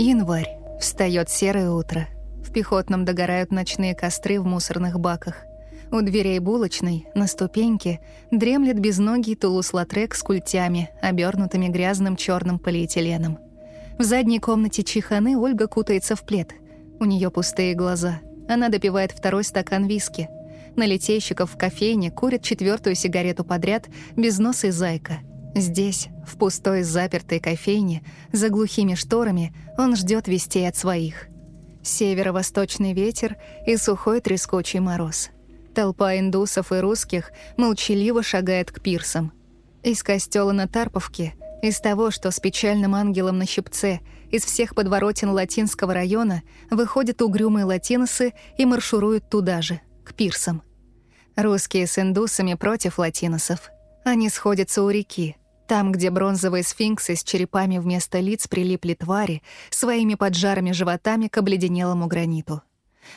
Январь. Встает серое утро. В пехотном догорают ночные костры в мусорных баках. У дверей булочной, на ступеньке, дремлет безногий Тулус-Латрек с культями, обернутыми грязным черным полиэтиленом. В задней комнате чайханы Ольга кутается в плед. У нее пустые глаза. Она допивает второй стакан виски. На литейщиков в кофейне курит четвертую сигарету подряд безносый зайка — Здесь, в пустой запертой кофейне, за глухими шторами, он ждет вестей от своих. Северо-восточный ветер и сухой трескучий мороз. Толпа индусов и русских молчаливо шагает к пирсам. Из костела на Тарповке, из того, что с печальным ангелом на щипце, из всех подворотен латинского района, выходят угрюмые латиносы и маршируют туда же, к пирсам. Русские с индусами против латиносов. Они сходятся у реки, там, где бронзовые сфинксы с черепами вместо лиц прилипли твари своими поджарами животами к обледенелому граниту.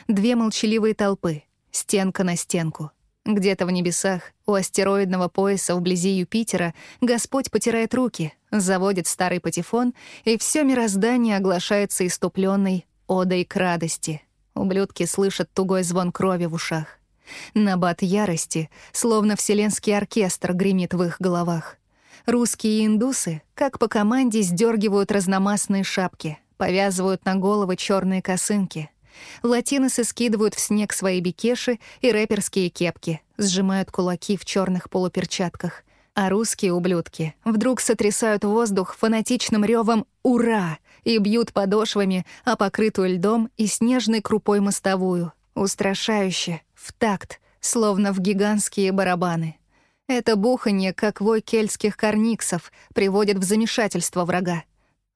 Две молчаливые толпы, стенка на стенку. Где-то в небесах, у астероидного пояса вблизи Юпитера, Господь потирает руки, заводит старый патефон, и все мироздание оглашается иступленной одой к радости. Ублюдки слышат тугой звон крови в ушах. Набат ярости, словно вселенский оркестр, гремит в их головах. Русские индусы, как по команде, сдергивают разномастные шапки, повязывают на головы черные косынки. Латиносы скидывают в снег свои бикеши и рэперские кепки, сжимают кулаки в черных полуперчатках. А русские ублюдки вдруг сотрясают воздух фанатичным ревом «Ура!» и бьют подошвами о покрытую льдом и снежной крупой мостовую, устрашающе, в такт, словно в гигантские барабаны. Это буханье, как вой кельтских корниксов, приводит в замешательство врага.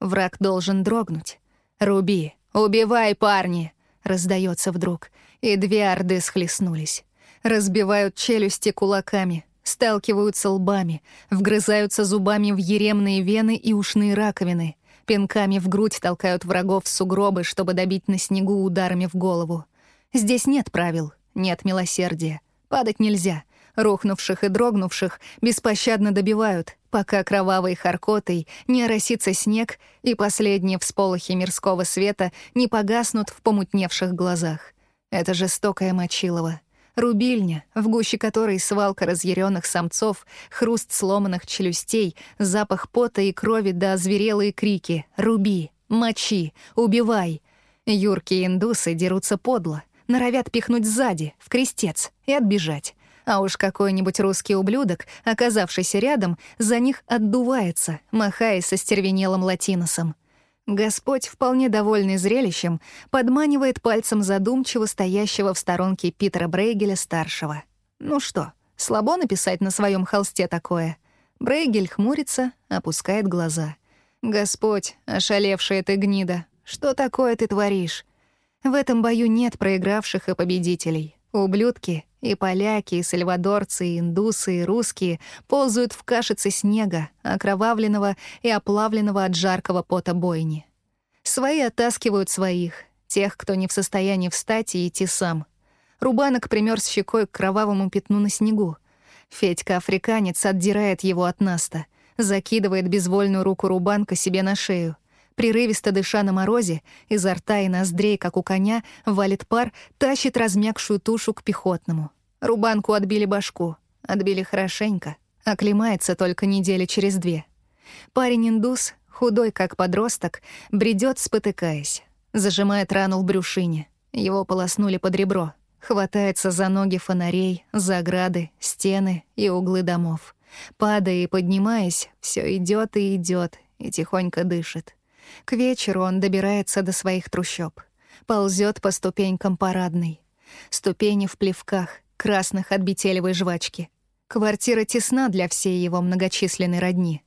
Враг должен дрогнуть. «Руби! Убивай, парни!» — раздается вдруг, и две орды схлестнулись. Разбивают челюсти кулаками, сталкиваются лбами, вгрызаются зубами в еремные вены и ушные раковины, пинками в грудь толкают врагов в сугробы, чтобы добить на снегу ударами в голову. Здесь нет правил, нет милосердия. Падать нельзя. Рухнувших и дрогнувших беспощадно добивают, пока кровавой харкотой не оросится снег и последние всполохи мирского света не погаснут в помутневших глазах. Это жестокая мочилова. Рубильня, в гуще которой свалка разъяренных самцов, хруст сломанных челюстей, запах пота и крови да озверелые крики «Руби! Мочи! Убивай!» Юркие индусы дерутся подло, норовят пихнуть сзади, в крестец, и отбежать. А уж какой-нибудь русский ублюдок, оказавшийся рядом, за них отдувается, махая со стервенелым латиносом. Господь, вполне довольный зрелищем, подманивает пальцем задумчиво стоящего в сторонке Питера Брейгеля-старшего. Ну что, слабо написать на своем холсте такое? Брейгель хмурится, опускает глаза. «Господь, ошалевшая ты гнида, что такое ты творишь?» В этом бою нет проигравших и победителей. Ублюдки и поляки, и сальвадорцы, и индусы, и русские ползают в кашице снега, окровавленного и оплавленного от жаркого пота бойни. Свои оттаскивают своих, тех, кто не в состоянии встать и идти сам. Рубанок примерз щекой к кровавому пятну на снегу. Федька-африканец отдирает его от Наста, закидывает безвольную руку Рубанка себе на шею — Прерывисто дыша на морозе, изо рта и ноздрей, как у коня, валит пар, тащит размягшую тушу к пехотному. Рубанку отбили башку. Отбили хорошенько. Оклемается только недели через две. Парень-индус, худой как подросток, бредет, спотыкаясь. Зажимает рану в брюшине. Его полоснули под ребро. Хватается за ноги фонарей, за ограды, стены и углы домов. Падая и поднимаясь, все идет и идет и тихонько дышит. К вечеру он добирается до своих трущоб. Ползет по ступенькам парадной. Ступени в плевках, красных от бетелевой жвачки. Квартира тесна для всей его многочисленной родни.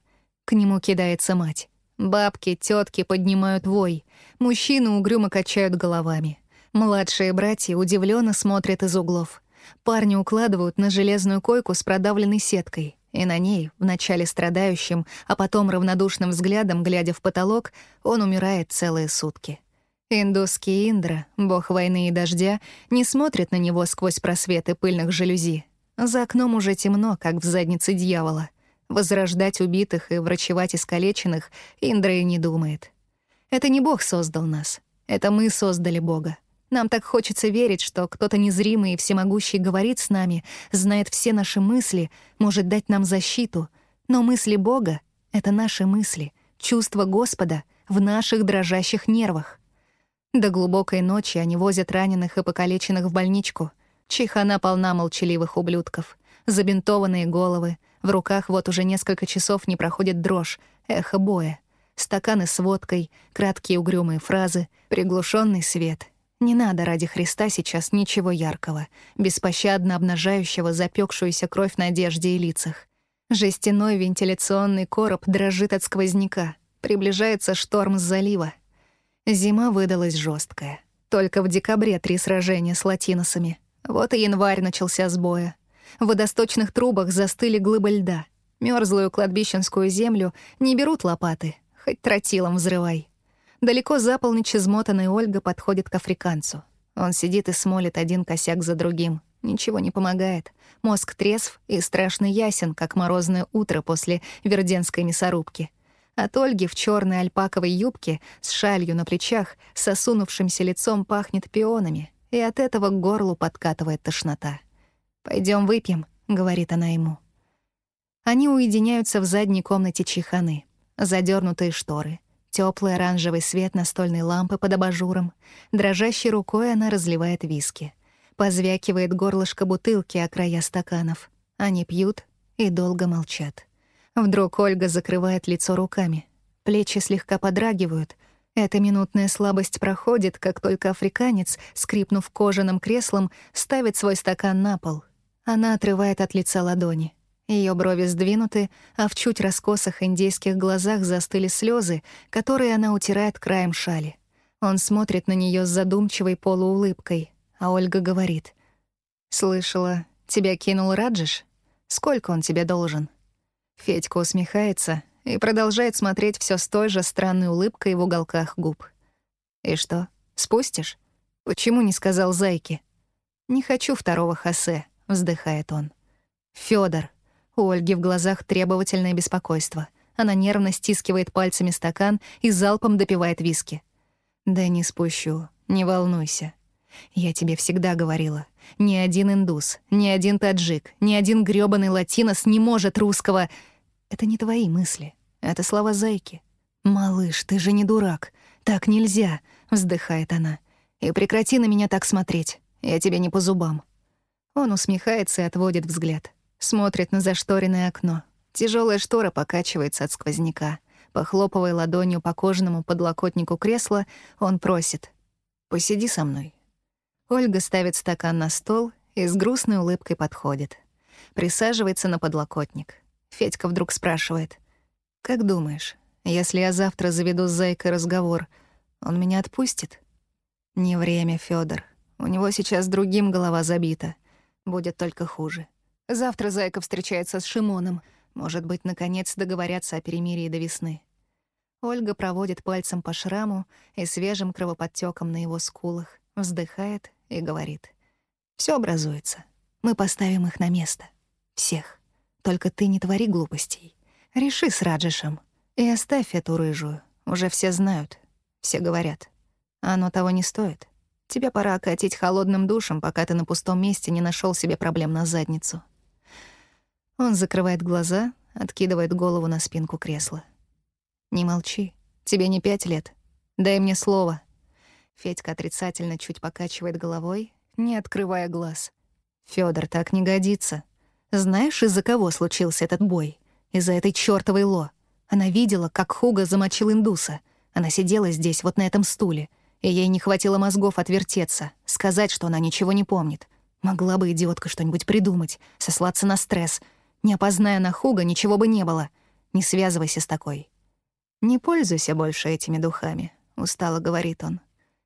К нему кидается мать. Бабки, тетки поднимают вой. Мужчины угрюмо качают головами. Младшие братья удивленно смотрят из углов. Парни укладывают на железную койку с продавленной сеткой — и на ней, вначале страдающим, а потом равнодушным взглядом, глядя в потолок, он умирает целые сутки. Индусский Индра, бог войны и дождя, не смотрит на него сквозь просветы пыльных жалюзи. За окном уже темно, как в заднице дьявола. Возрождать убитых и врачевать искалеченных Индра и не думает. Это не Бог создал нас. Это мы создали Бога. Нам так хочется верить, что кто-то незримый и всемогущий говорит с нами, знает все наши мысли, может дать нам защиту. Но мысли Бога — это наши мысли, чувства Господа в наших дрожащих нервах. До глубокой ночи они возят раненых и покалеченных в больничку. Чайхана полна молчаливых ублюдков. Забинтованные головы. В руках вот уже несколько часов не проходит дрожь, эхо боя. Стаканы с водкой, краткие угрюмые фразы, приглушенный свет. Не надо ради Христа сейчас ничего яркого, беспощадно обнажающего запекшуюся кровь на одежде и лицах. Жестяной вентиляционный короб дрожит от сквозняка. Приближается шторм с залива. Зима выдалась жесткая. Только в декабре три сражения с латиносами. Вот и январь начался с боя. В водосточных трубах застыли глыбы льда. Мёрзлую кладбищенскую землю не берут лопаты, хоть тротилом взрывай. Далеко за полночь измотанная Ольга подходит к африканцу. Он сидит и смолит один косяк за другим. Ничего не помогает. Мозг трезв и страшно ясен, как морозное утро после верденской мясорубки — от Ольги в черной альпаковой юбке с шалью на плечах, с осунувшимся лицом пахнет пионами, и от этого к горлу подкатывает тошнота. Пойдем выпьем», — говорит она ему. Они уединяются в задней комнате чайханы. Задернутые шторы, теплый оранжевый свет настольной лампы под абажуром. Дрожащей рукой она разливает виски. Позвякивает горлышко бутылки о края стаканов. Они пьют и долго молчат. Вдруг Ольга закрывает лицо руками. Плечи слегка подрагивают. Эта минутная слабость проходит, как только африканец, скрипнув кожаным креслом, ставит свой стакан на пол. Она отрывает от лица ладони. Ее брови сдвинуты, а в чуть раскосых индейских глазах застыли слезы, которые она утирает краем шали. Он смотрит на нее с задумчивой полуулыбкой, а Ольга говорит. «Слышала, тебя кинул Раджиш? Сколько он тебе должен?» Федька усмехается и продолжает смотреть все с той же странной улыбкой в уголках губ. «И что, спустишь? Почему не сказал зайке?» «Не хочу второго хосе», — вздыхает он. Федор. У Ольги в глазах требовательное беспокойство. Она нервно стискивает пальцами стакан и залпом допивает виски. «Да не спущу, не волнуйся. Я тебе всегда говорила, ни один индус, ни один таджик, ни один грёбаный латинос не может русского...» Это не твои мысли. Это слова зайки. «Малыш, ты же не дурак. Так нельзя», — вздыхает она. «И прекрати на меня так смотреть. Я тебе не по зубам». Он усмехается и отводит взгляд. Смотрит на зашторенное окно. Тяжелая штора покачивается от сквозняка. Похлопывая ладонью по кожаному подлокотнику кресла, он просит. «Посиди со мной». Ольга ставит стакан на стол и с грустной улыбкой подходит. Присаживается на подлокотник. Федька вдруг спрашивает. «Как думаешь, если я завтра заведу с Зайкой разговор, он меня отпустит?» «Не время, Фёдор. У него сейчас другим голова забита. Будет только хуже. Завтра Зайка встречается с Шимоном. Может быть, наконец договорятся о перемирии до весны». Ольга проводит пальцем по шраму и свежим кровоподтёком на его скулах, вздыхает и говорит. «Всё образуется. Мы поставим их на место. Всех». Только ты не твори глупостей. Реши с Раджишем. И оставь эту рыжую. Уже все знают. Все говорят. Оно того не стоит. Тебе пора окатить холодным душем, пока ты на пустом месте не нашел себе проблем на задницу. Он закрывает глаза, откидывает голову на спинку кресла. «Не молчи. Тебе не пять лет. Дай мне слово». Федька отрицательно чуть покачивает головой, не открывая глаз. Фёдор, так не годится. Знаешь, из-за кого случился этот бой? Из-за этой чёртовой Ло. Она видела, как Хуга замочил индуса. Она сидела здесь, вот на этом стуле. И ей не хватило мозгов отвертеться, сказать, что она ничего не помнит. Могла бы идиотка что-нибудь придумать, сослаться на стресс. Не опозная на Хуга, ничего бы не было. Не связывайся с такой. «Не пользуйся больше этими духами», — устало говорит он.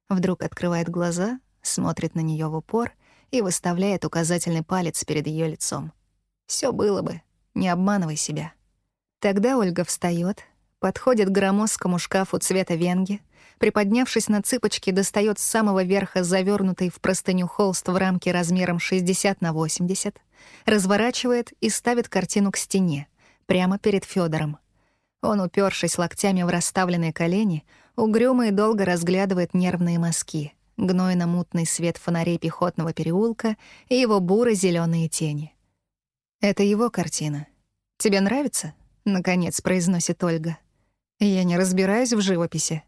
Вдруг открывает глаза, смотрит на неё в упор и выставляет указательный палец перед её лицом. Все было бы. Не обманывай себя. Тогда Ольга встает, подходит к громоздкому шкафу цвета венги, приподнявшись на цыпочки, достает с самого верха завернутый в простыню холст в рамке размером 60 на 80, разворачивает и ставит картину к стене, прямо перед Федором. Он, упершись локтями в расставленные колени, угрюмо и долго разглядывает нервные мазки, гнойно-мутный свет фонарей пехотного переулка и его буро зеленые тени. «Это его картина. Тебе нравится?» — наконец произносит Ольга. «Я не разбираюсь в живописи.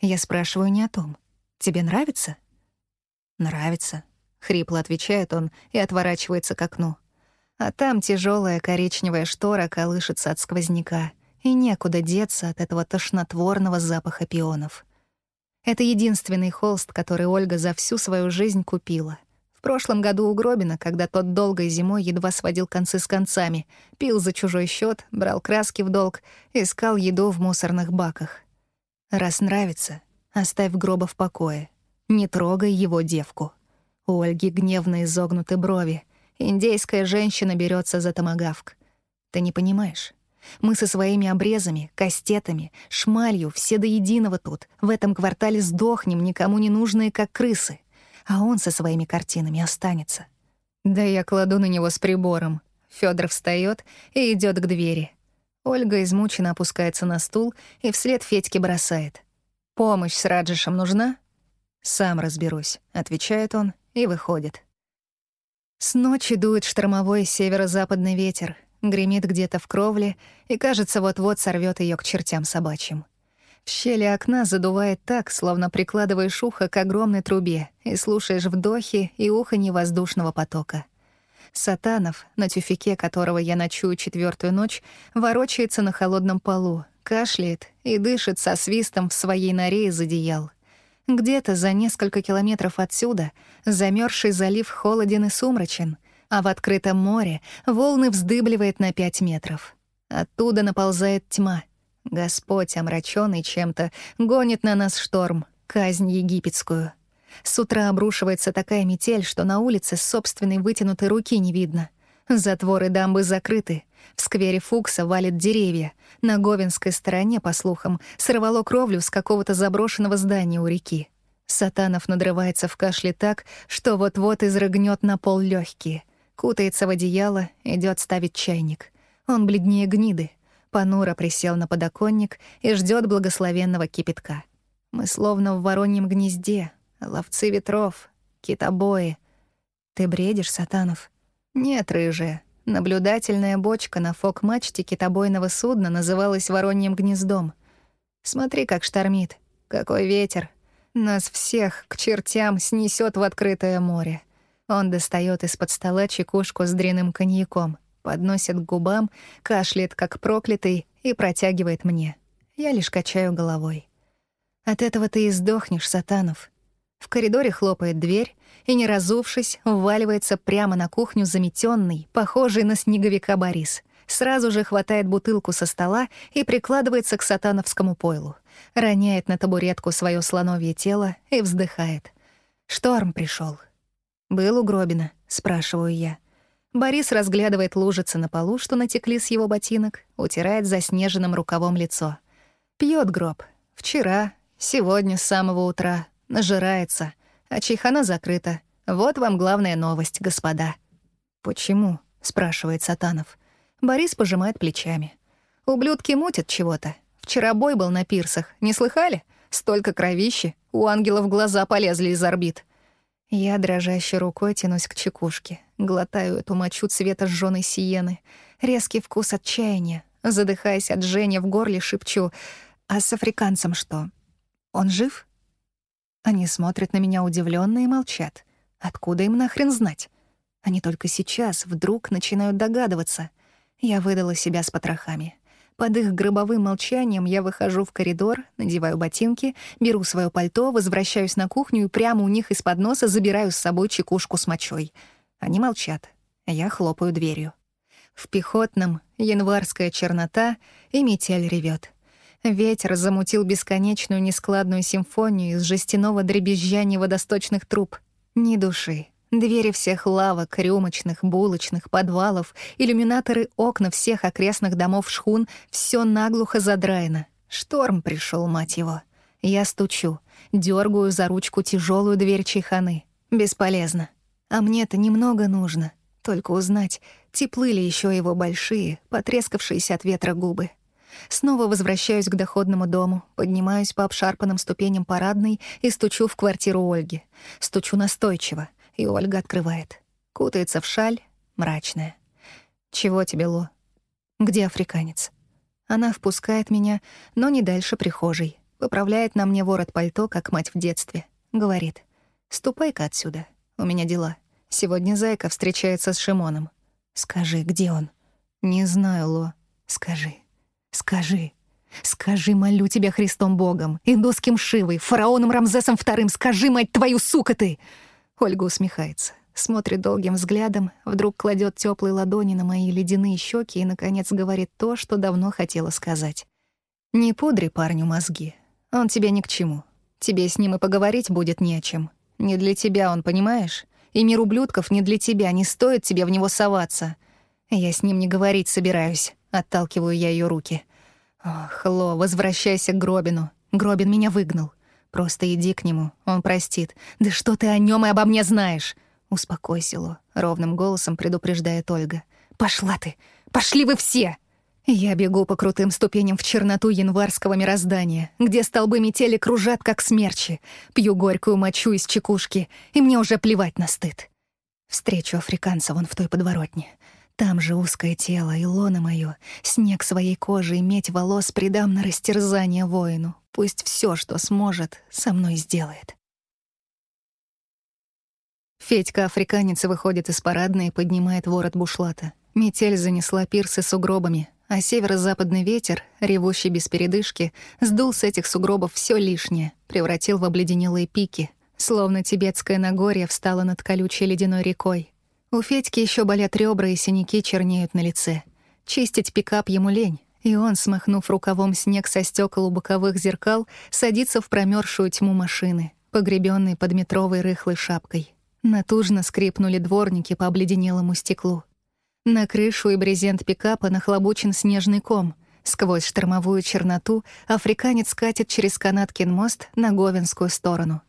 Я спрашиваю не о том. Тебе нравится?» «Нравится», — хрипло отвечает он и отворачивается к окну. А там тяжелая коричневая штора колышется от сквозняка, и некуда деться от этого тошнотворного запаха пионов. Это единственный холст, который Ольга за всю свою жизнь купила. В прошлом году у Гробина, когда тот долгой зимой едва сводил концы с концами, пил за чужой счет, брал краски в долг, искал еду в мусорных баках. Раз нравится, оставь гроба в покое. Не трогай его девку. У Ольги гневно изогнуты брови. Индейская женщина берется за томагавк. Ты не понимаешь? Мы со своими обрезами, кастетами, шмалью, все до единого тут, в этом квартале сдохнем, никому не нужные, как крысы. А он со своими картинами останется. Да я кладу на него с прибором. Федор встает и идет к двери. Ольга измученно опускается на стул и вслед Федьке бросает. «Помощь с Раджишем нужна?» «Сам разберусь», — отвечает он и выходит. С ночи дует штормовой северо-западный ветер, гремит где-то в кровле и, кажется, вот-вот сорвет ее к чертям собачьим. В щели окна задувает так, словно прикладываешь ухо к огромной трубе и слушаешь вдохи и уханье воздушного потока. Сатанов, на тюфике которого я ночую четвертую ночь, ворочается на холодном полу, кашляет и дышит со свистом в своей норе из одеял. Где-то за несколько километров отсюда замерзший залив холоден и сумрачен, а в открытом море волны вздыбливает на пять метров. Оттуда наползает тьма. Господь, омраченный чем-то, гонит на нас шторм, казнь египетскую. С утра обрушивается такая метель, что на улице собственной вытянутой руки не видно. Затворы дамбы закрыты. В сквере Фукса валят деревья. На Говенской стороне, по слухам, сорвало кровлю с какого-то заброшенного здания у реки. Сатанов надрывается в кашле так, что вот-вот изрыгнет на пол легкие. Кутается в одеяло, идет ставить чайник. Он бледнее гниды. Панура присел на подоконник и ждет благословенного кипятка. Мы словно в вороньем гнезде, ловцы ветров, китобои. Ты бредишь, Сатанов? Нет, рыжая. Наблюдательная бочка на фок-мачте китобойного судна называлась Вороньим гнездом. Смотри, как штормит. Какой ветер. Нас всех к чертям снесет в открытое море. Он достает из-под стола чекушку с дряным коньяком, подносит к губам, кашляет, как проклятый, и протягивает мне. Я лишь качаю головой. От этого ты и сдохнешь, Сатанов. В коридоре хлопает дверь, и, не разувшись, вваливается прямо на кухню заметенный, похожий на снеговика Борис. Сразу же хватает бутылку со стола и прикладывается к сатановскому пойлу. Роняет на табуретку свое слоновье тело и вздыхает. Шторм пришел. «Был у Гробина?» — спрашиваю я. Борис разглядывает лужицы на полу, что натекли с его ботинок, утирает заснеженным рукавом лицо. Пьет гроб. Вчера, сегодня с самого утра, нажирается, а чайхана закрыта. Вот вам главная новость, господа». «Почему?» — спрашивает Сатанов. Борис пожимает плечами. «Ублюдки мутят чего-то. Вчера бой был на пирсах. Не слыхали? Столько кровищи. У ангелов глаза полезли из орбит». Я дрожащей рукой тянусь к чекушке. Глотаю эту мочу цвета сжёной сиены. Резкий вкус отчаяния. Задыхаясь от жжения в горле, шепчу. «А с африканцем что? Он жив?» Они смотрят на меня удивленно и молчат. Откуда им нахрен знать? Они только сейчас вдруг начинают догадываться. Я выдала себя с потрохами. Под их гробовым молчанием я выхожу в коридор, надеваю ботинки, беру свое пальто, возвращаюсь на кухню и прямо у них из-под носа забираю с собой чекушку с мочой. Они молчат. Я хлопаю дверью. В пехотном январская чернота и метель ревет. Ветер замутил бесконечную нескладную симфонию из жестяного дребезжания водосточных труб. Ни души. Двери всех лавок, рюмочных, булочных, подвалов, иллюминаторы окна всех окрестных домов шхун — все наглухо задраено. Шторм пришел, мать его. Я стучу, дергаю за ручку тяжелую дверь чайханы. Бесполезно. А мне-то немного нужно. Только узнать, теплы ли еще его большие, потрескавшиеся от ветра губы. Снова возвращаюсь к доходному дому, поднимаюсь по обшарпанным ступеням парадной и стучу в квартиру Ольги. Стучу настойчиво, и Ольга открывает. Кутается в шаль, мрачная. «Чего тебе, Ло? Где африканец?» Она впускает меня, но не дальше прихожей. Поправляет на мне ворот пальто, как мать в детстве. Говорит, «Ступай-ка отсюда, у меня дела. Сегодня Зайка встречается с Шимоном. Скажи, где он?» «Не знаю, Ло. Скажи, скажи, скажи, молю тебя Христом Богом, индусским Шивой, фараоном Рамзесом Вторым, скажи, мать твою, сука ты!» Ольга усмехается, смотрит долгим взглядом, вдруг кладет теплые ладони на мои ледяные щеки и, наконец, говорит то, что давно хотела сказать. «Не пудри парню мозги. Он тебе ни к чему. Тебе с ним и поговорить будет не о чем. Не для тебя он, понимаешь? И мир ублюдков не для тебя, не стоит тебе в него соваться. Я с ним не говорить собираюсь. Отталкиваю я ее руки. Ох, Ло, возвращайся к Гробину. Гробин меня выгнал. Просто иди к нему, он простит. Да что ты о нем и обо мне знаешь? Успокойся, Ло, ровным голосом предупреждает Ольга. Пошла ты! Пошли вы все! Я бегу по крутым ступеням в черноту январского мироздания, где столбы метели кружат, как смерчи. Пью горькую мочу из чекушки, и мне уже плевать на стыд. Встречу африканца вон в той подворотне. Там же узкое тело и лоно моё, снег своей кожи и медь волос придам на растерзание воину. Пусть все, что сможет, со мной сделает. Федька-африканец выходит из парадной и поднимает ворот бушлата. Метель занесла пирсы сугробами, а северо-западный ветер, ревущий без передышки, сдул с этих сугробов все лишнее, превратил в обледенелые пики, словно тибетское Нагорье встало над колючей ледяной рекой. У Федьки еще болят ребра и синяки чернеют на лице. Чистить пикап ему лень, и он, смахнув рукавом снег со стекол у боковых зеркал, садится в промерзшую тьму машины, погребенной под метровой рыхлой шапкой. Натужно скрипнули дворники по обледенелому стеклу. На крышу и брезент пикапа нахлобучен снежный ком. Сквозь штормовую черноту африканец катит через Канаткин мост на Говенскую сторону.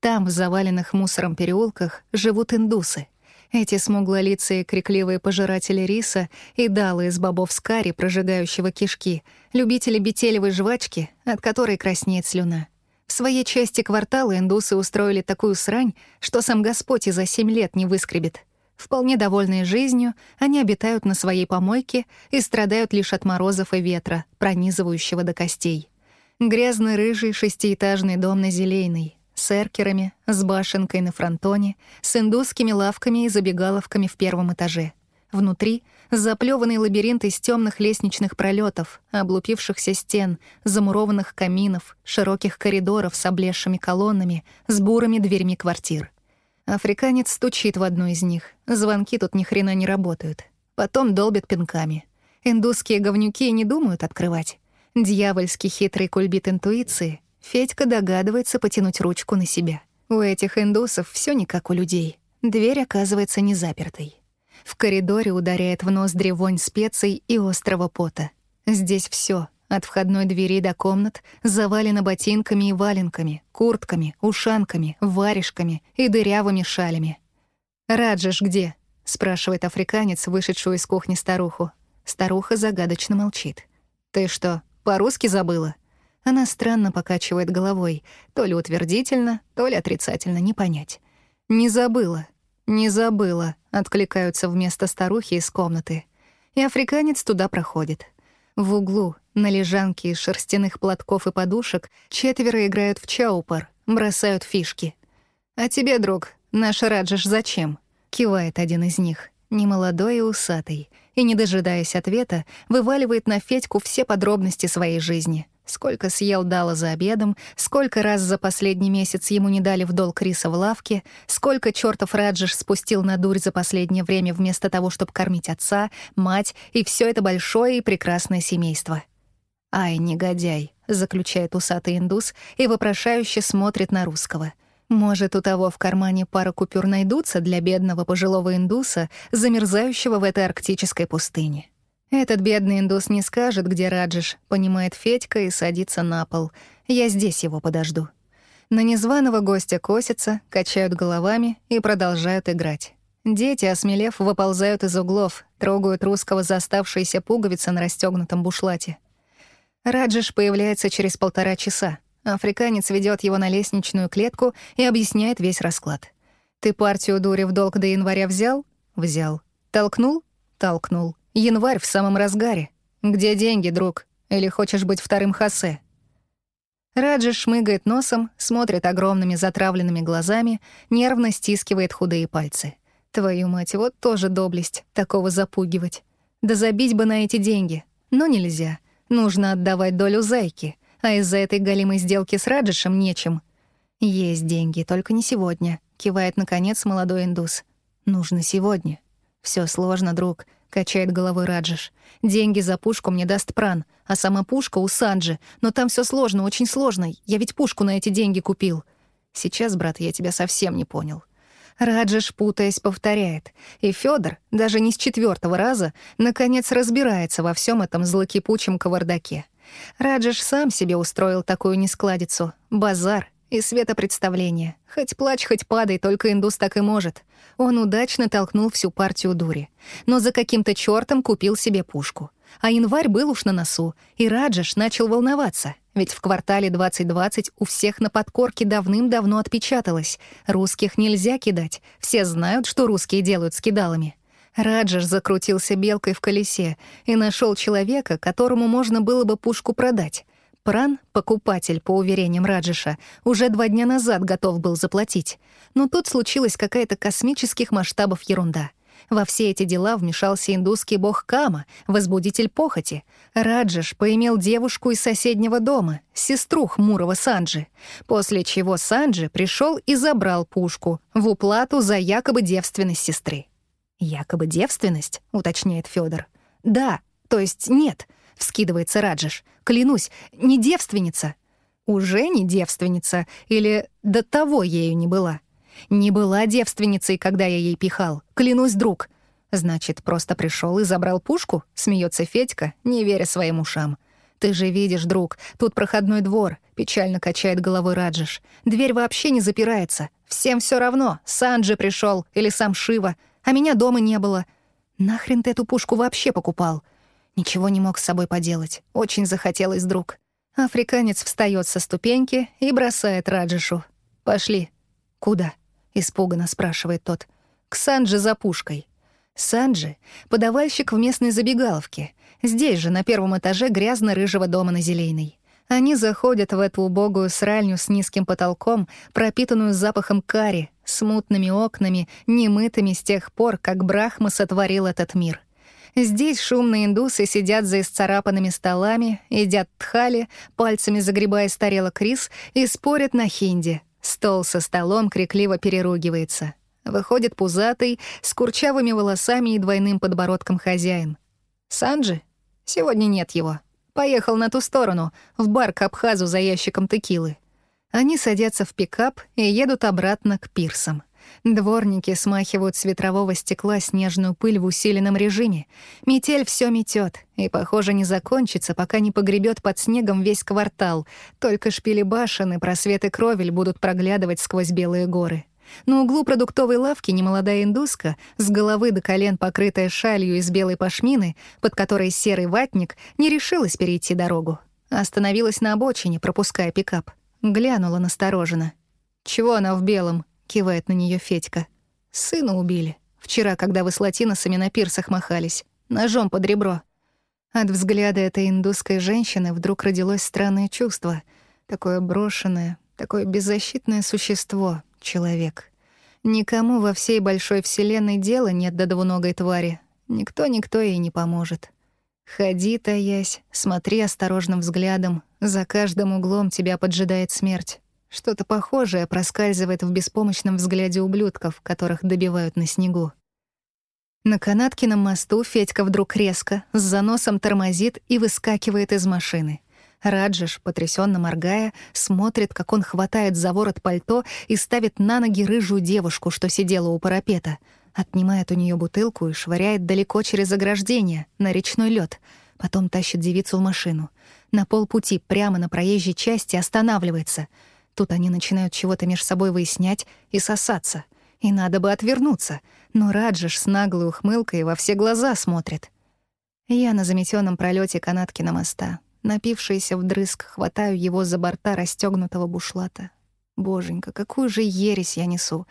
Там, в заваленных мусором переулках, живут индусы. Эти смуглолицые крикливые пожиратели риса и далы из бобов скари, прожигающего кишки, любители бетелевой жвачки, от которой краснеет слюна. В своей части квартала индусы устроили такую срань, что сам Господь и за семь лет не выскребет — Вполне довольные жизнью, они обитают на своей помойке и страдают лишь от морозов и ветра, пронизывающего до костей. Грязный рыжий шестиэтажный дом на Зелейной, с эркерами, с башенкой на фронтоне, с индусскими лавками и забегаловками в первом этаже. Внутри — заплеванный лабиринт из темных лестничных пролетов, облупившихся стен, замурованных каминов, широких коридоров с облезшими колоннами, с бурыми дверьми квартир — Африканец стучит в одну из них. Звонки тут ни хрена не работают. Потом долбят пинками. Индусские говнюки не думают открывать. Дьявольский хитрый кульбит интуиции. Федька догадывается потянуть ручку на себя. У этих индусов все не как у людей. Дверь оказывается не запертой. В коридоре ударяет в ноздри вонь специй и острого пота. Здесь все от входной двери до комнат завалено ботинками и валенками, куртками, ушанками, варежками и дырявыми шалями. «Раджиш где?» — спрашивает африканец, вышедшую из кухни старуху. Старуха загадочно молчит. «Ты что, по-русски забыла?» Она странно покачивает головой, то ли утвердительно, то ли отрицательно, не понять. «Не забыла, не забыла», — откликаются вместо старухи из комнаты. И африканец туда проходит. В углу, на лежанке из шерстяных платков и подушек, четверо играют в чаупар, бросают фишки. «А тебе, друг, наш Раджиш зачем?» — кивает один из них, немолодой и усатый, и, не дожидаясь ответа, вываливает на Федьку все подробности своей жизни. Сколько съел Дала за обедом, сколько раз за последний месяц ему не дали в долг риса в лавке, сколько чертов Раджиш спустил на дурь за последнее время вместо того, чтобы кормить отца, мать и все это большое и прекрасное семейство. «Ай, негодяй», — заключает усатый индус и вопрошающе смотрит на русского. Может, у того в кармане пара купюр найдутся для бедного пожилого индуса, замерзающего в этой арктической пустыне. «Этот бедный индус не скажет, где Раджиш», — понимает Федька и садится на пол. «Я здесь его подожду». На незваного гостя косятся, качают головами и продолжают играть. Дети, осмелев, выползают из углов, трогают русского за оставшиеся пуговицы на расстёгнутом бушлате. Раджиш появляется через полтора часа. Африканец ведет его на лестничную клетку и объясняет весь расклад. «Ты партию дури в долг до января взял?» «Взял». «Толкнул?» «Толкнул». «Январь в самом разгаре. Где деньги, друг? Или хочешь быть вторым Хосе?» Раджиш шмыгает носом, смотрит огромными затравленными глазами, нервно стискивает худые пальцы. Твою мать, вот тоже доблесть, такого запугивать. Да забить бы на эти деньги. Но нельзя. Нужно отдавать долю зайки, а из-за этой галимой сделки с Раджишем нечем. Есть деньги, только не сегодня, кивает наконец молодой индус. Нужно сегодня. Все сложно, друг качает головой Раджиш. Деньги за пушку мне даст Пран, а сама пушка у Санджи. Но там все сложно, очень сложно. Я ведь пушку на эти деньги купил. Сейчас, брат, я тебя совсем не понял. Раджиш, путаясь, повторяет. И Федор, даже не с четвертого раза, наконец разбирается во всем этом злокипучем кавардаке. Раджиш сам себе устроил такую нескладицу. Базар, и светопредставление. Хоть плачь, хоть падай, только индус так и может. Он удачно толкнул всю партию дури. Но за каким-то чёртом купил себе пушку. А январь был уж на носу, и Раджаш начал волноваться. Ведь в квартале 2020 у всех на подкорке давным-давно отпечаталось. Русских нельзя кидать. Все знают, что русские делают с кидалами. Раджаш закрутился белкой в колесе и нашел человека, которому можно было бы пушку продать. Пран, покупатель, по уверениям Раджиша, уже два дня назад готов был заплатить. Но тут случилась какая-то космических масштабов ерунда. Во все эти дела вмешался индусский бог Кама, возбудитель похоти. Раджиш поимел девушку из соседнего дома, сестру хмурого Санджи, после чего Санджи пришел и забрал пушку в уплату за якобы девственность сестры. «Якобы девственность?» — уточняет Федор. «Да, то есть нет», — вскидывается Раджиш. «Клянусь, не девственница». «Уже не девственница? Или до того ею не была?» «Не была девственницей, когда я ей пихал. Клянусь, друг». «Значит, просто пришел и забрал пушку?» — смеется Федька, не веря своим ушам. «Ты же видишь, друг, тут проходной двор», — печально качает головой Раджиш. «Дверь вообще не запирается. Всем все равно, Санджи пришел или сам Шива, а меня дома не было. Нахрен ты эту пушку вообще покупал?» Ничего не мог с собой поделать. Очень захотелось друг. Африканец встает со ступеньки и бросает Раджишу. «Пошли». «Куда?» — испуганно спрашивает тот. «К Санджи за пушкой». Санджи — подавальщик в местной забегаловке. Здесь же, на первом этаже грязно-рыжего дома на Зелейной. Они заходят в эту убогую сральню с низким потолком, пропитанную запахом кари, с мутными окнами, немытыми с тех пор, как Брахма сотворил этот мир — Здесь шумные индусы сидят за исцарапанными столами, едят тхали, пальцами загребая с тарелок рис и спорят на хинди. Стол со столом крикливо переругивается. Выходит пузатый, с курчавыми волосами и двойным подбородком хозяин. «Санджи? Сегодня нет его. Поехал на ту сторону, в бар к Абхазу за ящиком текилы». Они садятся в пикап и едут обратно к пирсам. Дворники смахивают с ветрового стекла снежную пыль в усиленном режиме. Метель все метет, и, похоже, не закончится, пока не погребет под снегом весь квартал. Только шпили башен и просветы кровель будут проглядывать сквозь белые горы. На углу продуктовой лавки немолодая индуска, с головы до колен покрытая шалью из белой пашмины, под которой серый ватник, не решилась перейти дорогу. Остановилась на обочине, пропуская пикап. Глянула настороженно. «Чего она в белом?» Кивает на нее Федька. Сына убили. Вчера, когда вы с латиносами на пирсах махались. Ножом под ребро. От взгляда этой индусской женщины вдруг родилось странное чувство. Такое брошенное, такое беззащитное существо — человек. Никому во всей большой вселенной дела нет до двуногой твари. Никто-никто ей не поможет. Ходи, таясь, смотри осторожным взглядом. За каждым углом тебя поджидает смерть. Что-то похожее проскальзывает в беспомощном взгляде ублюдков, которых добивают на снегу. На Канаткином мосту Федька вдруг резко, с заносом тормозит и выскакивает из машины. Раджиш, потрясенно моргая, смотрит, как он хватает за ворот пальто и ставит на ноги рыжую девушку, что сидела у парапета, отнимает у нее бутылку и швыряет далеко через ограждение, на речной лед, потом тащит девицу в машину. На полпути прямо на проезжей части останавливается — Тут они начинают чего-то между собой выяснять и сосаться. И надо бы отвернуться, но Раджиш с наглой ухмылкой во все глаза смотрит. Я на заметенном пролете канатки на моста. Напившаяся вдрызг, хватаю его за борта расстёгнутого бушлата. Боженька, какую же ересь я несу!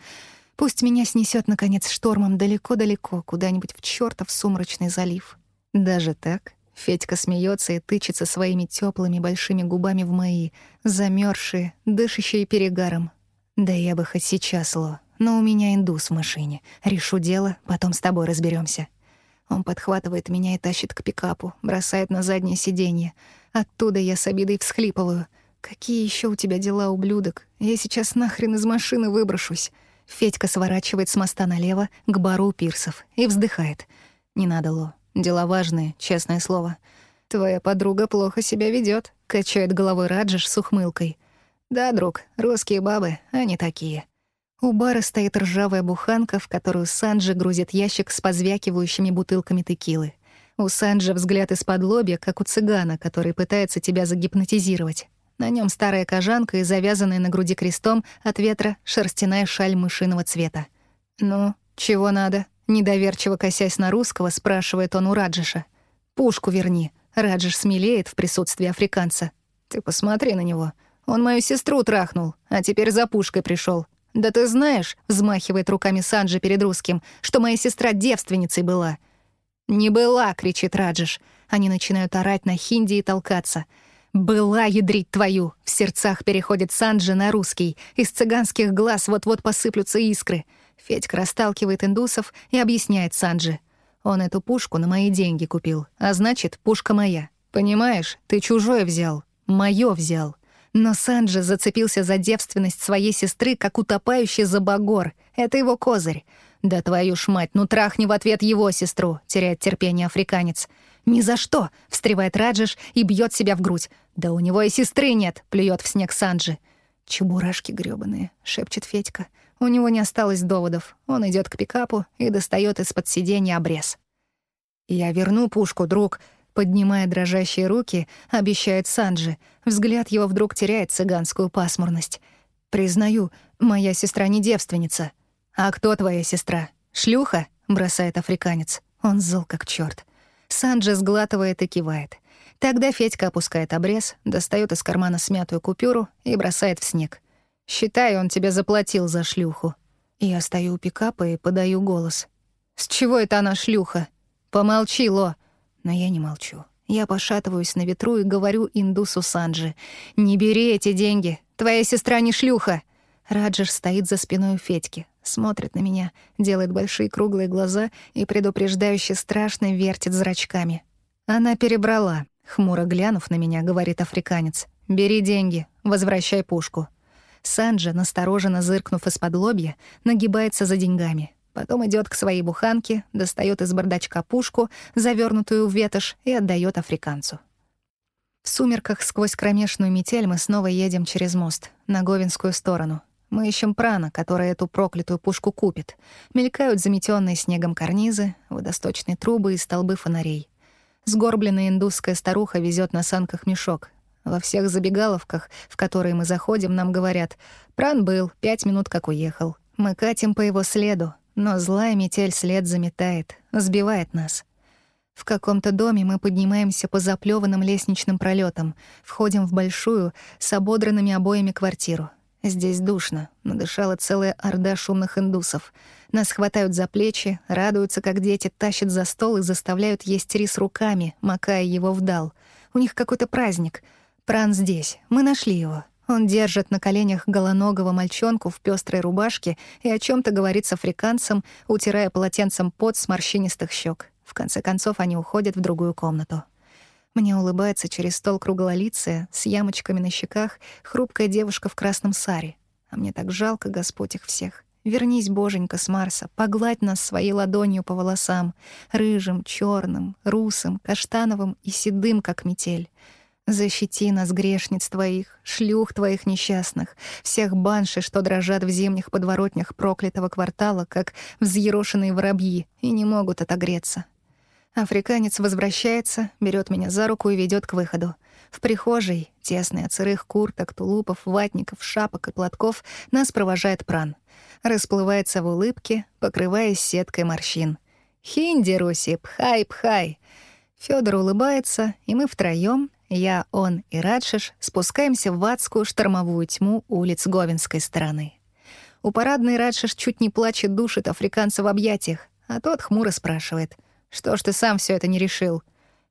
Пусть меня снесет наконец, штормом далеко-далеко, куда-нибудь в чёртов сумрачный залив. Даже так? Федька смеется и тычется своими теплыми большими губами в мои, замерзшие, дышащие перегаром. Да я бы хоть сейчас, Ло, но у меня индус в машине. Решу дело, потом с тобой разберемся. Он подхватывает меня и тащит к пикапу, бросает на заднее сиденье. Оттуда я с обидой всхлипываю. «Какие еще у тебя дела, ублюдок? Я сейчас нахрен из машины выброшусь». Федька сворачивает с моста налево к бару у пирсов и вздыхает. «Не надо, Ло. Дела важные, честное слово. Твоя подруга плохо себя ведет, качает головой Раджиш с ухмылкой. Да, друг, русские бабы, они такие. У бара стоит ржавая буханка, в которую Санджи грузит ящик с позвякивающими бутылками текилы. У Санджи взгляд из-под лобья, как у цыгана, который пытается тебя загипнотизировать. На нем старая кожанка и завязанная на груди крестом от ветра шерстяная шаль мышиного цвета. «Ну, чего надо?» Недоверчиво косясь на русского, спрашивает он у Раджиша. «Пушку верни». Раджиш смелеет в присутствии африканца. «Ты посмотри на него. Он мою сестру трахнул, а теперь за пушкой пришел. «Да ты знаешь», — взмахивает руками Санджи перед русским, «что моя сестра девственницей была». «Не была», — кричит Раджиш. Они начинают орать на хинди и толкаться. «Была, ядрить твою!» — в сердцах переходит Санджи на русский. Из цыганских глаз вот-вот посыплются искры. Федька расталкивает индусов и объясняет Санджи. Он эту пушку на мои деньги купил, а значит, пушка моя. Понимаешь, ты чужое взял, моё взял. Но Санджи зацепился за девственность своей сестры, как утопающий за багор. Это его козырь. «Да твою ж мать, ну трахни в ответ его сестру», — теряет терпение африканец. «Ни за что!» — встревает Раджиш и бьет себя в грудь. «Да у него и сестры нет!» — плюет в снег Санджи. «Чебурашки грёбаные», — шепчет Федька. У него не осталось доводов. Он идет к пикапу и достает из-под сиденья обрез. «Я верну пушку, друг», — поднимая дрожащие руки, обещает Санджи. Взгляд его вдруг теряет цыганскую пасмурность. «Признаю, моя сестра не девственница». «А кто твоя сестра? Шлюха?» — бросает африканец. Он зол как чёрт. Санджи сглатывает и кивает. Тогда Федька опускает обрез, достает из кармана смятую купюру и бросает в снег. Считай, он тебе заплатил за шлюху. Я стою у пикапа и подаю голос. С чего это она шлюха? Помолчи, Ло. Но я не молчу. Я пошатываюсь на ветру и говорю индусу Санджи. «Не бери эти деньги. Твоя сестра не шлюха». Раджер стоит за спиной Федьки, смотрит на меня, делает большие круглые глаза и предупреждающе страшно вертит зрачками. Она перебрала. Хмуро глянув на меня, говорит африканец. «Бери деньги, возвращай пушку». Санджа, настороженно зыркнув из-под лобья, нагибается за деньгами. Потом идет к своей буханке, достает из бардачка пушку, завернутую в ветошь, и отдает африканцу. В сумерках сквозь кромешную метель мы снова едем через мост, на Говинскую сторону. Мы ищем прана, который эту проклятую пушку купит. Мелькают заметенные снегом карнизы, водосточные трубы и столбы фонарей. Сгорбленная индусская старуха везет на санках мешок, во всех забегаловках, в которые мы заходим, нам говорят «Пран был, пять минут как уехал». Мы катим по его следу, но злая метель след заметает, сбивает нас. В каком-то доме мы поднимаемся по заплеванным лестничным пролетам, входим в большую, с ободранными обоями квартиру. Здесь душно, надышала целая орда шумных индусов. Нас хватают за плечи, радуются, как дети, тащат за стол и заставляют есть рис руками, макая его вдал. У них какой-то праздник — Пран здесь. Мы нашли его. Он держит на коленях голоногого мальчонку в пестрой рубашке и о чем то говорит с африканцем, утирая полотенцем пот с морщинистых щек. В конце концов, они уходят в другую комнату. Мне улыбается через стол круглолицая, с ямочками на щеках, хрупкая девушка в красном саре. А мне так жалко, Господь их всех. Вернись, боженька, с Марса, погладь нас своей ладонью по волосам, рыжим, черным, русым, каштановым и седым, как метель. Защити нас, грешниц твоих, шлюх твоих несчастных, всех банши, что дрожат в зимних подворотнях проклятого квартала, как взъерошенные воробьи, и не могут отогреться. Африканец возвращается, берет меня за руку и ведет к выходу. В прихожей, тесной от сырых курток, тулупов, ватников, шапок и платков, нас провожает пран. Расплывается в улыбке, покрываясь сеткой морщин. «Хинди, Руси, пхай-пхай!» Фёдор улыбается, и мы втроём, я, он и Радшиш спускаемся в адскую штормовую тьму улиц Говинской стороны. У парадной Радшиш чуть не плачет, душит африканца в объятиях, а тот хмуро спрашивает, «Что ж ты сам все это не решил?»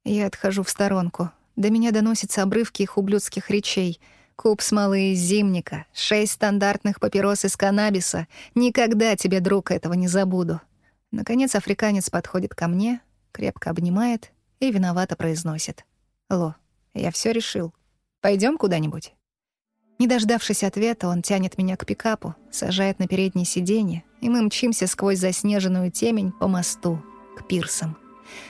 Я отхожу в сторонку. До меня доносятся обрывки их ублюдских речей. Куб смолы из зимника, шесть стандартных папирос из каннабиса. Никогда тебе, друг, этого не забуду. Наконец африканец подходит ко мне, крепко обнимает и виновато произносит. «Ло, я все решил. Пойдем куда-нибудь?» Не дождавшись ответа, он тянет меня к пикапу, сажает на переднее сиденье, и мы мчимся сквозь заснеженную темень по мосту, к пирсам.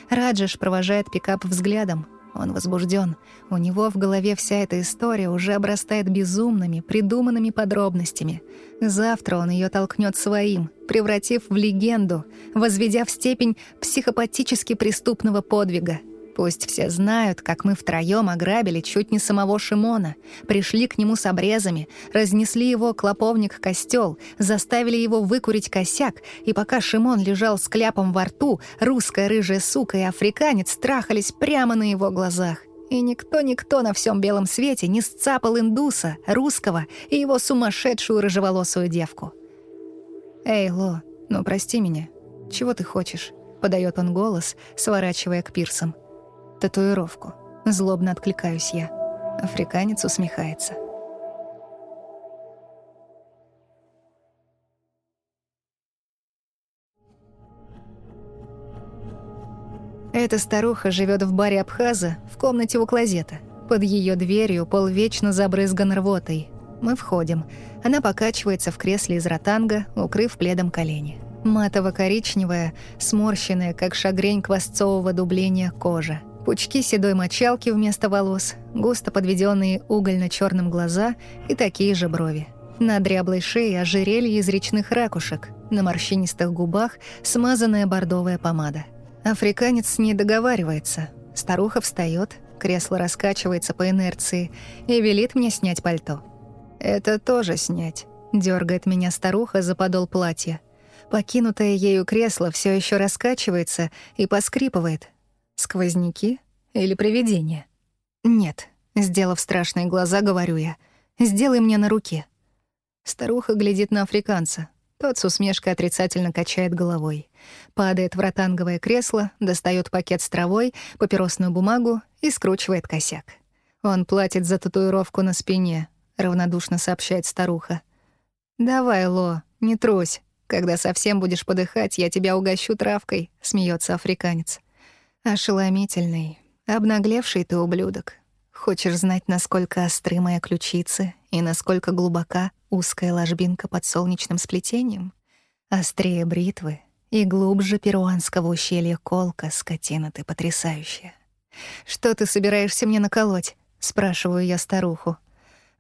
Раджеш провожает пикап взглядом. Он возбужден. У него в голове вся эта история уже обрастает безумными, придуманными подробностями. Завтра он ее толкнет своим, превратив в легенду, возведя в степень психопатически преступного подвига — Пусть все знают, как мы втроем ограбили чуть не самого Шимона, пришли к нему с обрезами, разнесли его клоповник костел, заставили его выкурить косяк, и пока Шимон лежал с кляпом во рту, русская рыжая сука и африканец трахались прямо на его глазах. И никто-никто на всем белом свете не сцапал индуса, русского и его сумасшедшую рыжеволосую девку. «Эй, Ло, ну прости меня. Чего ты хочешь?» — подает он голос, сворачивая к пирсам татуировку. Злобно откликаюсь я. Африканец усмехается. Эта старуха живет в баре Абхаза в комнате у клозета. Под ее дверью пол вечно забрызган рвотой. Мы входим. Она покачивается в кресле из ротанга, укрыв пледом колени. Матово-коричневая, сморщенная, как шагрень квасцового дубления кожа. Пучки седой мочалки вместо волос, густо подведенные угольно черным глаза и такие же брови. На дряблой шее ожерелье из речных ракушек, на морщинистых губах смазанная бордовая помада. Африканец не договаривается. Старуха встает, кресло раскачивается по инерции и велит мне снять пальто. «Это тоже снять», — дергает меня старуха за подол платья. Покинутое ею кресло все еще раскачивается и поскрипывает, Сквозняки или привидения? Нет, сделав страшные глаза, говорю я. Сделай мне на руке. Старуха глядит на африканца. Тот с усмешкой отрицательно качает головой. Падает в ротанговое кресло, достает пакет с травой, папиросную бумагу и скручивает косяк. Он платит за татуировку на спине, равнодушно сообщает старуха. «Давай, Ло, не трусь. Когда совсем будешь подыхать, я тебя угощу травкой», — смеется африканец. Ошеломительный, обнаглевший ты ублюдок. Хочешь знать, насколько остры мои ключицы и насколько глубока узкая ложбинка под солнечным сплетением? Острее бритвы и глубже перуанского ущелья колка, скотина ты потрясающая. «Что ты собираешься мне наколоть?» — спрашиваю я старуху.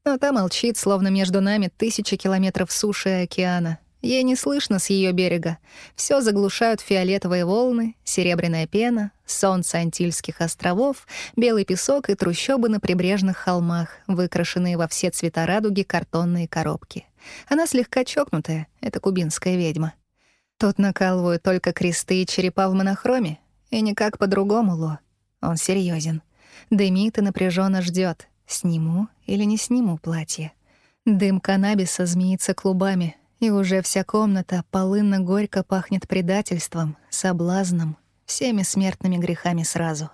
Но та молчит, словно между нами тысячи километров суши и океана, Ей не слышно с ее берега. Все заглушают фиолетовые волны, серебряная пена, солнце Антильских островов, белый песок и трущобы на прибрежных холмах, выкрашенные во все цвета радуги картонные коробки. Она слегка чокнутая, это кубинская ведьма. Тут накалывают только кресты и черепа в монохроме, и никак по-другому, Ло. Он серьезен. Дымит и напряженно ждет, сниму или не сниму платье. Дым каннабиса змеится клубами — и уже вся комната полынно-горько пахнет предательством, соблазном, всеми смертными грехами сразу.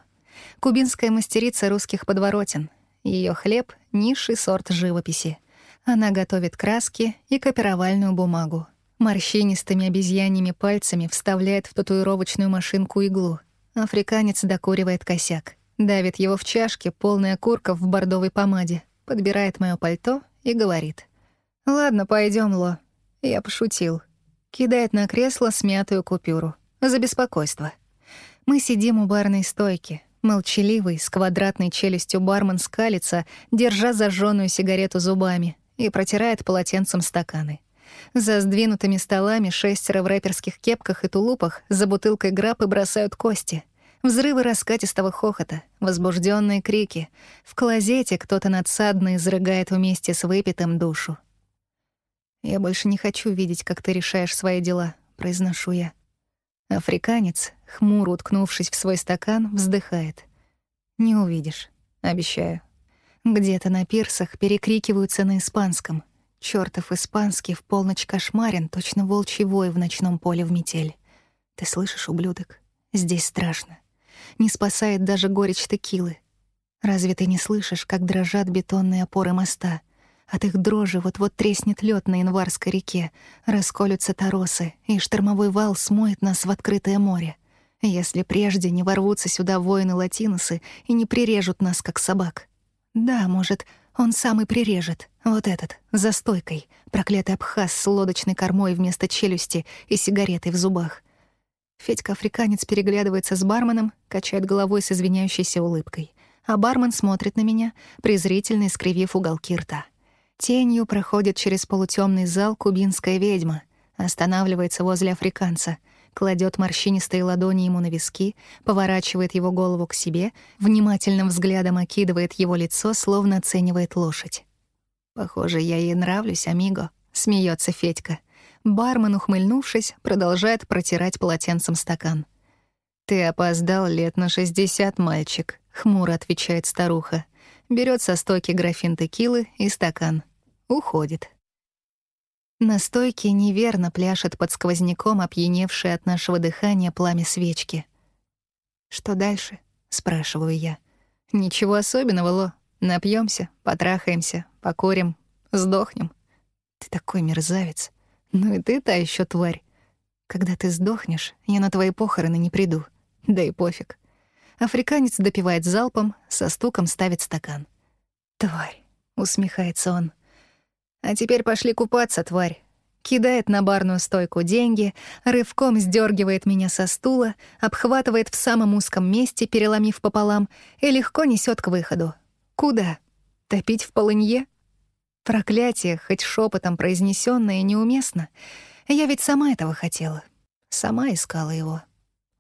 Кубинская мастерица русских подворотен. Ее хлеб — низший сорт живописи. Она готовит краски и копировальную бумагу. Морщинистыми обезьяньими пальцами вставляет в татуировочную машинку иглу. Африканец докуривает косяк. Давит его в чашке, полная окурков в бордовой помаде. Подбирает мое пальто и говорит. «Ладно, пойдем, Ло. Я пошутил. Кидает на кресло смятую купюру. За беспокойство. Мы сидим у барной стойки. Молчаливый, с квадратной челюстью бармен скалится, держа зажженную сигарету зубами, и протирает полотенцем стаканы. За сдвинутыми столами шестеро в рэперских кепках и тулупах за бутылкой грапы бросают кости. Взрывы раскатистого хохота, возбужденные крики. В клозете кто-то надсадно изрыгает вместе с выпитым душу. «Я больше не хочу видеть, как ты решаешь свои дела», — произношу я. Африканец, хмуро уткнувшись в свой стакан, вздыхает. «Не увидишь. Обещаю. Где-то на пирсах перекрикиваются на испанском. Чёртов испанский в полночь кошмарен, точно волчий вой в ночном поле в метель. Ты слышишь, ублюдок? Здесь страшно. Не спасает даже горечь текилы. Разве ты не слышишь, как дрожат бетонные опоры моста? От их дрожи вот-вот треснет лед на Январской реке, расколются торосы, и штормовой вал смоет нас в открытое море. Если прежде не ворвутся сюда воины-латиносы и не прирежут нас, как собак. Да, может, он сам и прирежет. Вот этот, за стойкой, проклятый абхаз с лодочной кормой вместо челюсти и сигаретой в зубах. Федька-африканец переглядывается с барменом, качает головой с извиняющейся улыбкой. А бармен смотрит на меня, презрительно искривив уголки рта. Тенью проходит через полутемный зал кубинская ведьма, останавливается возле африканца, кладет морщинистые ладони ему на виски, поворачивает его голову к себе, внимательным взглядом окидывает его лицо, словно оценивает лошадь. «Похоже, я ей нравлюсь, амиго», — смеется Федька. Бармен, ухмыльнувшись, продолжает протирать полотенцем стакан. «Ты опоздал лет на шестьдесят, мальчик», — хмуро отвечает старуха. Берет со стойки графин текилы и стакан. Уходит. На стойке неверно пляшет под сквозняком опьяневшее от нашего дыхания пламя свечки. «Что дальше?» — спрашиваю я. «Ничего особенного, Ло. Напьемся, потрахаемся, покурим, сдохнем. Ты такой мерзавец. Ну и ты та еще тварь. Когда ты сдохнешь, я на твои похороны не приду. Да и пофиг. Африканец допивает залпом, со стуком ставит стакан. «Тварь», — усмехается он. «А теперь пошли купаться, тварь». Кидает на барную стойку деньги, рывком сдергивает меня со стула, обхватывает в самом узком месте, переломив пополам, и легко несет к выходу. Куда? Топить в полынье? Проклятие, хоть шепотом произнесенное, неуместно. Я ведь сама этого хотела. Сама искала его.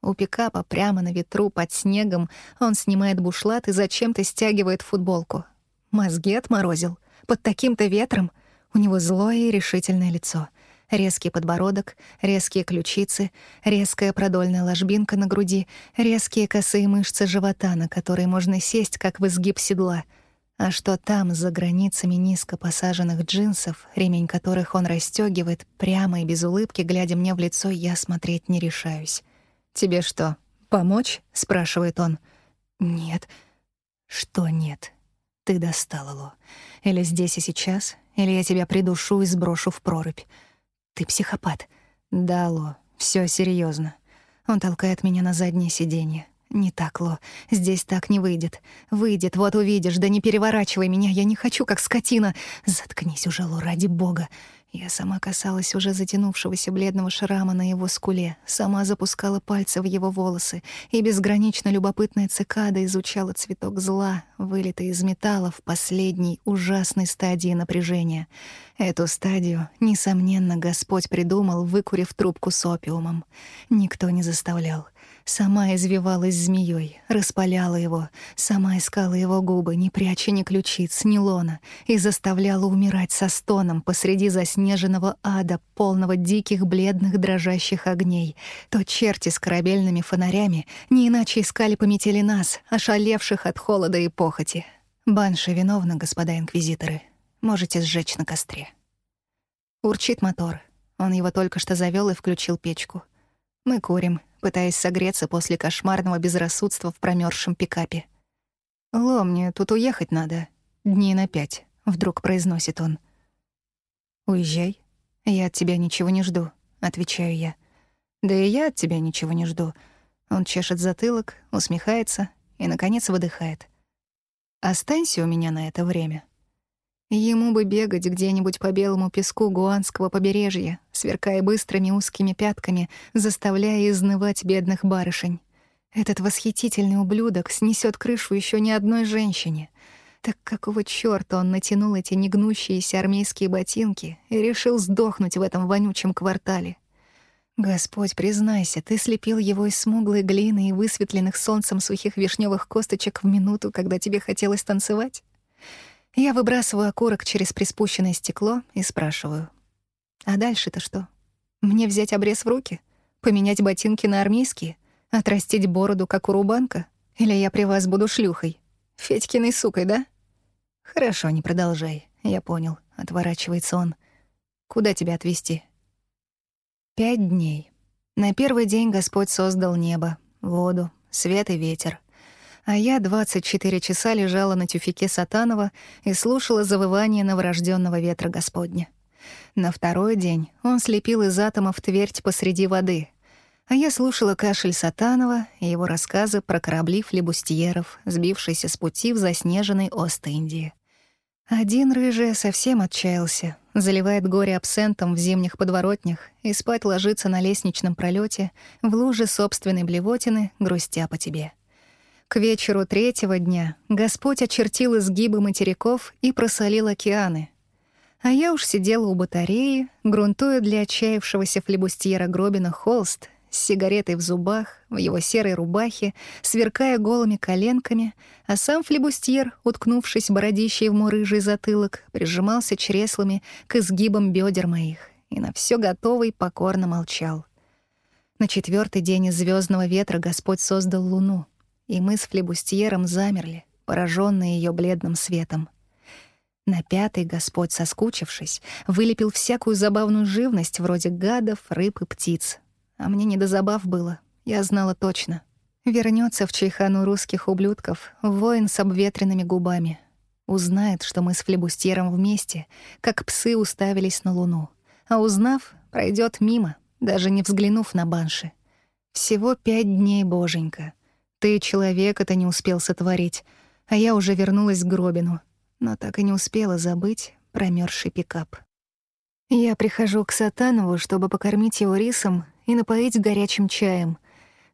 У пикапа прямо на ветру под снегом он снимает бушлат и зачем-то стягивает футболку. Мозги отморозил. Под таким-то ветром у него злое и решительное лицо. Резкий подбородок, резкие ключицы, резкая продольная ложбинка на груди, резкие косые мышцы живота, на которые можно сесть, как в изгиб седла — а что там, за границами низко посаженных джинсов, ремень которых он расстёгивает, прямо и без улыбки, глядя мне в лицо, я смотреть не решаюсь. «Тебе что, помочь?» — спрашивает он. «Нет». «Что нет?» «Ты достала, Ло. Или здесь и сейчас, или я тебя придушу и сброшу в прорубь. Ты психопат». «Да, Ло, всё серьёзно». Он толкает меня на заднее сиденье. «Не так, Ло. Здесь так не выйдет. Выйдет, вот увидишь. Да не переворачивай меня, я не хочу, как скотина. Заткнись уже, Ло, ради бога. Я сама касалась уже затянувшегося бледного шрама на его скуле, сама запускала пальцы в его волосы, и безгранично любопытная цикада изучала цветок зла, вылитый из металла в последней ужасной стадии напряжения. Эту стадию, несомненно, Господь придумал, выкурив трубку с опиумом. Никто не заставлял. Сама извивалась змеей, распаляла его, сама искала его губы, не пряча ни ключиц, ни лона, и заставляла умирать со стоном посреди заснеженного ада, полного диких, бледных, дрожащих огней. То черти с корабельными фонарями не иначе искали по метели нас, ошалевших от холода и похоти. Банши виновна, господа инквизиторы. Можете сжечь на костре. Урчит мотор. Он его только что завёл и включил печку. Мы курим, пытаясь согреться после кошмарного безрассудства в промёрзшем пикапе. «Ло, мне тут уехать надо. Дней на пять», — вдруг произносит он. «Уезжай. Я от тебя ничего не жду», — отвечаю я. «Да и я от тебя ничего не жду». Он чешет затылок, усмехается и, наконец, выдыхает. «Останься у меня на это время». Ему бы бегать где-нибудь по белому песку гуанского побережья, сверкая быстрыми узкими пятками, заставляя изнывать бедных барышень. Этот восхитительный ублюдок снесет крышу еще ни одной женщине. Так какого чёрта он натянул эти негнущиеся армейские ботинки и решил сдохнуть в этом вонючем квартале? Господь, признайся, ты слепил его из смуглой глины и высветленных солнцем сухих вишневых косточек в минуту, когда тебе хотелось танцевать? Я выбрасываю окурок через приспущенное стекло и спрашиваю. «А дальше-то что? Мне взять обрез в руки? Поменять ботинки на армейские? Отрастить бороду, как у Рубанка? Или я при вас буду шлюхой? Федькиной сукой, да? Хорошо, не продолжай. Я понял. Отворачивается он. Куда тебя отвезти? Пять дней. На первый день Господь создал небо, воду, свет и ветер. А я 24 часа лежала на тюфике Сатанова и слушала завывание новорожденного ветра Господня. На второй день он слепил из атомов твердь посреди воды, а я слушала кашель Сатанова и его рассказы про корабли флебустьеров, сбившиеся с пути в заснеженной Ост-Индии. Один рыжий совсем отчаялся, заливает горе абсентом в зимних подворотнях и спать ложится на лестничном пролете в луже собственной блевотины, грустя по тебе. К вечеру третьего дня Господь очертил изгибы материков и просолил океаны. А я уж сидела у батареи, грунтуя для отчаявшегося флебустьера Гробина холст с сигаретой в зубах, в его серой рубахе, сверкая голыми коленками, а сам флебустьер, уткнувшись бородищей в мой рыжий затылок, прижимался чреслами к изгибам бедер моих и на все готовый покорно молчал. На четвертый день из звездного ветра Господь создал луну, и мы с флебустьером замерли, пораженные ее бледным светом. На пятый Господь, соскучившись, вылепил всякую забавную живность вроде гадов, рыб и птиц, а мне не до забав было, я знала точно. Вернется в чайхану русских ублюдков воин с обветренными губами. Узнает, что мы с флебустьером вместе, как псы уставились на луну. А узнав, пройдет мимо, даже не взглянув на банши. Всего пять дней, боженька. Ты человек это не успел сотворить, а я уже вернулась к Гробину, но так и не успела забыть промерзший пикап. Я прихожу к Сатанову, чтобы покормить его рисом и напоить горячим чаем.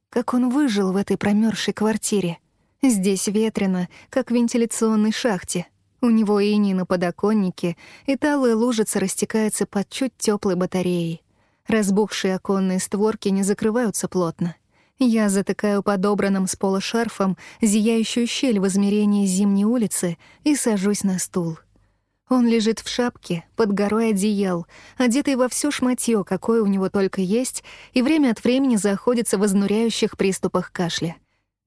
Как он выжил в этой промерзшей квартире. Здесь ветрено, как в вентиляционной шахте. У него ини на подоконнике, и талая лужица растекается под чуть теплой батареей. Разбухшие оконные створки не закрываются плотно. Я затыкаю подобранным с пола шарфом зияющую щель в измерении зимней улицы и сажусь на стул — он лежит в шапке, под горой одеял, одетый во все шматье, какое у него только есть, и время от времени заходится в изнуряющих приступах кашля.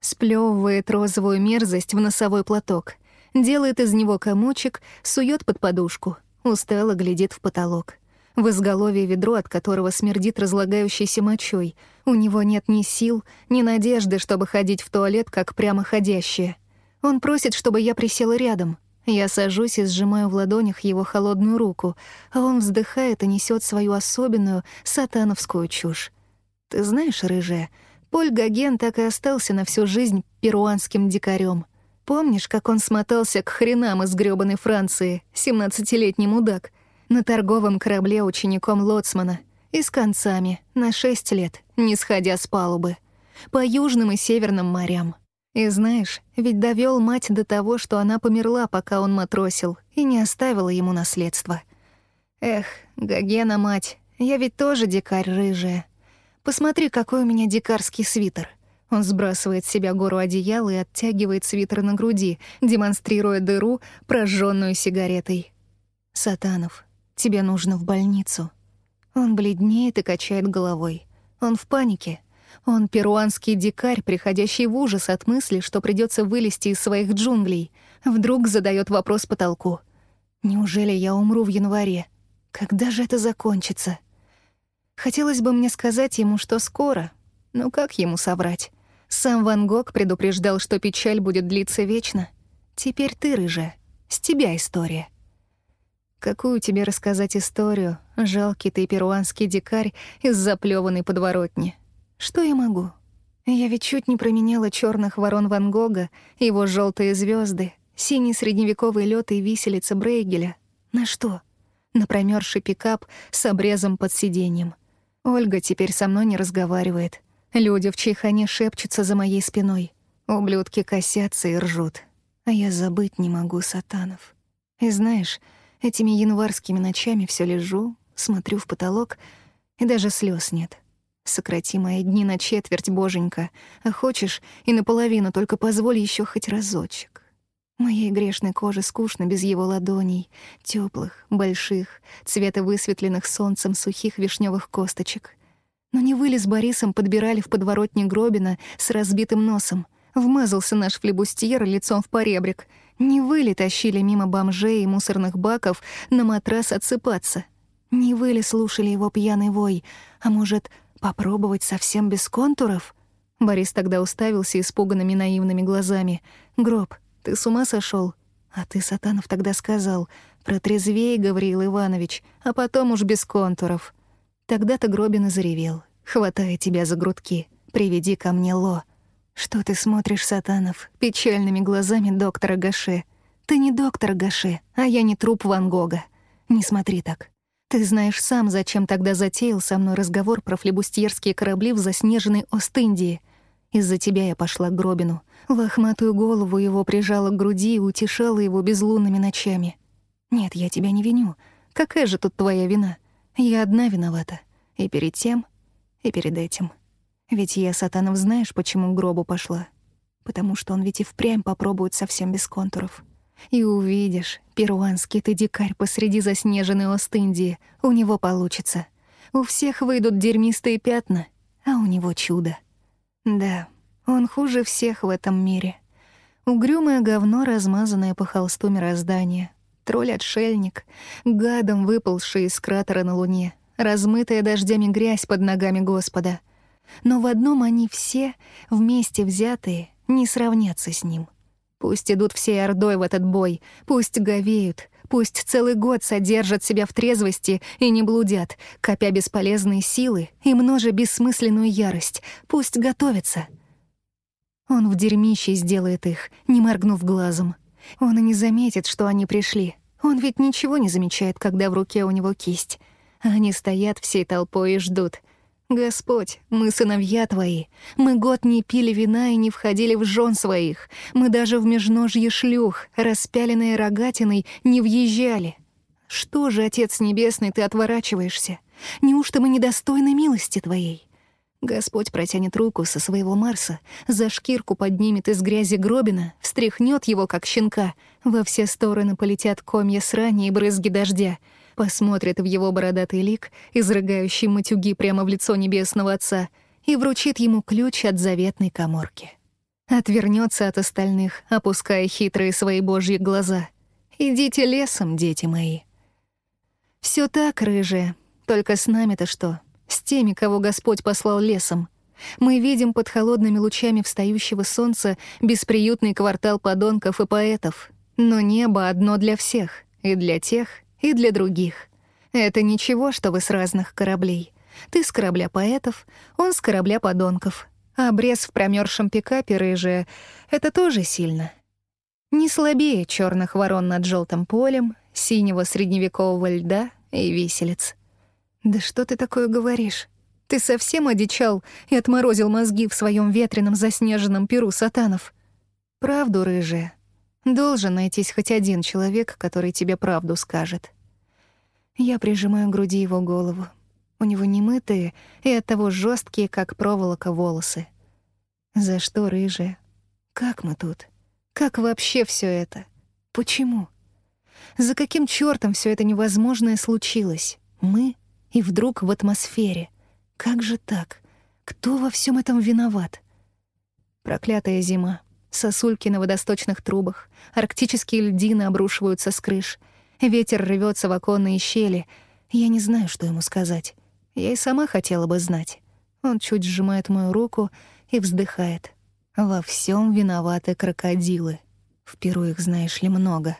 Сплёвывает розовую мерзость в носовой платок, делает из него комочек, сует под подушку, устало глядит в потолок. В изголовье ведро, от которого смердит разлагающейся мочой. У него нет ни сил, ни надежды, чтобы ходить в туалет, как прямоходящая. Он просит, чтобы я присела рядом — я сажусь и сжимаю в ладонях его холодную руку, а он вздыхает и несет свою особенную сатановскую чушь. Ты знаешь, рыжая, Поль Гоген так и остался на всю жизнь перуанским дикарем. Помнишь, как он смотался к хренам из грёбаной Франции, семнадцатилетний мудак, на торговом корабле учеником лоцмана и с концами, на шесть лет, не сходя с палубы, по южным и северным морям. И знаешь, ведь довел мать до того, что она померла, пока он матросил, и не оставила ему наследство. Эх, Гогена мать, я ведь тоже дикарь рыжая. Посмотри, какой у меня дикарский свитер. Он сбрасывает с себя гору одеяла и оттягивает свитер на груди, демонстрируя дыру, прожженную сигаретой. «Сатанов, тебе нужно в больницу». Он бледнеет и качает головой. Он в панике. Он перуанский дикарь, приходящий в ужас от мысли, что придется вылезти из своих джунглей. Вдруг задает вопрос потолку. «Неужели я умру в январе? Когда же это закончится?» Хотелось бы мне сказать ему, что скоро. Но как ему соврать? Сам Ван Гог предупреждал, что печаль будет длиться вечно. Теперь ты, рыжая, с тебя история. Какую тебе рассказать историю, жалкий ты перуанский дикарь из заплеванной подворотни? Что я могу? Я ведь чуть не променяла черных ворон Ван Гога, его желтые звезды, синий средневековый лед и виселица Брейгеля. На что? На промерзший пикап с обрезом под сиденьем. Ольга теперь со мной не разговаривает. Люди в чайхане шепчутся за моей спиной. Ублюдки косятся и ржут. А я забыть не могу сатанов. И знаешь, этими январскими ночами все лежу, смотрю в потолок, и даже слез нет. Сократи мои дни на четверть, боженька. А хочешь, и наполовину, только позволь еще хоть разочек. Моей грешной коже скучно без его ладоней, теплых, больших, цвета высветленных солнцем сухих вишневых косточек. Но не вы ли с Борисом подбирали в подворотне Гробина с разбитым носом, Вмазался наш флебустьер лицом в поребрик. Не вы ли тащили мимо бомжей и мусорных баков на матрас отсыпаться? Не вы ли слушали его пьяный вой? А может, попробовать совсем без контуров? Борис тогда уставился испуганными наивными глазами. «Гроб, ты с ума сошел? А ты, Сатанов, тогда сказал, протрезвей, Гавриил Иванович, а потом уж без контуров. Тогда-то Гробин и заревел, хватая тебя за грудки. «Приведи ко мне Ло». «Что ты смотришь, Сатанов, печальными глазами доктора Гаше? Ты не доктор Гаше, а я не труп Ван Гога. Не смотри так. Ты знаешь сам, зачем тогда затеял со мной разговор про флебустьерские корабли в заснеженной Ост-Индии. Из-за тебя я пошла к Гробину. Лохматую голову его прижала к груди и утешала его безлунными ночами. Нет, я тебя не виню. Какая же тут твоя вина? Я одна виновата. И перед тем, и перед этим. Ведь я, Сатанов, знаешь, почему к гробу пошла? Потому что он ведь и впрямь попробует совсем без контуров. И увидишь, перуанский ты дикарь посреди заснеженной Ост-Индии. У него получится. У всех выйдут дерьмистые пятна, а у него чудо. Да, он хуже всех в этом мире. Угрюмое говно, размазанное по холсту мироздания. Тролль-отшельник, гадом выползший из кратера на Луне, размытая дождями грязь под ногами Господа. Но в одном они все, вместе взятые, не сравнятся с ним. Пусть идут всей ордой в этот бой, пусть говеют, пусть целый год содержат себя в трезвости и не блудят, копя бесполезные силы и множа бессмысленную ярость, пусть готовятся. Он в дерьмище сделает их, не моргнув глазом. Он и не заметит, что они пришли. Он ведь ничего не замечает, когда в руке у него кисть. Они стоят всей толпой и ждут. «Господь, мы сыновья Твои. Мы год не пили вина и не входили в жен своих. Мы даже в межножье шлюх, распяленные рогатиной, не въезжали. Что же, Отец Небесный, Ты отворачиваешься? Неужто мы недостойны милости Твоей?» Господь протянет руку со своего Марса, за шкирку поднимет из грязи гробина, встряхнет его, как щенка. Во все стороны полетят комья срани и брызги дождя — посмотрит в его бородатый лик, изрыгающий матюги прямо в лицо небесного отца, и вручит ему ключ от заветной коморки. Отвернется от остальных, опуская хитрые свои божьи глаза. «Идите лесом, дети мои». Все так, рыжая, только с нами-то что? С теми, кого Господь послал лесом. Мы видим под холодными лучами встающего солнца бесприютный квартал подонков и поэтов. Но небо одно для всех, и для тех, и для других. Это ничего, что вы с разных кораблей. Ты с корабля поэтов, он с корабля подонков. А обрез в промерзшем пикапе рыжая — это тоже сильно. Не слабее черных ворон над желтым полем, синего средневекового льда и виселиц. Да что ты такое говоришь? Ты совсем одичал и отморозил мозги в своем ветреном заснеженном перу сатанов. Правду, рыжая, Должен найтись хоть один человек, который тебе правду скажет. Я прижимаю к груди его голову. У него немытые и оттого жесткие, как проволока, волосы. За что рыжие? Как мы тут? Как вообще все это? Почему? За каким чертом все это невозможное случилось? Мы и вдруг в атмосфере. Как же так? Кто во всем этом виноват? Проклятая зима. Сосульки на водосточных трубах, арктические льдины обрушиваются с крыш, ветер рвется в оконные щели. Я не знаю, что ему сказать. Я и сама хотела бы знать. Он чуть сжимает мою руку и вздыхает. Во всем виноваты крокодилы. В Перу их, знаешь ли, много.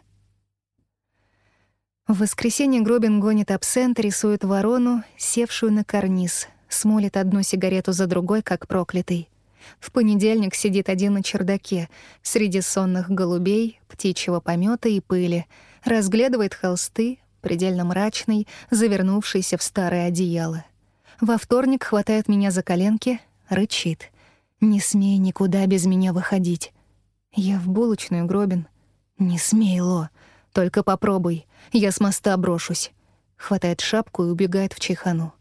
В воскресенье Гробин гонит абсент, рисует ворону, севшую на карниз, смолит одну сигарету за другой, как проклятый. В понедельник сидит один на чердаке, среди сонных голубей, птичьего помета и пыли, разглядывает холсты, предельно мрачный, завернувшийся в старое одеяло. Во вторник хватает меня за коленки, рычит. «Не смей никуда без меня выходить». Я в булочную, Гробин. «Не смей, Ло. Только попробуй. Я с моста брошусь». Хватает шапку и убегает в чайхану.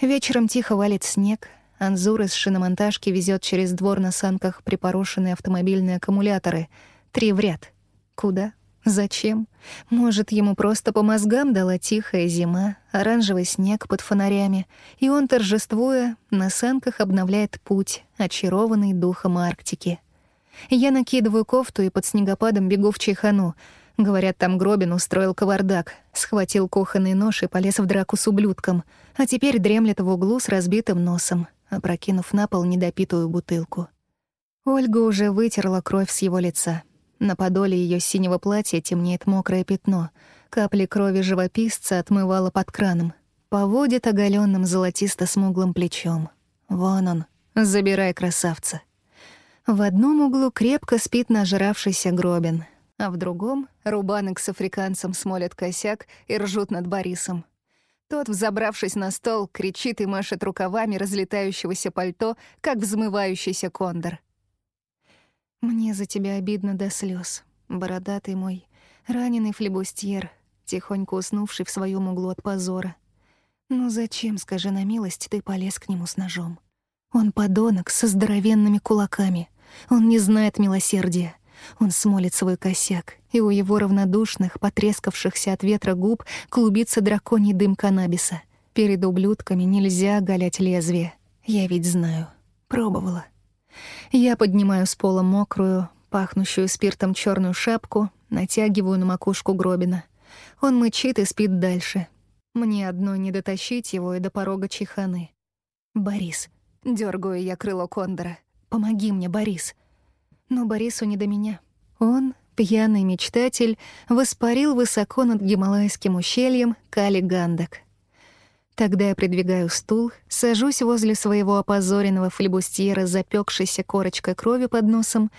Вечером тихо валит снег, Анзур из шиномонтажки везет через двор на санках припорошенные автомобильные аккумуляторы. Три в ряд. Куда? Зачем? Может, ему просто по мозгам дала тихая зима, оранжевый снег под фонарями, и он, торжествуя, на санках обновляет путь, очарованный духом Арктики. Я накидываю кофту и под снегопадом бегу в чайхану. Говорят, там Гробин устроил кавардак, схватил кухонный нож и полез в драку с ублюдком, а теперь дремлет в углу с разбитым носом, опрокинув на пол недопитую бутылку. Ольга уже вытерла кровь с его лица. На подоле ее синего платья темнеет мокрое пятно. Капли крови живописца отмывала под краном. Поводит оголенным золотисто-смуглым плечом. Вон он, забирай красавца. В одном углу крепко спит нажравшийся Гробин, а в другом рубанок с африканцем смолят косяк и ржут над Борисом. Тот, взобравшись на стол, кричит и машет рукавами разлетающегося пальто, как взмывающийся кондор. «Мне за тебя обидно до слез, бородатый мой, раненый флебустьер, тихонько уснувший в своем углу от позора. Ну зачем, скажи на милость, ты полез к нему с ножом? Он подонок со здоровенными кулаками. Он не знает милосердия. Он смолит свой косяк, и у его равнодушных, потрескавшихся от ветра губ клубится драконий дым каннабиса. Перед ублюдками нельзя оголять лезвие. Я ведь знаю. Пробовала. Я поднимаю с пола мокрую, пахнущую спиртом черную шапку, натягиваю на макушку Гробина. Он мычит и спит дальше. Мне одной не дотащить его и до порога чеханы. «Борис». Дёргаю я крыло кондора. Помоги мне, Борис. Но Борису не до меня. Он, пьяный мечтатель, воспарил высоко над Гималайским ущельем Кали Гандак. Тогда я придвигаю стул, сажусь возле своего опозоренного флебустьера, запекшейся корочкой крови под носом,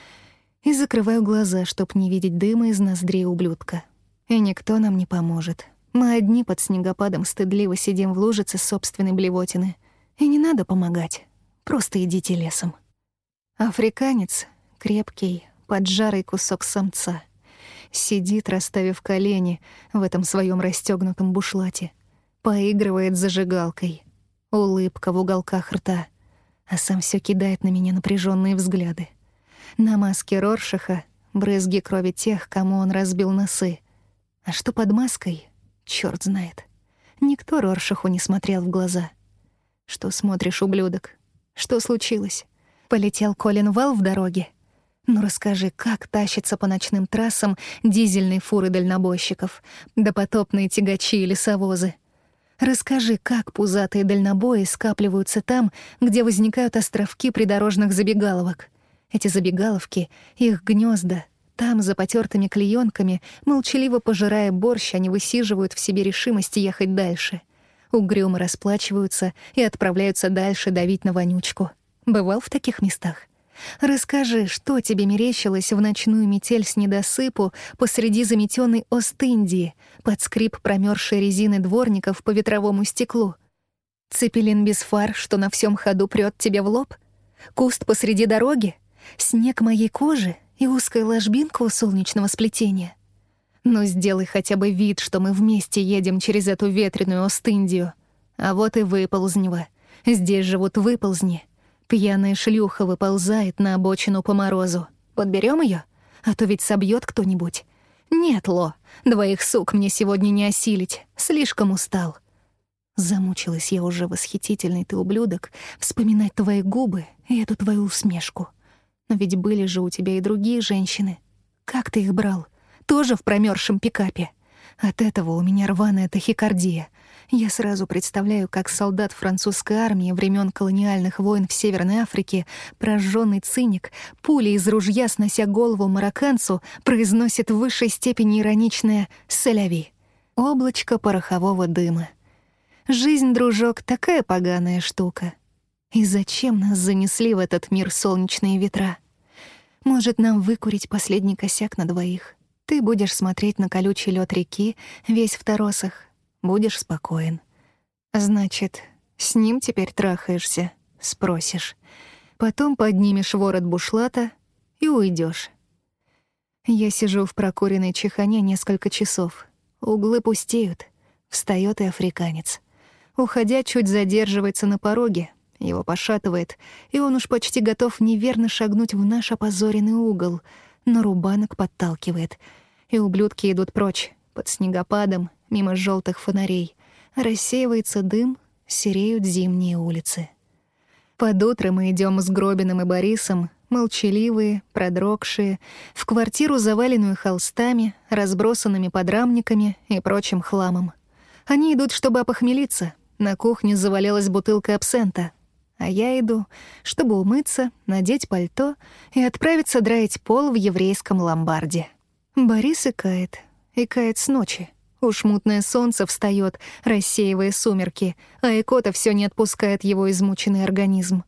и закрываю глаза, чтоб не видеть дыма из ноздрей ублюдка. И никто нам не поможет. Мы одни под снегопадом стыдливо сидим в лужице собственной блевотины. И не надо помогать. Просто идите лесом. Африканец, крепкий, поджарый кусок самца, сидит, расставив колени в этом своем расстёгнутом бушлате, поигрывает зажигалкой, улыбка в уголках рта, а сам всё кидает на меня напряжённые взгляды. На маске Роршаха брызги крови тех, кому он разбил носы. А что под маской, чёрт знает. Никто Роршаху не смотрел в глаза. Что смотришь, ублюдок? Что случилось? Полетел Колин Вал в дороге? Ну расскажи, как тащится по ночным трассам дизельные фуры дальнобойщиков, допотопные тягачи и лесовозы? Расскажи, как пузатые дальнобои скапливаются там, где возникают островки придорожных забегаловок. Эти забегаловки, их гнезда, там, за потертыми клеенками, молчаливо пожирая борщ, они высиживают в себе решимость ехать дальше. Угрюмо расплачиваются и отправляются дальше давить на вонючку. Бывал в таких местах? Расскажи, что тебе мерещилось в ночную метель с недосыпу посреди заметенной Ост-Индии под скрип промерзшей резины дворников по ветровому стеклу? Цепелин без фар, что на всем ходу прет тебе в лоб? Куст посреди дороги? Снег моей кожи и узкая ложбинка у солнечного сплетения? Ну, сделай хотя бы вид, что мы вместе едем через эту ветреную Ост-Индию. А вот и выползнево. Здесь живут выползни — Пьяная шлюха выползает на обочину по морозу. Подберем ее? А то ведь собьет кто-нибудь. Нет, Ло, двоих сук мне сегодня не осилить. Слишком устал. Замучилась я уже, восхитительный ты ублюдок, вспоминать твои губы и эту твою усмешку. Но ведь были же у тебя и другие женщины. Как ты их брал? Тоже в промерзшем пикапе. От этого у меня рваная тахикардия. Я сразу представляю, как солдат французской армии времен колониальных войн в Северной Африке, прожженный циник, пули из ружья, снося голову марокканцу, произносит в высшей степени ироничное «Соляви» — облачко порохового дыма. Жизнь, дружок, такая поганая штука. И зачем нас занесли в этот мир солнечные ветра? Может, нам выкурить последний косяк на двоих? Ты будешь смотреть на колючий лед реки, весь в торосах, будешь спокоен. Значит, с ним теперь трахаешься, спросишь. Потом поднимешь ворот бушлата и уйдешь. Я сижу в прокуренной чехане несколько часов. Углы пустеют. Встаёт и африканец. Уходя, чуть задерживается на пороге. Его пошатывает, и он уж почти готов неверно шагнуть в наш опозоренный угол, но рубанок подталкивает, и ублюдки идут прочь, под снегопадом, мимо желтых фонарей. Рассеивается дым, сереют зимние улицы. Под утро мы идем с Гробиным и Борисом, молчаливые, продрогшие, в квартиру, заваленную холстами, разбросанными подрамниками и прочим хламом. Они идут, чтобы опохмелиться. На кухне завалялась бутылка абсента. А я иду, чтобы умыться, надеть пальто и отправиться драить пол в еврейском ломбарде. Борис икает, икает с ночи. Уж мутное солнце встает, рассеивая сумерки, а икота все не отпускает его измученный организм.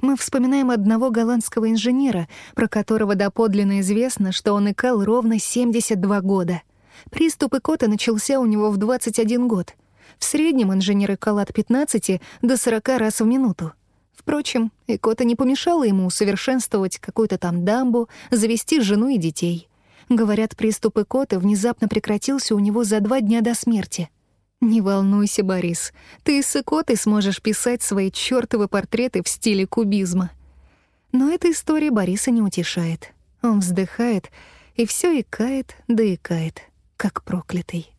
Мы вспоминаем одного голландского инженера, про которого доподлинно известно, что он икал ровно 72 года. Приступ икота начался у него в 21 год. В среднем инженер икал от 15 до 40 раз в минуту. Впрочем, икота не помешала ему усовершенствовать какую-то там дамбу, завести жену и детей. Говорят, приступ икоты внезапно прекратился у него за два дня до смерти. Не волнуйся, Борис, ты с икотой сможешь писать свои чёртовы портреты в стиле кубизма. Но эта история Бориса не утешает. Он вздыхает и все икает да икает, как проклятый.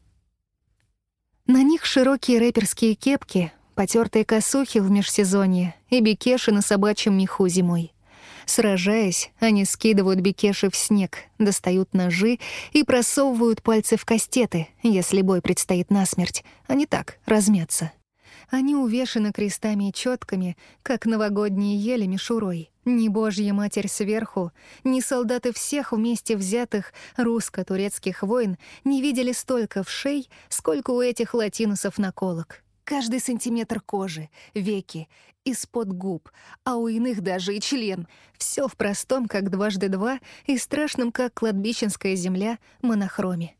На них широкие рэперские кепки, потертые косухи в межсезонье и бекеши на собачьем меху зимой. Сражаясь, они скидывают бекеши в снег, достают ножи и просовывают пальцы в кастеты, если бой предстоит насмерть, а не так, размяться. Они увешаны крестами и четками, как новогодние ели мишурой. Ни Божья Матерь сверху, ни солдаты всех вместе взятых русско-турецких войн не видели столько вшей, сколько у этих латиносов наколок. Каждый сантиметр кожи, веки, из-под губ, а у иных даже и член. Все в простом, как дважды два, и страшном, как кладбищенская земля, монохроме.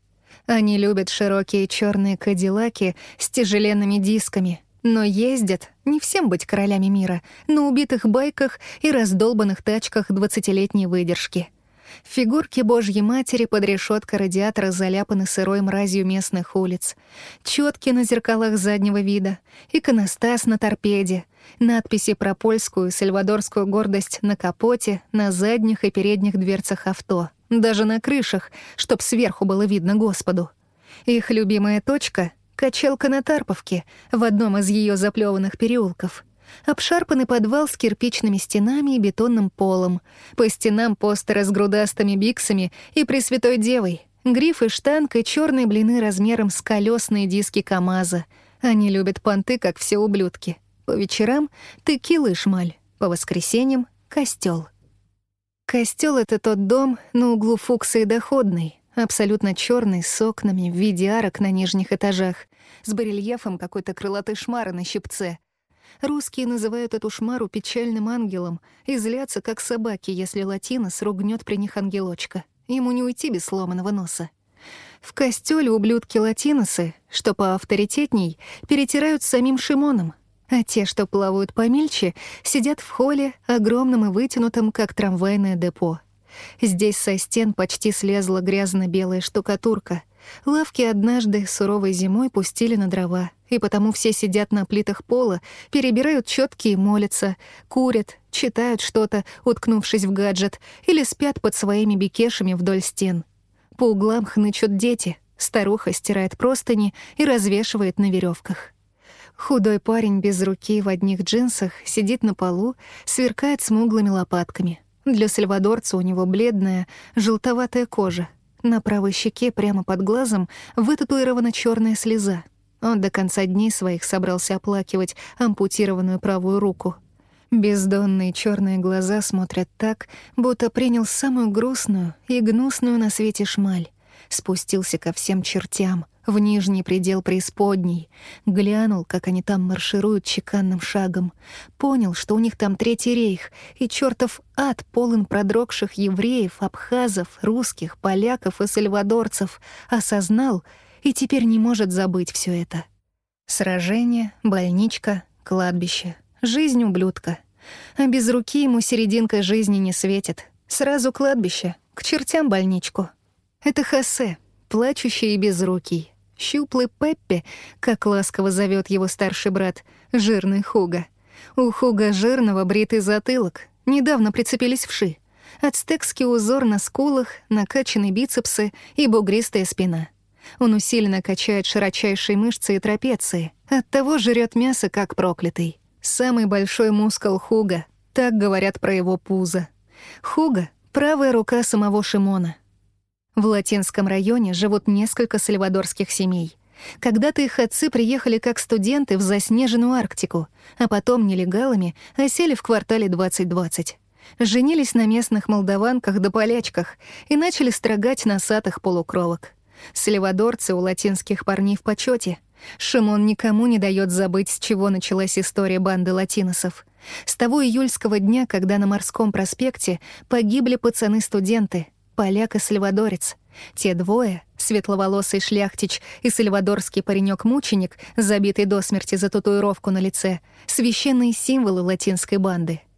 Они любят широкие черные кадиллаки с тяжеленными дисками, но ездят, не всем быть королями мира, на убитых байках и раздолбанных тачках двадцатилетней выдержки. Фигурки Божьей Матери под решеткой радиатора заляпаны сырой мразью местных улиц. Четки на зеркалах заднего вида, иконостас на торпеде, надписи про польскую и сальвадорскую гордость на капоте, на задних и передних дверцах авто, даже на крышах, чтоб сверху было видно Господу. Их любимая точка — качалка на Тарповке в одном из ее заплеванных переулков — Обшарпанный подвал с кирпичными стенами и бетонным полом. По стенам постеры с грудастыми биксами и Пресвятой Девой. Гриф и штанг и черные блины размером с колесные диски КамАЗа. Они любят понты, как все ублюдки. По вечерам — текила и шмаль. По воскресеньям — костел. Костел это тот дом на углу Фукса и Доходный, абсолютно черный, с окнами в виде арок на нижних этажах, с барельефом какой-то крылатой шмары на щипце, Русские называют эту шмару печальным ангелом и злятся, как собаки, если латинос ругнет при них ангелочка. Ему не уйти без сломанного носа. В костёле ублюдки латиносы, что поавторитетней, перетирают с самим Шимоном, а те, что плавают помельче, сидят в холле, огромном и вытянутом, как трамвайное депо. Здесь со стен почти слезла грязно-белая штукатурка. Лавки однажды суровой зимой пустили на дрова, и потому все сидят на плитах пола, перебирают четки и молятся, курят, читают что-то, уткнувшись в гаджет, или спят под своими бикешами вдоль стен. По углам хнычут дети, старуха стирает простыни и развешивает на веревках. Худой парень без руки в одних джинсах сидит на полу, сверкает смуглыми лопатками. Для сальвадорца у него бледная, желтоватая кожа. На правой щеке прямо под глазом вытатуирована черная слеза — он до конца дней своих собрался оплакивать ампутированную правую руку. Бездонные черные глаза смотрят так, будто принял самую грустную и гнусную на свете шмаль. Спустился ко всем чертям, в нижний предел преисподней, глянул, как они там маршируют чеканным шагом, понял, что у них там Третий рейх, и чертов ад полон продрогших евреев, абхазов, русских, поляков и сальвадорцев, осознал — и теперь не может забыть все это. Сражение, больничка, кладбище, жизнь ублюдка. А без руки ему серединка жизни не светит. Сразу кладбище, к чертям больничку. Это Хосе, плачущий и безрукий. Щуплый Пеппи, как ласково зовет его старший брат, жирный Хуга. У Хуга жирного бритый затылок, недавно прицепились вши. Ацтекский узор на скулах, накачанные бицепсы и бугристая спина. Он усиленно качает широчайшие мышцы и трапеции. Оттого жрет мясо, как проклятый. Самый большой мускул Хуга. Так говорят про его пузо. Хуга — правая рука самого Шимона. В латинском районе живут несколько сальвадорских семей. Когда-то их отцы приехали как студенты в заснеженную Арктику, а потом нелегалами осели в квартале 2020. Женились на местных молдаванках да полячках и начали строгать носатых полукровок. Сальвадорцы у латинских парней в почете. Шимон никому не дает забыть, с чего началась история банды латиносов. С того июльского дня, когда на Морском проспекте погибли пацаны-студенты, поляк и сальвадорец. Те двое, светловолосый шляхтич и сальвадорский паренек-мученик, забитый до смерти за татуировку на лице, священные символы латинской банды —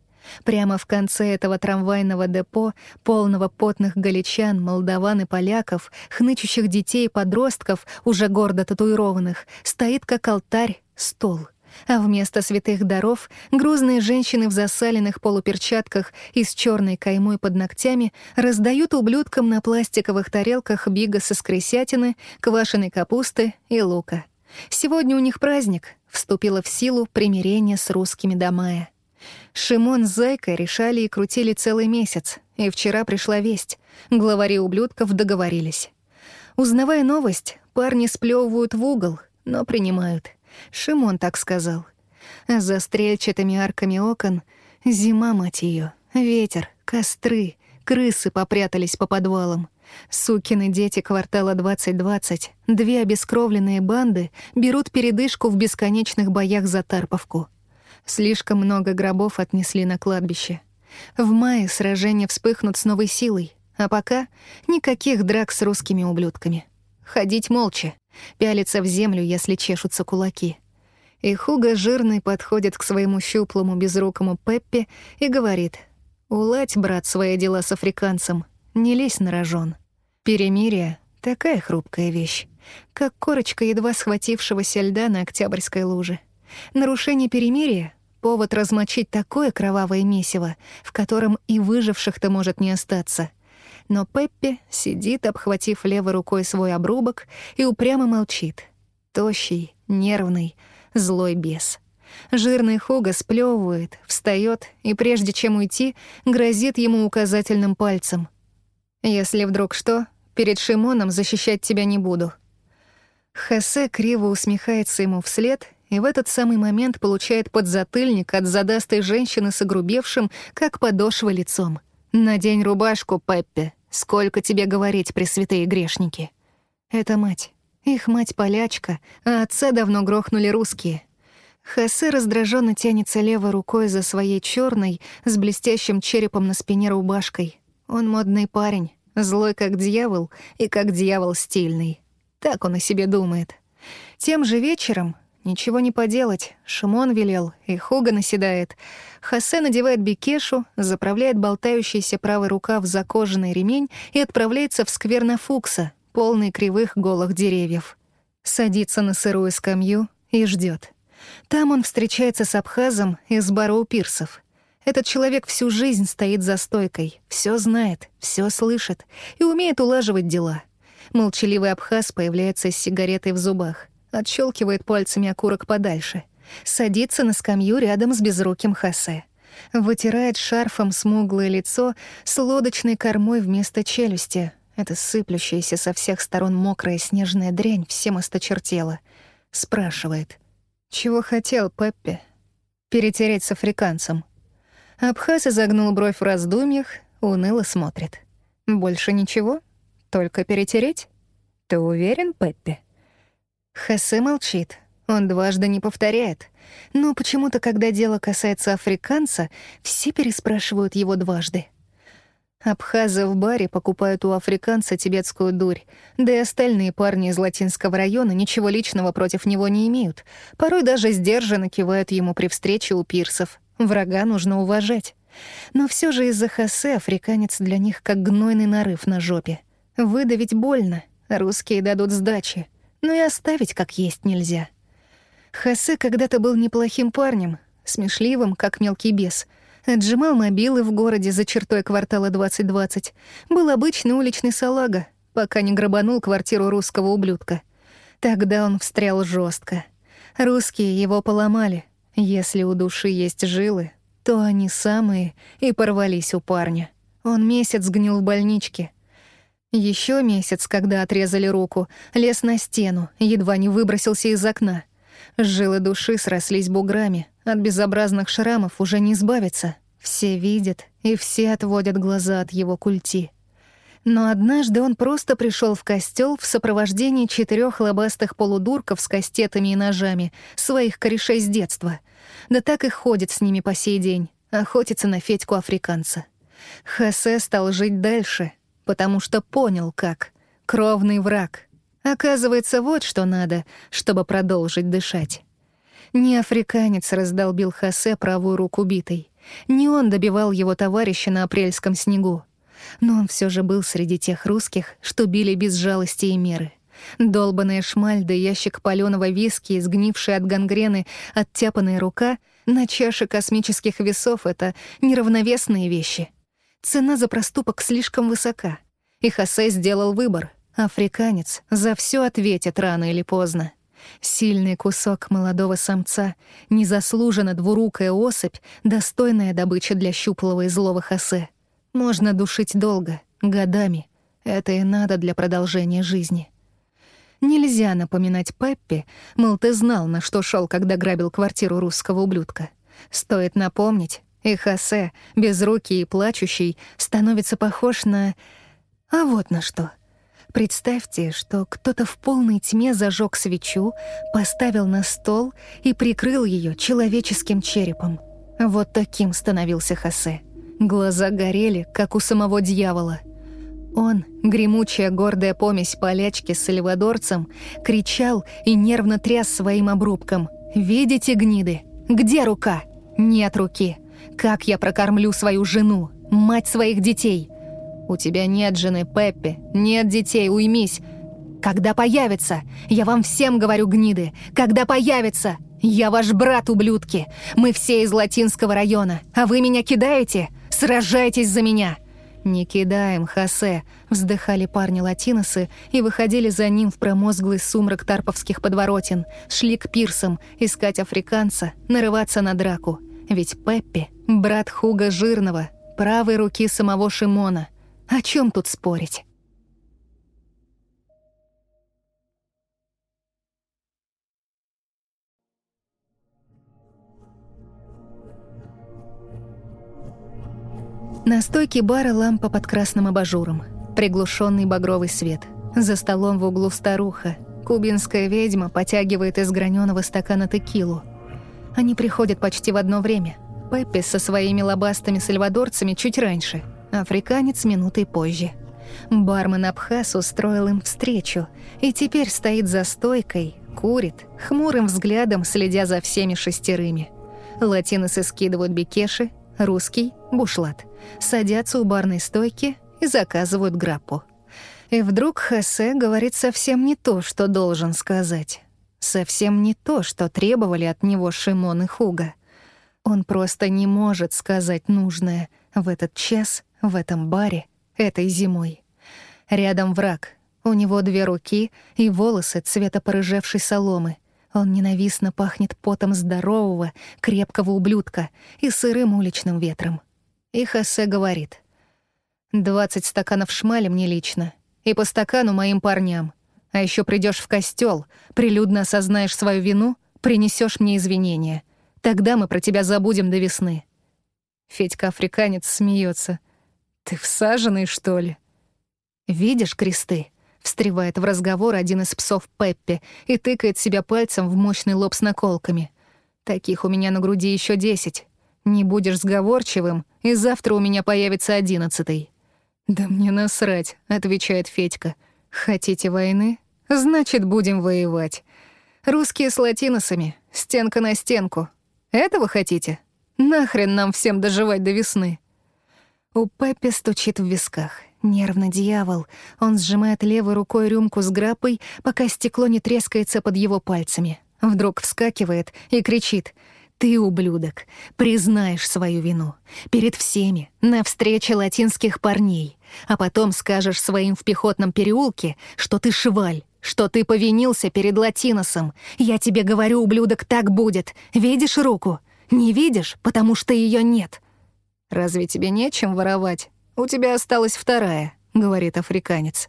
Прямо в конце этого трамвайного депо, полного потных галичан, молдаван и поляков, хнычущих детей и подростков, уже гордо татуированных, стоит как алтарь стол. А вместо святых даров грузные женщины в засаленных полуперчатках и с черной каймой под ногтями раздают ублюдкам на пластиковых тарелках бигаса с крысятины, квашеной капусты и лука. Сегодня у них праздник. Вступило в силу примирение с русскими до мая. Шимон с Зайкой решали и крутили целый месяц, и вчера пришла весть. Главари ублюдков договорились. Узнавая новость, парни сплевывают в угол, но принимают. Шимон так сказал. За стрельчатыми арками окон зима, мать ее, ветер, костры, крысы попрятались по подвалам. Сукины дети квартала 2020, две обескровленные банды берут передышку в бесконечных боях за Тарповку — Слишком много гробов отнесли на кладбище. В мае сражения вспыхнут с новой силой, а пока никаких драк с русскими ублюдками. Ходить молча, пялиться в землю, если чешутся кулаки. И Хуга жирный подходит к своему щуплому безрукому Пеппе и говорит, «Уладь, брат, свои дела с африканцем, не лезь на рожон». Перемирие — такая хрупкая вещь, как корочка едва схватившегося льда на Октябрьской луже. Нарушение перемирия повод размочить такое кровавое месиво, в котором и выживших-то может не остаться. Но Пеппи сидит, обхватив левой рукой свой обрубок, и упрямо молчит. Тощий, нервный, злой бес. Жирный Хуга сплевывает, встает и, прежде чем уйти, грозит ему указательным пальцем. «Если вдруг что, перед Шимоном защищать тебя не буду». Хосе криво усмехается ему вслед и в этот самый момент получает подзатыльник от задастой женщины с огрубевшим, как подошва лицом. «Надень рубашку, Пеппи. Сколько тебе говорить, пресвятые грешники?» Это мать. Их мать полячка, а отца давно грохнули русские. Хосе раздраженно тянется левой рукой за своей черной с блестящим черепом на спине рубашкой. Он модный парень, злой как дьявол и как дьявол стильный. Так он о себе думает. Тем же вечером Ничего не поделать. Шимон велел, и Хуга наседает. Хосе надевает бикешу, заправляет болтающийся правый рукав за кожаный ремень и отправляется в сквер на Фукса, полный кривых голых деревьев. Садится на сырую скамью и ждет. Там он встречается с Абхазом из бара у пирсов. Этот человек всю жизнь стоит за стойкой, все знает, все слышит и умеет улаживать дела. Молчаливый Абхаз появляется с сигаретой в зубах — отщелкивает пальцами окурок подальше, садится на скамью рядом с безруким Хосе, вытирает шарфом смуглое лицо с лодочной кормой вместо челюсти. Это сыплющаяся со всех сторон мокрая снежная дрянь всем осточертела. Спрашивает. «Чего хотел Пеппи?» «Перетереть с африканцем». Абхаз загнул бровь в раздумьях, уныло смотрит. «Больше ничего? Только перетереть? Ты уверен, Пеппи?» Хосе молчит. Он дважды не повторяет. Но почему-то, когда дело касается африканца, все переспрашивают его дважды. Абхазы в баре покупают у африканца тибетскую дурь, да и остальные парни из латинского района ничего личного против него не имеют. Порой даже сдержанно кивают ему при встрече у пирсов. Врага нужно уважать. Но все же из-за Хосе африканец для них как гнойный нарыв на жопе. Выдавить больно, русские дадут сдачи но и оставить как есть нельзя. Хосе когда-то был неплохим парнем, смешливым, как мелкий бес. Отжимал мобилы в городе за чертой квартала 2020. Был обычный уличный салага, пока не грабанул квартиру русского ублюдка. Тогда он встрял жестко. Русские его поломали. Если у души есть жилы, то они самые и порвались у парня. Он месяц гнил в больничке. Еще месяц, когда отрезали руку, лез на стену, едва не выбросился из окна. Жилы души срослись буграми, от безобразных шрамов уже не избавиться. Все видят, и все отводят глаза от его культи. Но однажды он просто пришел в костел в сопровождении четырех лобастых полудурков с кастетами и ножами, своих корешей с детства — да так и ходит с ними по сей день, охотится на Федьку-африканца. Хосе стал жить дальше, потому что понял, как. Кровный враг. Оказывается, вот что надо, чтобы продолжить дышать. Не африканец раздолбил Хосе правую руку битой. Не он добивал его товарища на апрельском снегу. Но он все же был среди тех русских, что били без жалости и меры. Долбаная шмаль да ящик палёного виски, сгнивший от гангрены, оттяпанная рука на чаше космических весов — это неравновесные вещи. Цена за проступок слишком высока. И Хосе сделал выбор. Африканец за все ответит рано или поздно. Сильный кусок молодого самца, незаслуженно двурукая особь, достойная добыча для щуплого и злого Хосе. Можно душить долго, годами. Это и надо для продолжения жизни. Нельзя напоминать Пеппи, мол, ты знал, на что шел, когда грабил квартиру русского ублюдка. Стоит напомнить, и Хосе, безрукий и плачущий, становится похож на... А вот на что. Представьте, что кто-то в полной тьме зажег свечу, поставил на стол и прикрыл ее человеческим черепом. Вот таким становился Хосе. Глаза горели, как у самого дьявола. Он, гремучая гордая помесь полячки с сальвадорцем, кричал и нервно тряс своим обрубком. «Видите, гниды? Где рука? Нет руки. Как я прокормлю свою жену, мать своих детей? У тебя нет жены, Пеппи, нет детей, уймись. Когда появится? Я вам всем говорю, гниды, когда появится? Я ваш брат, ублюдки. Мы все из латинского района, а вы меня кидаете? Сражайтесь за меня!» «Не кидаем, Хосе!» — вздыхали парни-латиносы и выходили за ним в промозглый сумрак тарповских подворотен, шли к пирсам, искать африканца, нарываться на драку. Ведь Пеппи — брат Хуга Жирного, правой руки самого Шимона. О чем тут спорить? На стойке бара лампа под красным абажуром, приглушенный багровый свет. За столом в углу старуха. Кубинская ведьма потягивает из граненого стакана текилу. Они приходят почти в одно время. Пеппи со своими лобастыми сальвадорцами чуть раньше, африканец минутой позже. Бармен Абхаз устроил им встречу и теперь стоит за стойкой, курит, хмурым взглядом следя за всеми шестерыми. Латиносы скидывают бекеши, русский — бушлат, садятся у барной стойки и заказывают граппу. И вдруг Хосе говорит совсем не то, что должен сказать. Совсем не то, что требовали от него Шимон и Хуга. Он просто не может сказать нужное в этот час, в этом баре, этой зимой. Рядом враг. У него две руки и волосы цвета порыжевшей соломы — он ненавистно пахнет потом здорового, крепкого ублюдка и сырым уличным ветром. И Хосе говорит. «Двадцать стаканов шмали мне лично, и по стакану моим парням. А еще придешь в костел, прилюдно осознаешь свою вину, принесешь мне извинения. Тогда мы про тебя забудем до весны». Федька-африканец смеется. «Ты всаженный, что ли?» «Видишь кресты?» Встревает в разговор один из псов Пеппи и тыкает себя пальцем в мощный лоб с наколками. «Таких у меня на груди еще десять. Не будешь сговорчивым, и завтра у меня появится одиннадцатый». «Да мне насрать», — отвечает Федька. «Хотите войны? Значит, будем воевать. Русские с латиносами, стенка на стенку. Этого хотите? Нахрен нам всем доживать до весны?» У Пеппи стучит в висках. Нервный дьявол. Он сжимает левой рукой рюмку с граппой, пока стекло не трескается под его пальцами. Вдруг вскакивает и кричит «Ты, ублюдок, признаешь свою вину. Перед всеми, на встрече латинских парней. А потом скажешь своим в пехотном переулке, что ты шваль, что ты повинился перед латиносом. Я тебе говорю, ублюдок, так будет. Видишь руку? Не видишь, потому что ее нет. Разве тебе нечем воровать? У тебя осталась вторая, говорит африканец.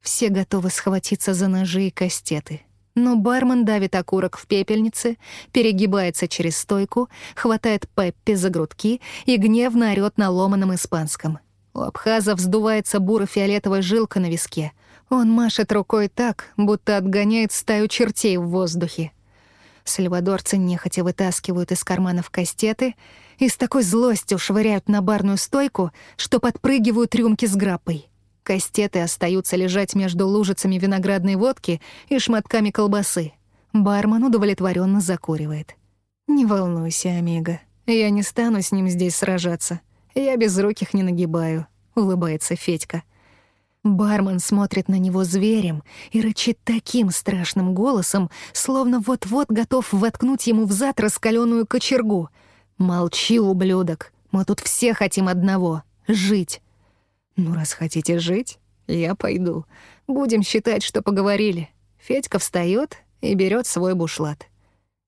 Все готовы схватиться за ножи и кастеты. Но бармен давит окурок в пепельнице, перегибается через стойку, хватает Пеппи за грудки и гневно орёт на ломаном испанском. У абхаза вздувается буро-фиолетовая жилка на виске. Он машет рукой так, будто отгоняет стаю чертей в воздухе. Сальвадорцы нехотя вытаскивают из карманов кастеты и с такой злостью швыряют на барную стойку, что подпрыгивают рюмки с граппой. Кастеты остаются лежать между лужицами виноградной водки и шматками колбасы. Бармен удовлетворенно закуривает. «Не волнуйся, Амиго, я не стану с ним здесь сражаться. Я без руких не нагибаю», — улыбается Федька. Бармен смотрит на него зверем и рычит таким страшным голосом, словно вот-вот готов воткнуть ему в зад раскаленную кочергу. «Молчи, ублюдок, мы тут все хотим одного — жить. «Ну, раз хотите жить, я пойду. Будем считать, что поговорили». Федька встает и берет свой бушлат.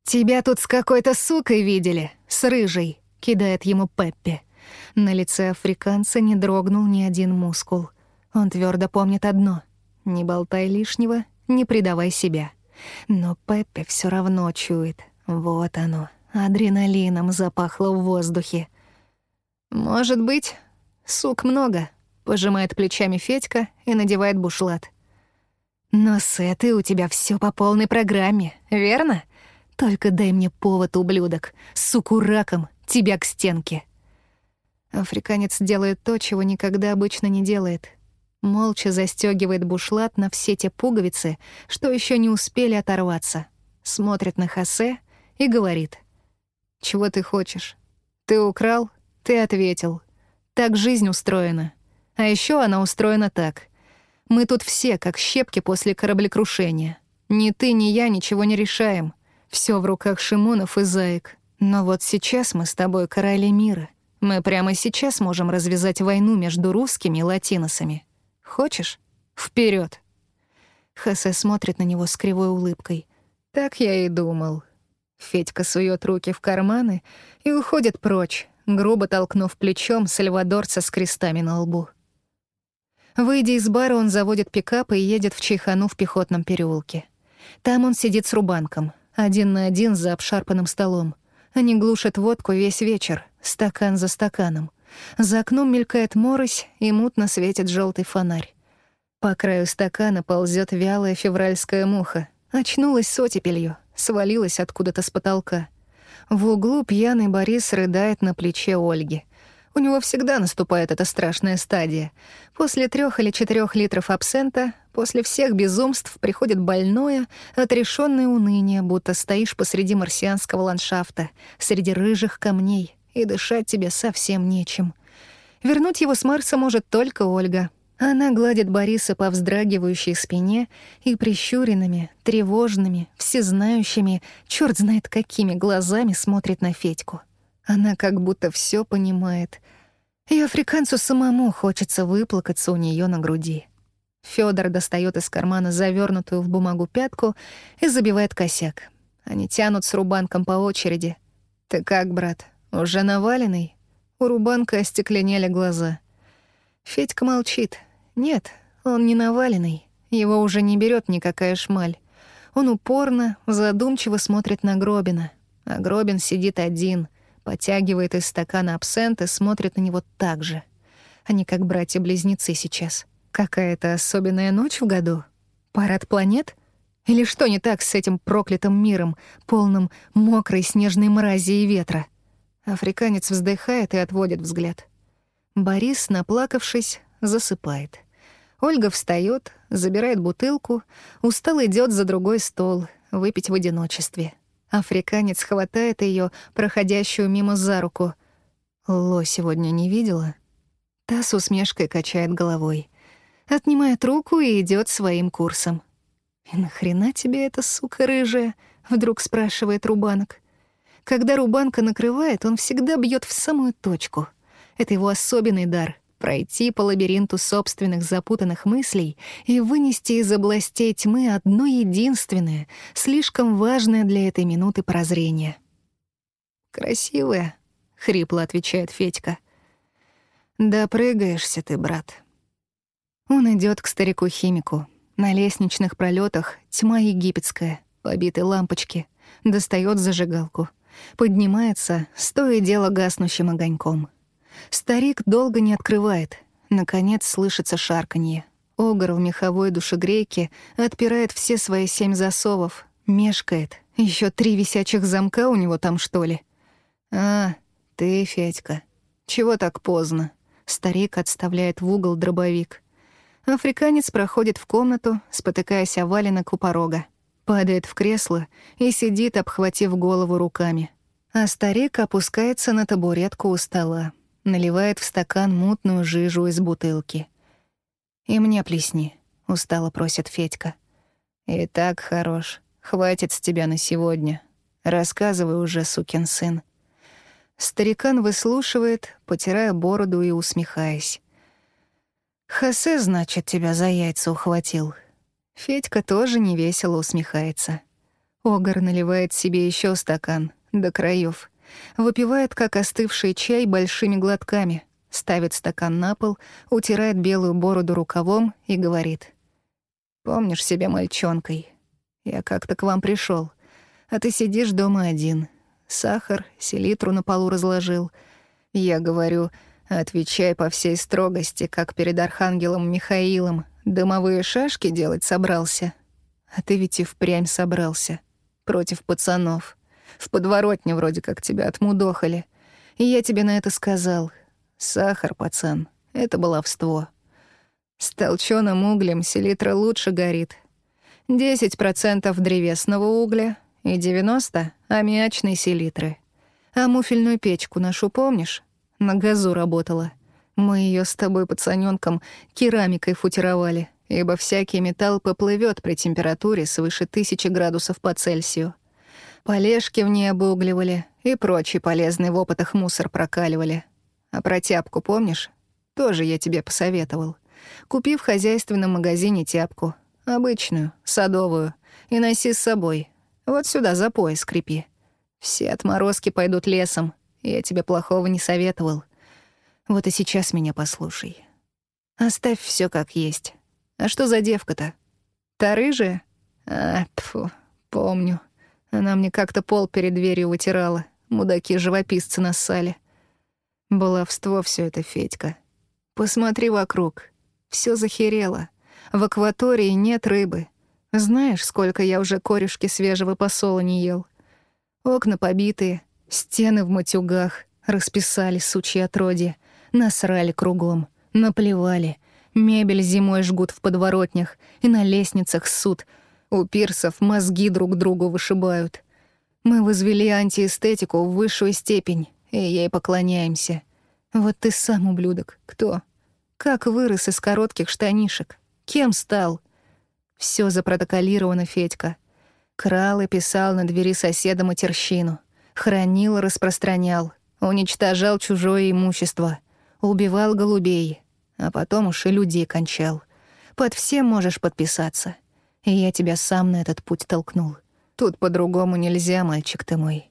«Тебя тут с какой-то сукой видели, с рыжей», — кидает ему Пеппи. На лице африканца не дрогнул ни один мускул. Он твердо помнит одно — не болтай лишнего, не предавай себя. Но Пеппи все равно чует. Вот оно, адреналином запахло в воздухе. «Может быть, сук много», Пожимает плечами Федька и надевает бушлат. «Но с этой у тебя все по полной программе, верно? Только дай мне повод, ублюдок. Суку раком, тебя к стенке». Африканец делает то, чего никогда обычно не делает. Молча застегивает бушлат на все те пуговицы, что еще не успели оторваться. Смотрит на Хосе и говорит. «Чего ты хочешь? Ты украл? Ты ответил. Так жизнь устроена. А еще она устроена так. Мы тут все как щепки после кораблекрушения. Ни ты, ни я ничего не решаем. Все в руках Шимонов и Заек. Но вот сейчас мы с тобой короли мира. Мы прямо сейчас можем развязать войну между русскими и латиносами. Хочешь? Вперед! Хосе смотрит на него с кривой улыбкой. Так я и думал. Федька сует руки в карманы и уходит прочь, грубо толкнув плечом сальвадорца с крестами на лбу. Выйдя из бара, он заводит пикап и едет в Чайхану в пехотном переулке. Там он сидит с рубанком, один на один за обшарпанным столом. Они глушат водку весь вечер, стакан за стаканом. За окном мелькает морось, и мутно светит желтый фонарь. По краю стакана ползет вялая февральская муха. Очнулась с оттепелью, свалилась откуда-то с потолка. В углу пьяный Борис рыдает на плече Ольги — у него всегда наступает эта страшная стадия. После трех или четырех литров абсента, после всех безумств приходит больное, отрешенное уныние, будто стоишь посреди марсианского ландшафта, среди рыжих камней, и дышать тебе совсем нечем. Вернуть его с Марса может только Ольга. Она гладит Бориса по вздрагивающей спине и прищуренными, тревожными, всезнающими, черт знает какими глазами смотрит на Федьку. Она как будто все понимает. И африканцу самому хочется выплакаться у нее на груди. Федор достает из кармана завернутую в бумагу пятку и забивает косяк. Они тянут с Рубанком по очереди. «Ты как, брат, уже наваленный?» У Рубанка остекленели глаза. Федька молчит. Нет, он не наваленный. Его уже не берет никакая шмаль. Он упорно, задумчиво смотрит на Гробина. А Гробин сидит один, Потягивает из стакана абсент и смотрит на него так же. Они как братья-близнецы сейчас. Какая-то особенная ночь в году? Парад планет? Или что не так с этим проклятым миром, полным мокрой снежной мрази и ветра? Африканец вздыхает и отводит взгляд. Борис, наплакавшись, засыпает. Ольга встает, забирает бутылку, устал идет за другой стол, выпить в одиночестве — Африканец хватает ее, проходящую мимо за руку. Ло сегодня не видела. Та с усмешкой качает головой. Отнимает руку и идет своим курсом. «И нахрена тебе эта сука рыжая?» — вдруг спрашивает Рубанок. Когда Рубанка накрывает, он всегда бьет в самую точку. Это его особенный дар — пройти по лабиринту собственных запутанных мыслей и вынести из областей тьмы одно единственное, слишком важное для этой минуты прозрение. «Красивая», — хрипло отвечает Федька. «Да прыгаешься ты, брат». Он идет к старику-химику. На лестничных пролетах тьма египетская, побиты лампочки. Достает зажигалку. Поднимается, стоя дело гаснущим огоньком. Старик долго не открывает. Наконец слышится шарканье. Огр в меховой душегрейке отпирает все свои семь засовов. Мешкает. Еще три висячих замка у него там, что ли? «А, ты, Федька, чего так поздно?» Старик отставляет в угол дробовик. Африканец проходит в комнату, спотыкаясь о валенок у порога. Падает в кресло и сидит, обхватив голову руками. А старик опускается на табуретку у стола, наливает в стакан мутную жижу из бутылки. «И мне плесни», — устало просит Федька. «И так хорош. Хватит с тебя на сегодня. Рассказывай уже, сукин сын». Старикан выслушивает, потирая бороду и усмехаясь. «Хосе, значит, тебя за яйца ухватил». Федька тоже невесело усмехается. Огар наливает себе еще стакан, до краев, Выпивает, как остывший чай, большими глотками. Ставит стакан на пол, утирает белую бороду рукавом и говорит. «Помнишь себя мальчонкой? Я как-то к вам пришел, а ты сидишь дома один. Сахар, селитру на полу разложил. Я говорю, отвечай по всей строгости, как перед архангелом Михаилом. Дымовые шашки делать собрался. А ты ведь и впрямь собрался. Против пацанов. В подворотне вроде как тебя отмудохали. И я тебе на это сказал. Сахар, пацан, это баловство. С толчёным углем селитра лучше горит. 10% древесного угля и 90 — аммиачной селитры. А муфельную печку нашу помнишь? На газу работала. Мы ее с тобой, пацанёнком, керамикой футировали, ибо всякий металл поплывет при температуре свыше тысячи градусов по Цельсию. Полежки в ней обугливали и прочий полезный в опытах мусор прокаливали. А про тяпку помнишь? Тоже я тебе посоветовал. Купи в хозяйственном магазине тяпку. Обычную, садовую. И носи с собой. Вот сюда за пояс крепи. Все отморозки пойдут лесом. Я тебе плохого не советовал. Вот и сейчас меня послушай. Оставь все как есть. А что за девка-то? Та рыжая? А, тьфу, помню. Она мне как-то пол перед дверью вытирала. Мудаки-живописцы нассали. Баловство все это, Федька. Посмотри вокруг. Все захерело. В акватории нет рыбы. Знаешь, сколько я уже корюшки свежего посола не ел? Окна побитые, стены в матюгах, расписали сучьи отродья, насрали кругом, наплевали. Мебель зимой жгут в подворотнях и на лестницах суд — у пирсов мозги друг другу вышибают. Мы возвели антиэстетику в высшую степень, и ей поклоняемся. Вот ты сам, ублюдок, кто? Как вырос из коротких штанишек? Кем стал? Все запротоколировано, Федька. Крал и писал на двери соседа матерщину. Хранил и распространял. Уничтожал чужое имущество. Убивал голубей. А потом уж и людей кончал. Под всем можешь подписаться. И я тебя сам на этот путь толкнул. Тут по-другому нельзя, мальчик ты мой.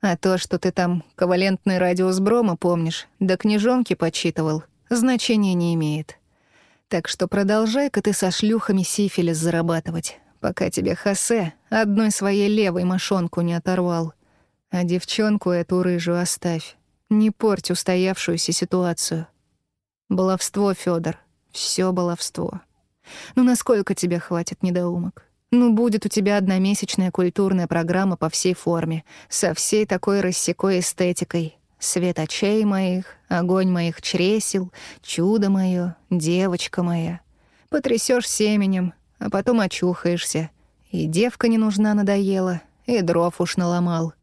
А то, что ты там ковалентный радиус брома помнишь, да книжонки почитывал, значения не имеет. Так что продолжай-ка ты со шлюхами сифилис зарабатывать, пока тебе Хосе одной своей левой мошонку не оторвал. А девчонку эту рыжую оставь. Не порть устоявшуюся ситуацию. Баловство, Федор, все баловство. Ну насколько тебе хватит недоумок? Ну, будет у тебя одномесячная культурная программа по всей форме, со всей такой рассекой эстетикой. Свет очей моих, огонь моих чресел, чудо мое, девочка моя. Потрясешь семенем, а потом очухаешься. И девка не нужна надоела, и дров уж наломал.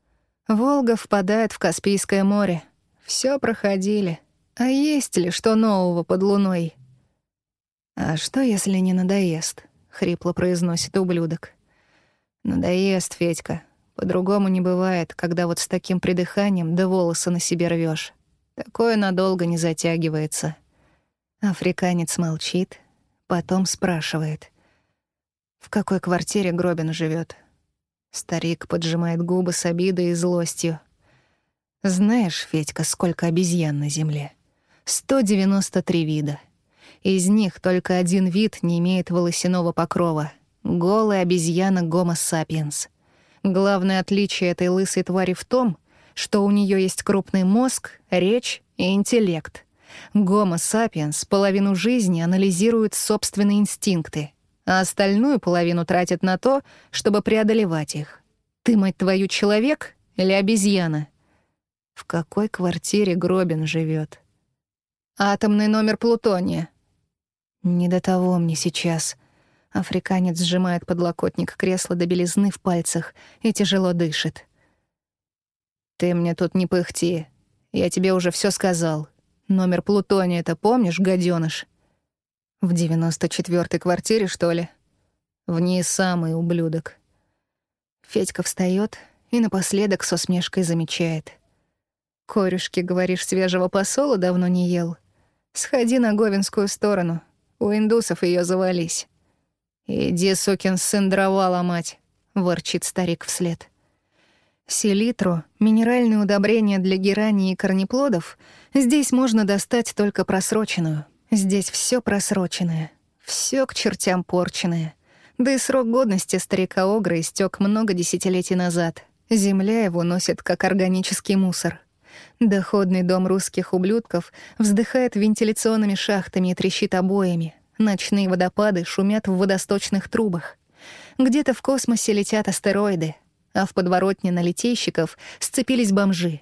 Волга впадает в Каспийское море. Все проходили. А есть ли что нового под луной? «А что, если не надоест?» — хрипло произносит ублюдок. «Надоест, Федька. По-другому не бывает, когда вот с таким придыханием да волосы на себе рвешь. Такое надолго не затягивается». Африканец молчит, потом спрашивает. «В какой квартире Гробин живет? Старик поджимает губы с обидой и злостью. Знаешь, Федька, сколько обезьян на Земле? 193 вида. Из них только один вид не имеет волосяного покрова — голая обезьяна Homo sapiens. Главное отличие этой лысой твари в том, что у нее есть крупный мозг, речь и интеллект. Гомо сапиенс половину жизни анализирует собственные инстинкты, а остальную половину тратит на то, чтобы преодолевать их. Ты, мать твою, человек или обезьяна? В какой квартире Гробин живет? Атомный номер плутония. Не до того мне сейчас. Африканец сжимает подлокотник кресла до белизны в пальцах и тяжело дышит. «Ты мне тут не пыхти. Я тебе уже все сказал. Номер плутония это помнишь, гаденыш? В девяносто четвертой квартире, что ли? В ней самый ублюдок». Федька встает и напоследок с усмешкой замечает. «Корюшки, говоришь, свежего посола давно не ел? Сходи на Говинскую сторону. У индусов ее завались». «Иди, сукин сын, дрова ломать», — ворчит старик вслед. Селитру, минеральные удобрения для герани и корнеплодов, здесь можно достать только просроченную. Здесь все просроченное, все к чертям порченное. Да и срок годности старика Огра истек много десятилетий назад. Земля его носит как органический мусор. Доходный дом русских ублюдков вздыхает вентиляционными шахтами и трещит обоями. Ночные водопады шумят в водосточных трубах. Где-то в космосе летят астероиды, а в подворотне на литейщиков сцепились бомжи.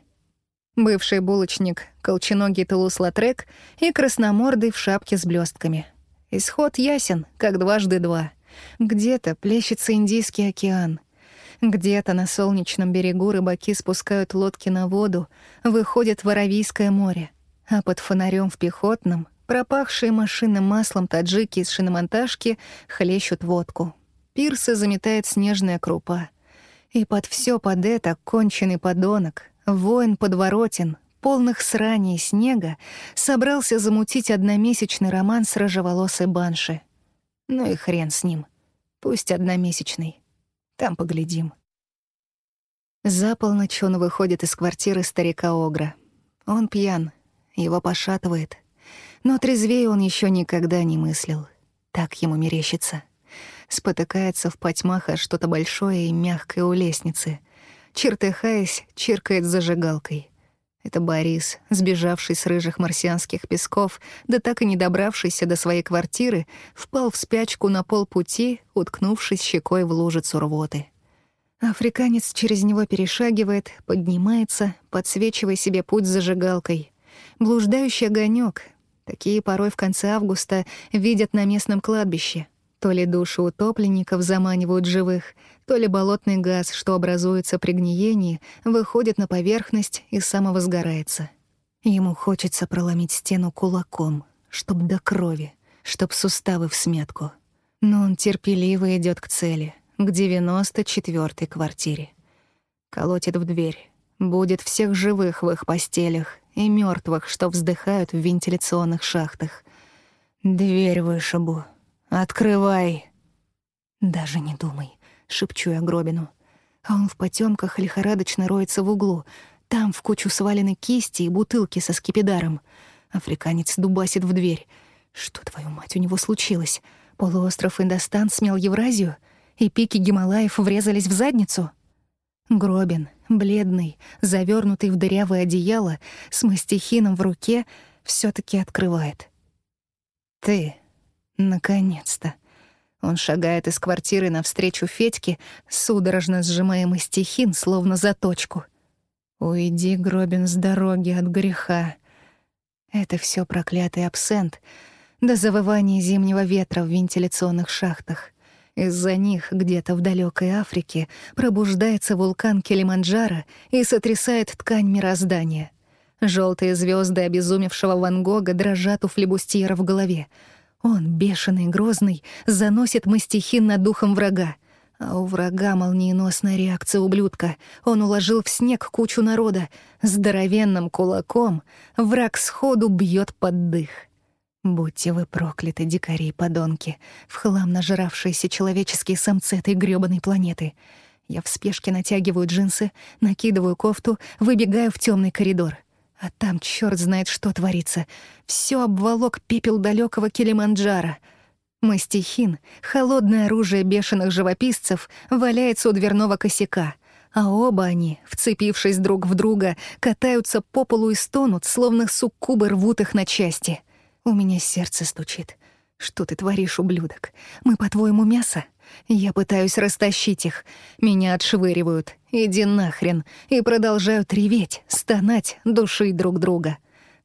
Бывший булочник, колченогий Тулус-Латрек и красномордый в шапке с блестками. Исход ясен, как дважды два. Где-то плещется Индийский океан. Где-то на солнечном берегу рыбаки спускают лодки на воду, выходят в Аравийское море. А под фонарем в пехотном, пропахшие машинным маслом таджики из шиномонтажки хлещут водку. Пирсы заметает снежная крупа — и под все под это конченый подонок, воин подворотен, полных сраней снега, собрался замутить одномесячный роман с рыжеволосой банши. Ну и хрен с ним. Пусть одномесячный. Там поглядим. За полночь он выходит из квартиры старика Огра. Он пьян, его пошатывает. Но трезвее он еще никогда не мыслил. Так ему мерещится спотыкается в потьмах о что-то большое и мягкое у лестницы. Чертыхаясь, чиркает зажигалкой. Это Борис, сбежавший с рыжих марсианских песков, да так и не добравшийся до своей квартиры, впал в спячку на полпути, уткнувшись щекой в лужицу рвоты. Африканец через него перешагивает, поднимается, подсвечивая себе путь зажигалкой. Блуждающий огонек. Такие порой в конце августа видят на местном кладбище — то ли души утопленников заманивают живых, то ли болотный газ, что образуется при гниении, выходит на поверхность и самовозгорается. Ему хочется проломить стену кулаком, чтоб до крови, чтоб суставы в смятку. Но он терпеливо идет к цели, к девяносто четвертой квартире. Колотит в дверь. Будет всех живых в их постелях и мертвых, что вздыхают в вентиляционных шахтах. Дверь вышибу. «Открывай!» «Даже не думай», — шепчу я Гробину. А он в потемках лихорадочно роется в углу. Там в кучу свалены кисти и бутылки со скипидаром. Африканец дубасит в дверь. Что, твою мать, у него случилось? Полуостров Индостан смел Евразию? И пики Гималаев врезались в задницу? Гробин, бледный, завернутый в дырявое одеяло, с мастихином в руке, все таки открывает. «Ты», Наконец-то. Он шагает из квартиры навстречу Федьке, судорожно сжимаемый стихин, словно заточку. «Уйди, Гробин, с дороги от греха». Это все проклятый абсент, до завывания зимнего ветра в вентиляционных шахтах. Из-за них где-то в далекой Африке пробуждается вулкан Килиманджаро и сотрясает ткань мироздания. Желтые звезды обезумевшего Ван Гога дрожат у флебустьера в голове — он, бешеный, грозный, заносит мастихин над духом врага. А у врага молниеносная реакция ублюдка. Он уложил в снег кучу народа. Здоровенным кулаком враг сходу бьет под дых. Будьте вы прокляты, дикари и подонки, в хлам нажравшиеся человеческие самцы этой грёбаной планеты. Я в спешке натягиваю джинсы, накидываю кофту, выбегаю в темный коридор. А там черт знает, что творится. Все обволок пепел далекого Килиманджаро. Мастихин, холодное оружие бешеных живописцев, валяется у дверного косяка, а оба они, вцепившись друг в друга, катаются по полу и стонут, словно суккубы рвут их на части. У меня сердце стучит. Что ты творишь, ублюдок? Мы, по-твоему, мясо? Я пытаюсь растащить их. Меня отшвыривают. Иди нахрен. И продолжают реветь, стонать, душить друг друга.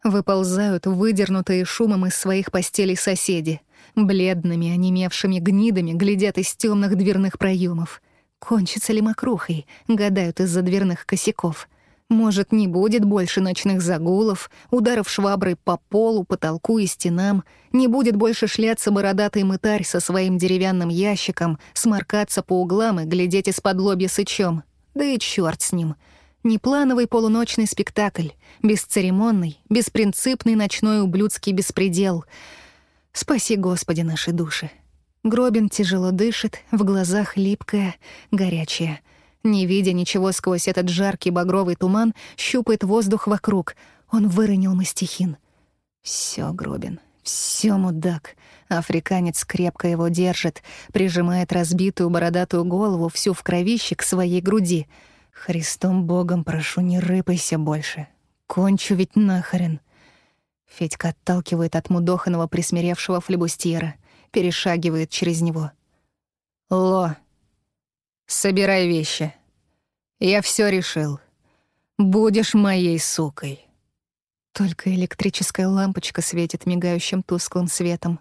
Выползают выдернутые шумом из своих постелей соседи. Бледными, онемевшими гнидами глядят из темных дверных проемов. Кончится ли мокрухой, гадают из-за дверных косяков. Может, не будет больше ночных загулов, ударов шваброй по полу, потолку и стенам, не будет больше шляться бородатый мытарь со своим деревянным ящиком, сморкаться по углам и глядеть из-под лобья сычом. Да и чёрт с ним. Неплановый полуночный спектакль, бесцеремонный, беспринципный ночной ублюдский беспредел. Спаси, Господи, наши души. Гробин тяжело дышит, в глазах липкая, горячая — не видя ничего сквозь этот жаркий багровый туман, щупает воздух вокруг. Он выронил мастихин. Все, Гробин, все, мудак. Африканец крепко его держит, прижимает разбитую бородатую голову всю в кровище к своей груди. Христом Богом прошу, не рыпайся больше. Кончу ведь нахрен. Федька отталкивает от мудоханого присмиревшего флебустьера, перешагивает через него. «Ло, Собирай вещи. Я все решил. Будешь моей сукой. Только электрическая лампочка светит мигающим тусклым светом.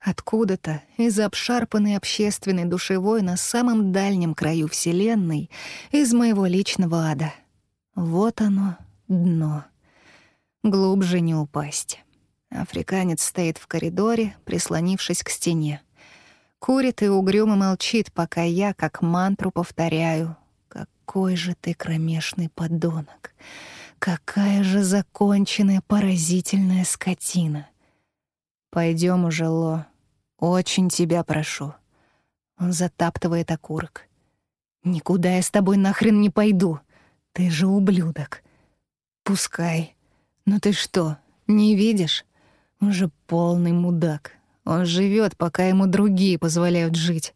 Откуда-то, из обшарпанной общественной душевой на самом дальнем краю Вселенной, из моего личного ада. Вот оно, дно. Глубже не упасть. Африканец стоит в коридоре, прислонившись к стене. Курит и угрюмо молчит, пока я, как мантру, повторяю. «Какой же ты кромешный подонок! Какая же законченная, поразительная скотина!» Пойдем уже, Ло. Очень тебя прошу». Он затаптывает окурок. «Никуда я с тобой нахрен не пойду. Ты же ублюдок». «Пускай. Но ты что, не видишь? Он же полный мудак. Он живет, пока ему другие позволяют жить.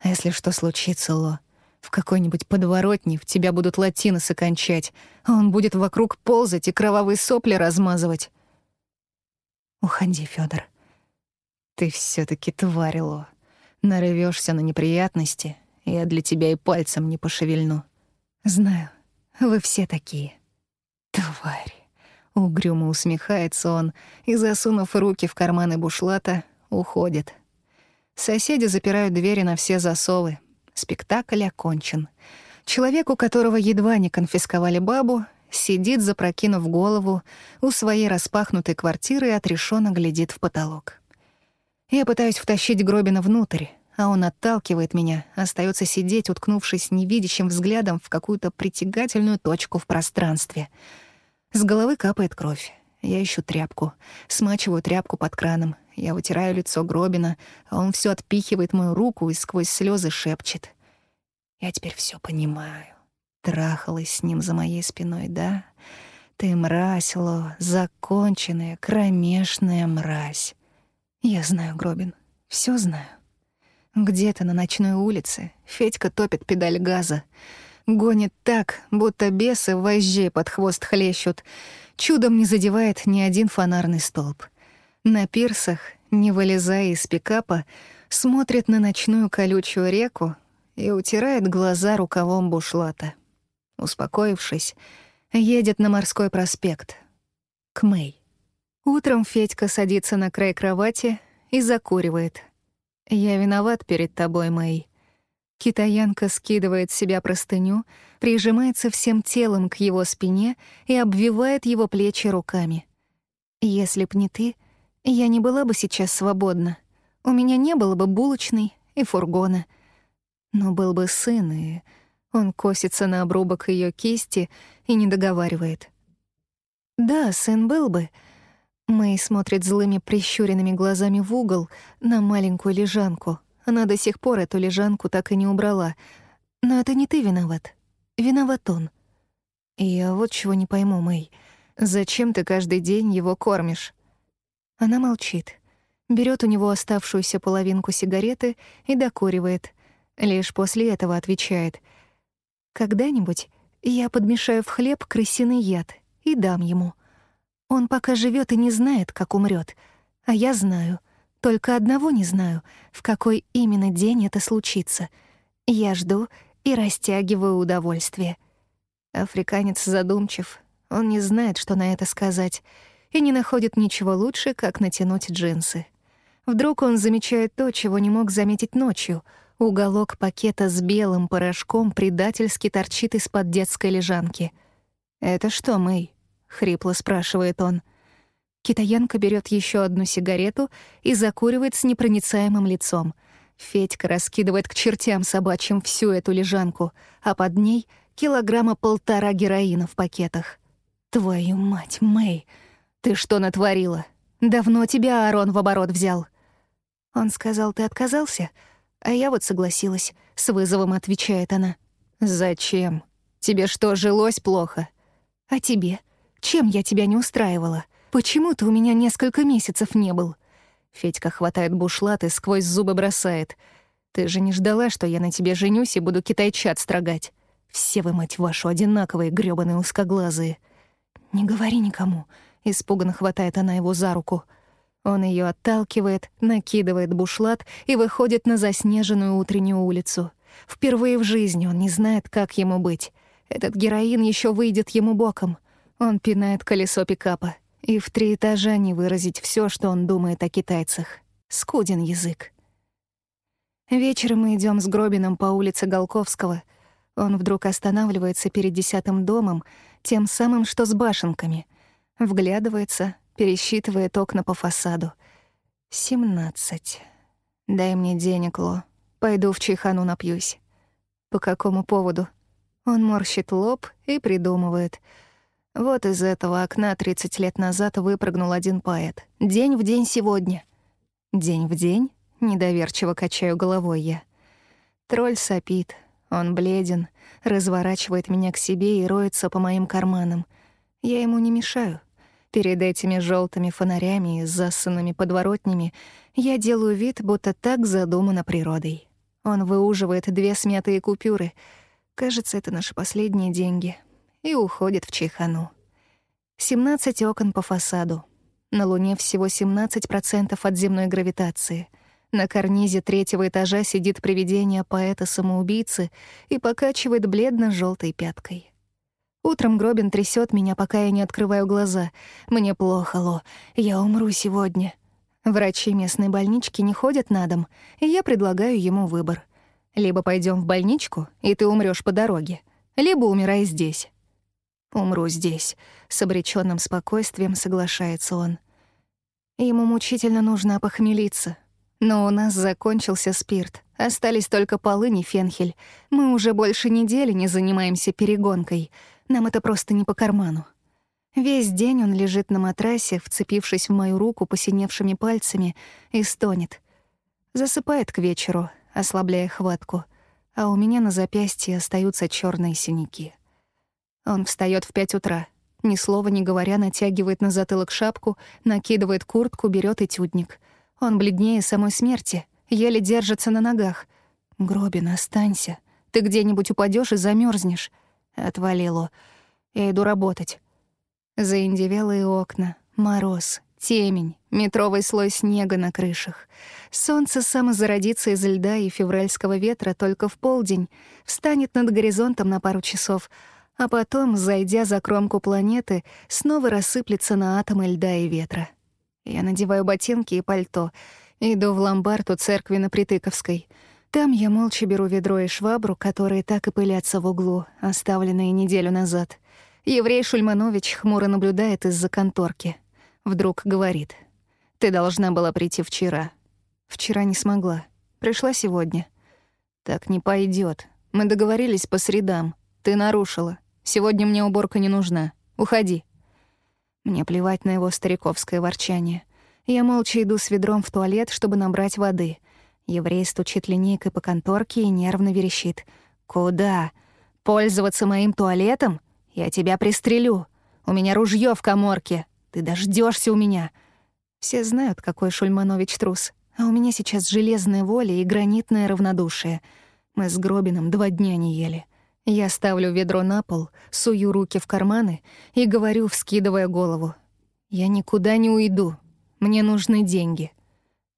А если что случится, Ло, в какой-нибудь подворотне в тебя будут латиносы кончать, а он будет вокруг ползать и кровавые сопли размазывать. Уходи, Федор. Ты все таки тварь, Ло. Нарывешься на неприятности, я для тебя и пальцем не пошевельну. Знаю, вы все такие. Тварь. Угрюмо усмехается он и, засунув руки в карманы бушлата, уходит. Соседи запирают двери на все засовы. Спектакль окончен. Человек, у которого едва не конфисковали бабу, сидит, запрокинув голову, у своей распахнутой квартиры и отрешенно глядит в потолок. Я пытаюсь втащить Гробина внутрь, а он отталкивает меня, остается сидеть, уткнувшись невидящим взглядом в какую-то притягательную точку в пространстве. С головы капает кровь. Я ищу тряпку, смачиваю тряпку под краном. Я вытираю лицо Гробина, а он все отпихивает мою руку и сквозь слезы шепчет. Я теперь все понимаю. Трахалась с ним за моей спиной, да? Ты мразь, Ло, законченная, кромешная мразь. Я знаю, Гробин, все знаю. Где-то на ночной улице Федька топит педаль газа. Гонит так, будто бесы вожжей под хвост хлещут — чудом не задевает ни один фонарный столб. На пирсах, не вылезая из пикапа, смотрит на ночную колючую реку и утирает глаза рукавом бушлата. Успокоившись, едет на морской проспект. К Мэй. Утром Федька садится на край кровати и закуривает. «Я виноват перед тобой, Мэй. Китаянка скидывает с себя простыню, прижимается всем телом к его спине и обвивает его плечи руками. «Если б не ты, я не была бы сейчас свободна. У меня не было бы булочной и фургона. Но был бы сын, и он косится на обрубок ее кисти и не договаривает. «Да, сын был бы». Мэй смотрит злыми прищуренными глазами в угол на маленькую лежанку — она до сих пор эту лежанку так и не убрала. Но это не ты виноват. Виноват он. Я вот чего не пойму, Мэй. Зачем ты каждый день его кормишь? Она молчит. Берет у него оставшуюся половинку сигареты и докуривает. Лишь после этого отвечает. «Когда-нибудь я подмешаю в хлеб крысиный яд и дам ему. Он пока живет и не знает, как умрет, А я знаю. Только одного не знаю, в какой именно день это случится. Я жду и растягиваю удовольствие. Африканец задумчив. Он не знает, что на это сказать, и не находит ничего лучше, как натянуть джинсы. Вдруг он замечает то, чего не мог заметить ночью. Уголок пакета с белым порошком предательски торчит из-под детской лежанки. «Это что, Мэй?» — хрипло спрашивает он. Китаянка берет еще одну сигарету и закуривает с непроницаемым лицом. Федька раскидывает к чертям собачьим всю эту лежанку, а под ней — килограмма полтора героина в пакетах. «Твою мать, Мэй, ты что натворила? Давно тебя Арон в оборот взял?» Он сказал, ты отказался, а я вот согласилась. С вызовом отвечает она. «Зачем? Тебе что, жилось плохо?» «А тебе? Чем я тебя не устраивала? Почему ты у меня несколько месяцев не был?» Федька хватает бушлат и сквозь зубы бросает. «Ты же не ждала, что я на тебе женюсь и буду китайчат строгать? Все вы, мать вашу, одинаковые, грёбаные узкоглазые». «Не говори никому», — испуганно хватает она его за руку. Он ее отталкивает, накидывает бушлат и выходит на заснеженную утреннюю улицу. Впервые в жизни он не знает, как ему быть. Этот героин еще выйдет ему боком. Он пинает колесо пикапа. И в три этажа не выразить все, что он думает о китайцах. Скуден язык. Вечером мы идем с Гробином по улице Голковского. Он вдруг останавливается перед десятым домом, тем самым, что с башенками. Вглядывается, пересчитывает окна по фасаду. «Семнадцать. Дай мне денег, Ло. Пойду в чайхану напьюсь». «По какому поводу?» Он морщит лоб и придумывает. Вот из этого окна 30 лет назад выпрыгнул один поэт. День в день сегодня. День в день? Недоверчиво качаю головой я. Тролль сопит. Он бледен, разворачивает меня к себе и роется по моим карманам. Я ему не мешаю. Перед этими желтыми фонарями и засанными подворотнями я делаю вид, будто так задумано природой. Он выуживает две смятые купюры. Кажется, это наши последние деньги. И уходит в чайхану. 17 окон по фасаду. На Луне всего 17% от земной гравитации. На карнизе третьего этажа сидит привидение поэта-самоубийцы и покачивает бледно желтой пяткой. Утром Гробин трясет меня, пока я не открываю глаза. Мне плохо, Ло. Я умру сегодня. Врачи местной больнички не ходят на дом, и я предлагаю ему выбор. Либо пойдем в больничку, и ты умрешь по дороге, либо умирай здесь. Умру здесь. С обреченным спокойствием соглашается он. Ему мучительно нужно опохмелиться. Но у нас закончился спирт. Остались только полынь и фенхель. Мы уже больше недели не занимаемся перегонкой — нам это просто не по карману. Весь день он лежит на матрасе, вцепившись в мою руку посиневшими пальцами, и стонет. Засыпает к вечеру, ослабляя хватку, а у меня на запястье остаются черные синяки. Он встает в пять утра, ни слова не говоря, натягивает на затылок шапку, накидывает куртку, берет этюдник. Он бледнее самой смерти, еле держится на ногах. «Гробин, останься. Ты где-нибудь упадешь и замерзнешь. Отвалило. Я иду работать. Заиндевелые окна, мороз, темень, метровый слой снега на крышах. Солнце самозародится из льда и февральского ветра только в полдень, встанет над горизонтом на пару часов, а потом, зайдя за кромку планеты, снова рассыплется на атомы льда и ветра. Я надеваю ботинки и пальто, иду в ломбард у церкви на Притыковской — там я молча беру ведро и швабру, которые так и пылятся в углу, оставленные неделю назад. Еврей Шульманович хмуро наблюдает из-за конторки. Вдруг говорит. «Ты должна была прийти вчера». «Вчера не смогла. Пришла сегодня». «Так не пойдет. Мы договорились по средам. Ты нарушила. Сегодня мне уборка не нужна. Уходи». Мне плевать на его стариковское ворчание. Я молча иду с ведром в туалет, чтобы набрать воды — Еврей стучит линейкой по конторке и нервно верещит. «Куда? Пользоваться моим туалетом? Я тебя пристрелю. У меня ружье в коморке. Ты дождешься у меня». Все знают, какой Шульманович трус. А у меня сейчас железная воля и гранитное равнодушие. Мы с Гробином два дня не ели. Я ставлю ведро на пол, сую руки в карманы и говорю, вскидывая голову. «Я никуда не уйду. Мне нужны деньги».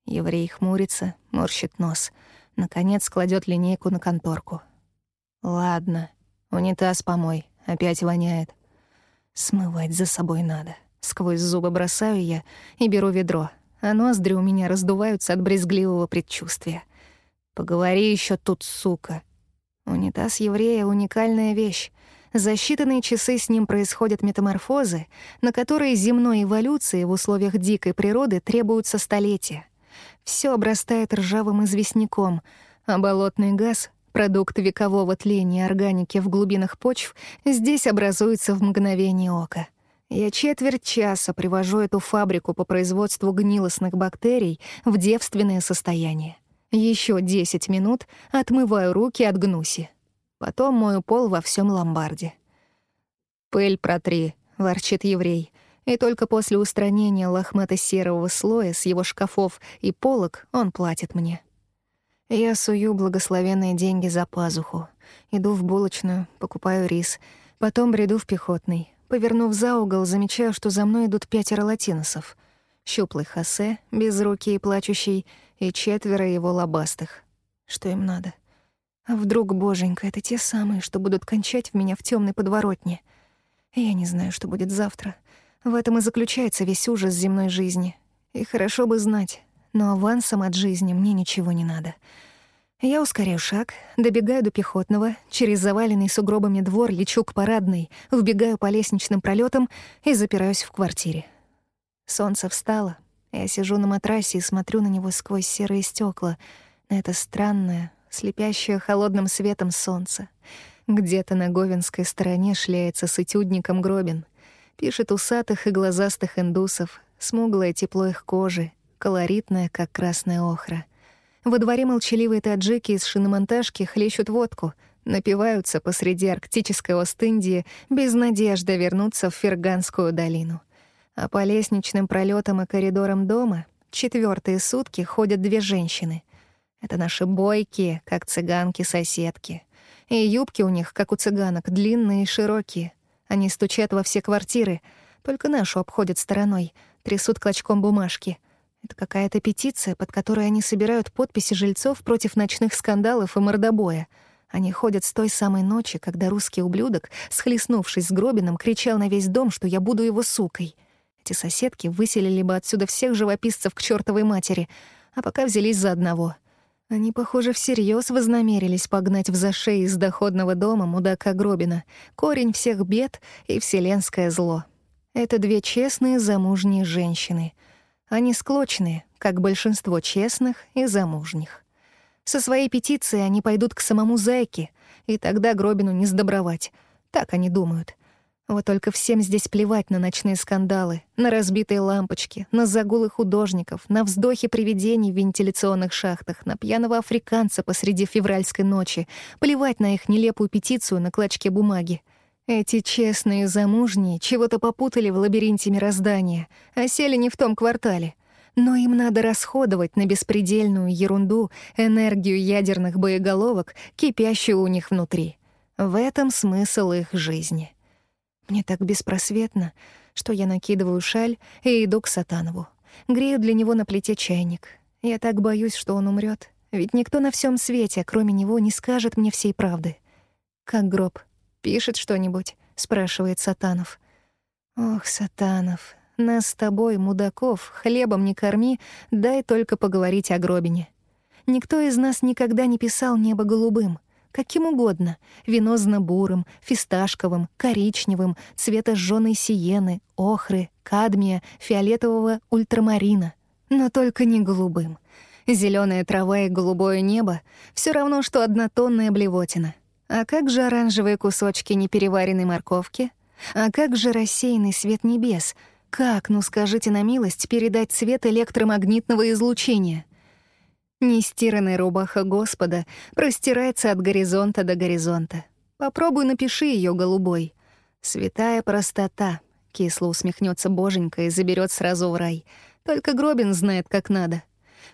Еврей хмурится, морщит нос. Наконец кладет линейку на конторку. «Ладно, унитаз помой, опять воняет. Смывать за собой надо». Сквозь зубы бросаю я и беру ведро, а ноздри у меня раздуваются от брезгливого предчувствия. «Поговори еще тут, сука», Унитаз еврея — уникальная вещь. За считанные часы с ним происходят метаморфозы, на которые земной эволюции в условиях дикой природы требуются столетия. Все обрастает ржавым известняком, а болотный газ — продукт векового тления органики в глубинах почв — здесь образуется в мгновение ока. Я четверть часа привожу эту фабрику по производству гнилостных бактерий в девственное состояние. Еще 10 минут отмываю руки от гнуси. Потом мою пол во всем ломбарде. «Пыль протри», — ворчит еврей. И только после устранения лохмато-серого слоя с его шкафов и полок он платит мне. Я сую благословенные деньги за пазуху. Иду в булочную, покупаю рис. Потом бреду в пехотный. Повернув за угол, замечаю, что за мной идут пятеро латиносов. Щуплый Хосе, безрукий и плачущий — и четверо его лобастых. Что им надо? А вдруг, боженька, это те самые, что будут кончать в меня в темной подворотне? Я не знаю, что будет завтра. В этом и заключается весь ужас земной жизни. И хорошо бы знать, но авансом от жизни мне ничего не надо. Я ускоряю шаг, добегаю до пехотного, через заваленный сугробами двор лечу к парадной, вбегаю по лестничным пролетам и запираюсь в квартире. Солнце встало, я сижу на матрасе и смотрю на него сквозь серые стекла, на это странное, слепящее холодным светом солнце. Где-то на Говенской стороне шляется с этюдником Гробин. Пишет усатых и глазастых индусов, смуглое тепло их кожи, колоритное, как красная охра. Во дворе молчаливые таджики из шиномонтажки хлещут водку, напиваются посреди арктической Ост-Индии без надежды вернуться в Ферганскую долину. А по лестничным пролетам и коридорам дома четвертые сутки ходят две женщины. Это наши бойкие, как цыганки-соседки. И юбки у них, как у цыганок, длинные и широкие. Они стучат во все квартиры, только нашу обходят стороной, трясут клочком бумажки. Это какая-то петиция, под которой они собирают подписи жильцов против ночных скандалов и мордобоя. Они ходят с той самой ночи, когда русский ублюдок, схлестнувшись с Гробином, кричал на весь дом, что я буду его сукой. Эти соседки выселили бы отсюда всех живописцев к чертовой матери, а пока взялись за одного. Они, похоже, всерьез вознамерились погнать в зашей из доходного дома мудака Гробина, корень всех бед и вселенское зло. Это две честные замужние женщины. Они склочные, как большинство честных и замужних. Со своей петицией они пойдут к самому Зайке, и тогда Гробину не сдобровать. Так они думают — вот только всем здесь плевать на ночные скандалы, на разбитые лампочки, на загулы художников, на вздохи привидений в вентиляционных шахтах, на пьяного африканца посреди февральской ночи, плевать на их нелепую петицию на клочке бумаги. Эти честные замужние чего-то попутали в лабиринте мироздания, а сели не в том квартале. Но им надо расходовать на беспредельную ерунду энергию ядерных боеголовок, кипящую у них внутри. В этом смысл их жизни. Мне так беспросветно, что я накидываю шаль и иду к Сатанову. Грею для него на плите чайник. Я так боюсь, что он умрет, ведь никто на всем свете, кроме него, не скажет мне всей правды. «Как гроб? Пишет что-нибудь?» — спрашивает Сатанов. «Ох, Сатанов, нас с тобой, мудаков, хлебом не корми, дай только поговорить о гробине. Никто из нас никогда не писал небо голубым каким угодно — венозно-бурым, фисташковым, коричневым, цвета жжёной сиены, охры, кадмия, фиолетового ультрамарина. Но только не голубым. Зелёная трава и голубое небо — всё равно, что однотонная блевотина. А как же оранжевые кусочки непереваренной морковки? А как же рассеянный свет небес? Как, ну скажите на милость, передать цвет электромагнитного излучения — Нестиранная рубаха Господа простирается от горизонта до горизонта. Попробуй напиши ее голубой. Святая простота. Кисло усмехнется боженька и заберет сразу в рай. Только Гробин знает, как надо.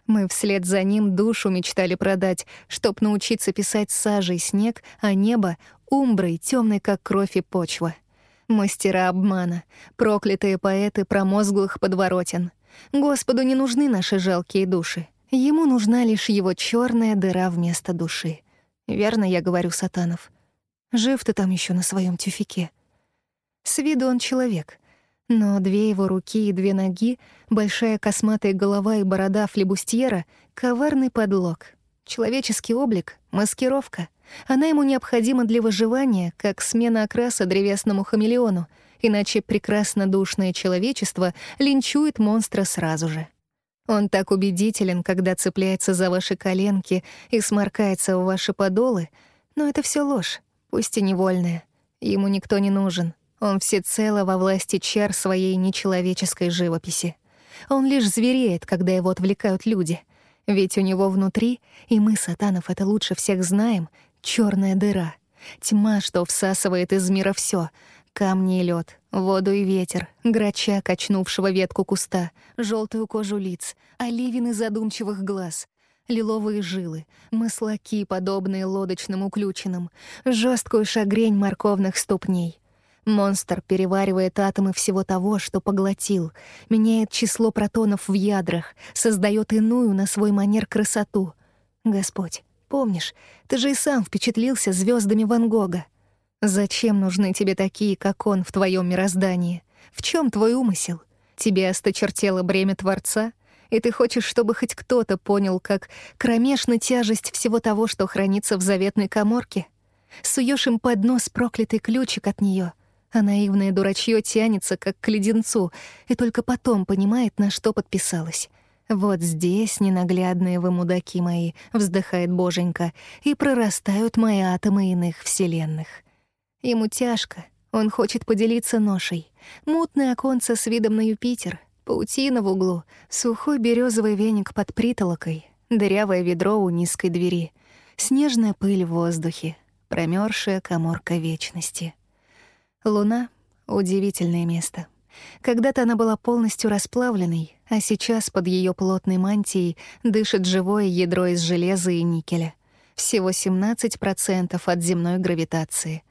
Мы вслед за ним душу мечтали продать, чтоб научиться писать сажей снег, а небо — умброй, темной как кровь и почва. Мастера обмана, проклятые поэты промозглых подворотен. Господу не нужны наши жалкие души. Ему нужна лишь его черная дыра вместо души. Верно я говорю, Сатанов? Жив ты там еще на своем тюфике. С виду он человек, но две его руки и две ноги, большая косматая голова и борода флебустьера — коварный подлог. Человеческий облик — маскировка. Она ему необходима для выживания, как смена окраса древесному хамелеону, иначе прекрасно душное человечество линчует монстра сразу же. Он так убедителен, когда цепляется за ваши коленки и сморкается в ваши подолы, но это все ложь, пусть и невольная. Ему никто не нужен. Он всецело во власти чар своей нечеловеческой живописи. Он лишь звереет, когда его отвлекают люди. Ведь у него внутри, и мы, сатанов, это лучше всех знаем, черная дыра. Тьма, что всасывает из мира все: камни и лед, воду и ветер, грача, качнувшего ветку куста, желтую кожу лиц, оливины задумчивых глаз, лиловые жилы, маслаки, подобные лодочным уключенным, жесткую шагрень морковных ступней. Монстр переваривает атомы всего того, что поглотил, меняет число протонов в ядрах, создает иную на свой манер красоту. Господь, помнишь, ты же и сам впечатлился звездами Ван Гога. Зачем нужны тебе такие, как он, в твоем мироздании? В чем твой умысел? Тебе осточертело бремя Творца? И ты хочешь, чтобы хоть кто-то понял, как кромешна тяжесть всего того, что хранится в заветной коморке? Суешь им под нос проклятый ключик от нее — а наивное дурачье тянется, как к леденцу, и только потом понимает, на что подписалась. «Вот здесь, ненаглядные вы мудаки мои», — вздыхает боженька, «и прорастают мои атомы иных вселенных». Ему тяжко, он хочет поделиться ношей. Мутное оконце с видом на Юпитер, паутина в углу, сухой березовый веник под притолокой, дырявое ведро у низкой двери, снежная пыль в воздухе, промерзшая коморка вечности — Луна — удивительное место. Когда-то она была полностью расплавленной, а сейчас под ее плотной мантией дышит живое ядро из железа и никеля. Всего 17% от земной гравитации.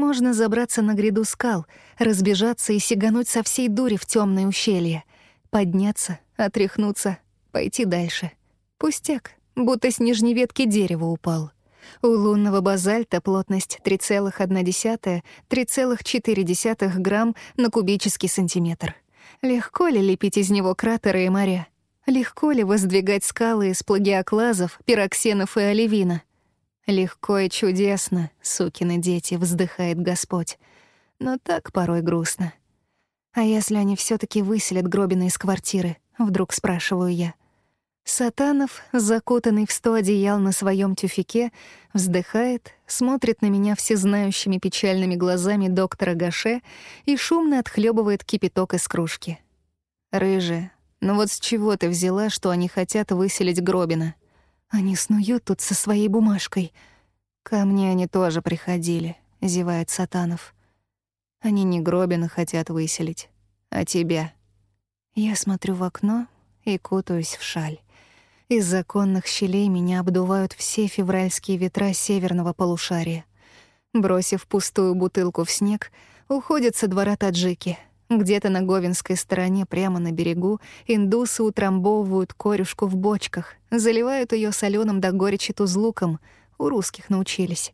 Можно забраться на гряду скал, разбежаться и сигануть со всей дури в темное ущелье. Подняться, отряхнуться, пойти дальше. Пустяк, будто с нижней ветки дерева упал — у лунного базальта плотность 3,1-3,4 грамм на кубический сантиметр. Легко ли лепить из него кратеры и моря? Легко ли воздвигать скалы из плагиоклазов, пироксенов и оливина? Легко и чудесно, сукины дети, вздыхает Господь. Но так порой грустно. А если они все таки выселят Гробина из квартиры? Вдруг спрашиваю я. Сатанов, закутанный в сто одеял на своем тюфике, вздыхает, смотрит на меня всезнающими печальными глазами доктора Гаше и шумно отхлебывает кипяток из кружки. «Рыжая, ну вот с чего ты взяла, что они хотят выселить Гробина? Они снуют тут со своей бумажкой. Ко мне они тоже приходили», — зевает Сатанов. «Они не Гробина хотят выселить, а тебя». Я смотрю в окно и кутаюсь в шаль. Из законных щелей меня обдувают все февральские ветра северного полушария. Бросив пустую бутылку в снег, уходят со двора таджики. Где-то на Говинской стороне, прямо на берегу, индусы утрамбовывают корюшку в бочках, заливают ее соленым до горечи тузлуком. У русских научились.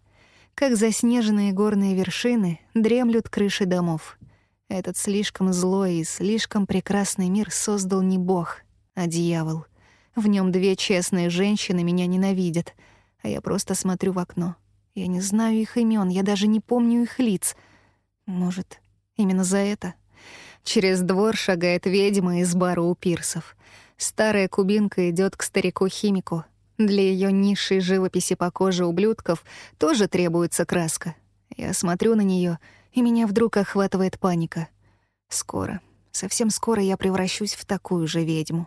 Как заснеженные горные вершины дремлют крыши домов. Этот слишком злой и слишком прекрасный мир создал не бог, а дьявол — в нем две честные женщины меня ненавидят, а я просто смотрю в окно. Я не знаю их имен, я даже не помню их лиц. Может, именно за это? Через двор шагает ведьма из бара у пирсов. Старая кубинка идет к старику-химику. Для ее низшей живописи по коже ублюдков тоже требуется краска. Я смотрю на нее, и меня вдруг охватывает паника. Скоро, совсем скоро я превращусь в такую же ведьму.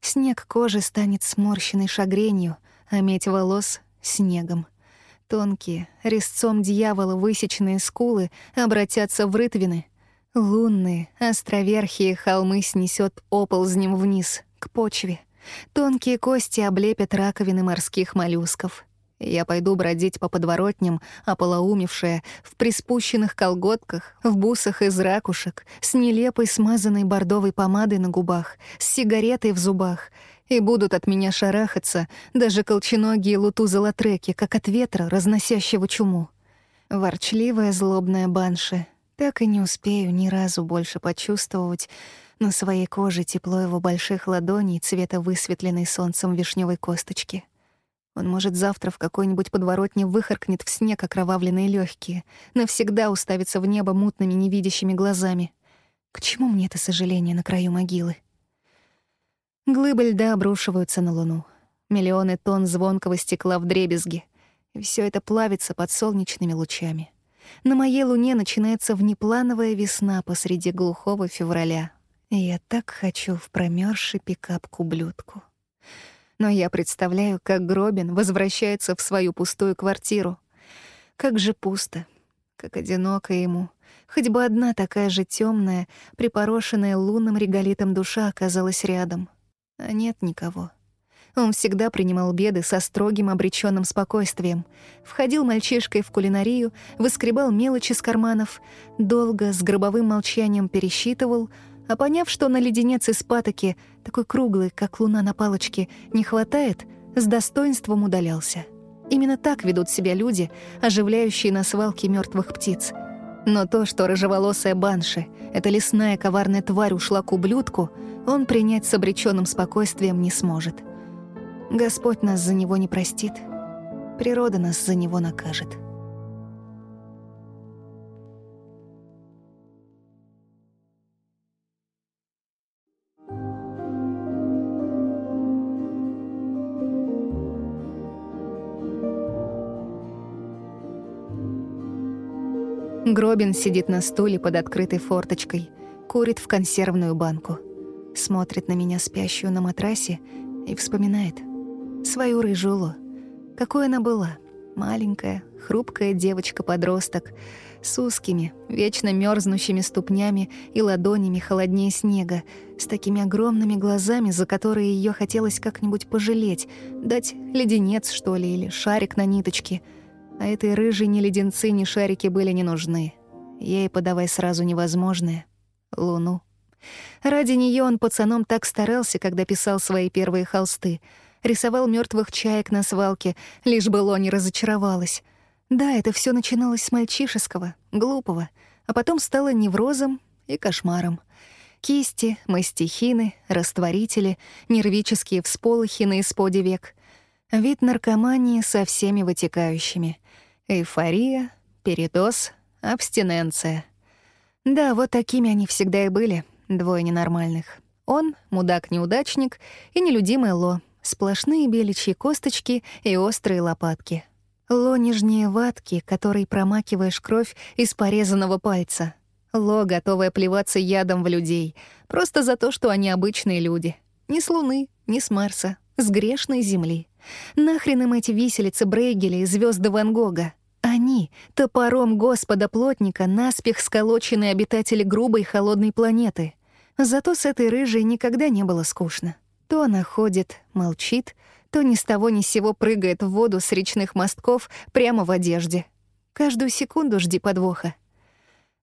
Снег кожи станет сморщенной шагренью, а медь волос — снегом. Тонкие, резцом дьявола высеченные скулы обратятся в рытвины. Лунные, островерхие холмы снесет оползнем вниз, к почве. Тонкие кости облепят раковины морских моллюсков. Я пойду бродить по подворотням, ополоумевшая, в приспущенных колготках, в бусах из ракушек, с нелепой смазанной бордовой помадой на губах, с сигаретой в зубах, и будут от меня шарахаться даже колченогие лутузы-латреки, как от ветра, разносящего чуму. Ворчливая злобная банши. Так и не успею ни разу больше почувствовать на своей коже тепло его больших ладоней цвета высветленной солнцем вишневой косточки — он, может, завтра в какой-нибудь подворотне выхаркнет в снег окровавленные легкие, навсегда уставится в небо мутными невидящими глазами. К чему мне это сожаление на краю могилы? Глыбы льда обрушиваются на луну. Миллионы тонн звонкого стекла в дребезги. И все это плавится под солнечными лучами. На моей луне начинается внеплановая весна посреди глухого февраля. Я так хочу в промерзший пикап к ублюдку но я представляю, как Гробин возвращается в свою пустую квартиру. Как же пусто, как одиноко ему. Хоть бы одна такая же темная, припорошенная лунным реголитом душа оказалась рядом. А нет никого. Он всегда принимал беды со строгим обреченным спокойствием. Входил мальчишкой в кулинарию, выскребал мелочи с карманов, долго с гробовым молчанием пересчитывал — а поняв, что на леденец из патоки, такой круглый, как луна на палочке, не хватает, с достоинством удалялся. Именно так ведут себя люди, оживляющие на свалке мертвых птиц. Но то, что рыжеволосая банши, эта лесная коварная тварь ушла к ублюдку, он принять с обреченным спокойствием не сможет. Господь нас за него не простит, природа нас за него накажет. Гробин сидит на стуле под открытой форточкой, курит в консервную банку, смотрит на меня спящую на матрасе и вспоминает свою рыжулу. Какой она была. Маленькая, хрупкая девочка-подросток с узкими, вечно мерзнущими ступнями и ладонями холоднее снега, с такими огромными глазами, за которые ее хотелось как-нибудь пожалеть, дать леденец, что ли, или шарик на ниточке — а этой рыжей ни леденцы, ни шарики были не нужны. Ей подавай сразу невозможное — луну. Ради нее он пацаном так старался, когда писал свои первые холсты. Рисовал мертвых чаек на свалке, лишь бы Ло не разочаровалась. Да, это все начиналось с мальчишеского, глупого, а потом стало неврозом и кошмаром. Кисти, мастихины, растворители, нервические всполохи на исподе век. Вид наркомании со всеми вытекающими. Эйфория, передоз, абстиненция. Да, вот такими они всегда и были, двое ненормальных. Он — мудак-неудачник и нелюдимый Ло, сплошные беличьи косточки и острые лопатки. Ло нежнее ватки, которой промакиваешь кровь из порезанного пальца. Ло, готовая плеваться ядом в людей, просто за то, что они обычные люди. Ни с Луны, ни с Марса, с грешной Земли. Нахрен им эти виселицы Брейгеля и звезды Ван Гога? Они — топором Господа-плотника, наспех сколоченные обитатели грубой холодной планеты. Зато с этой рыжей никогда не было скучно. То она ходит, молчит, то ни с того ни с сего прыгает в воду с речных мостков прямо в одежде. Каждую секунду жди подвоха.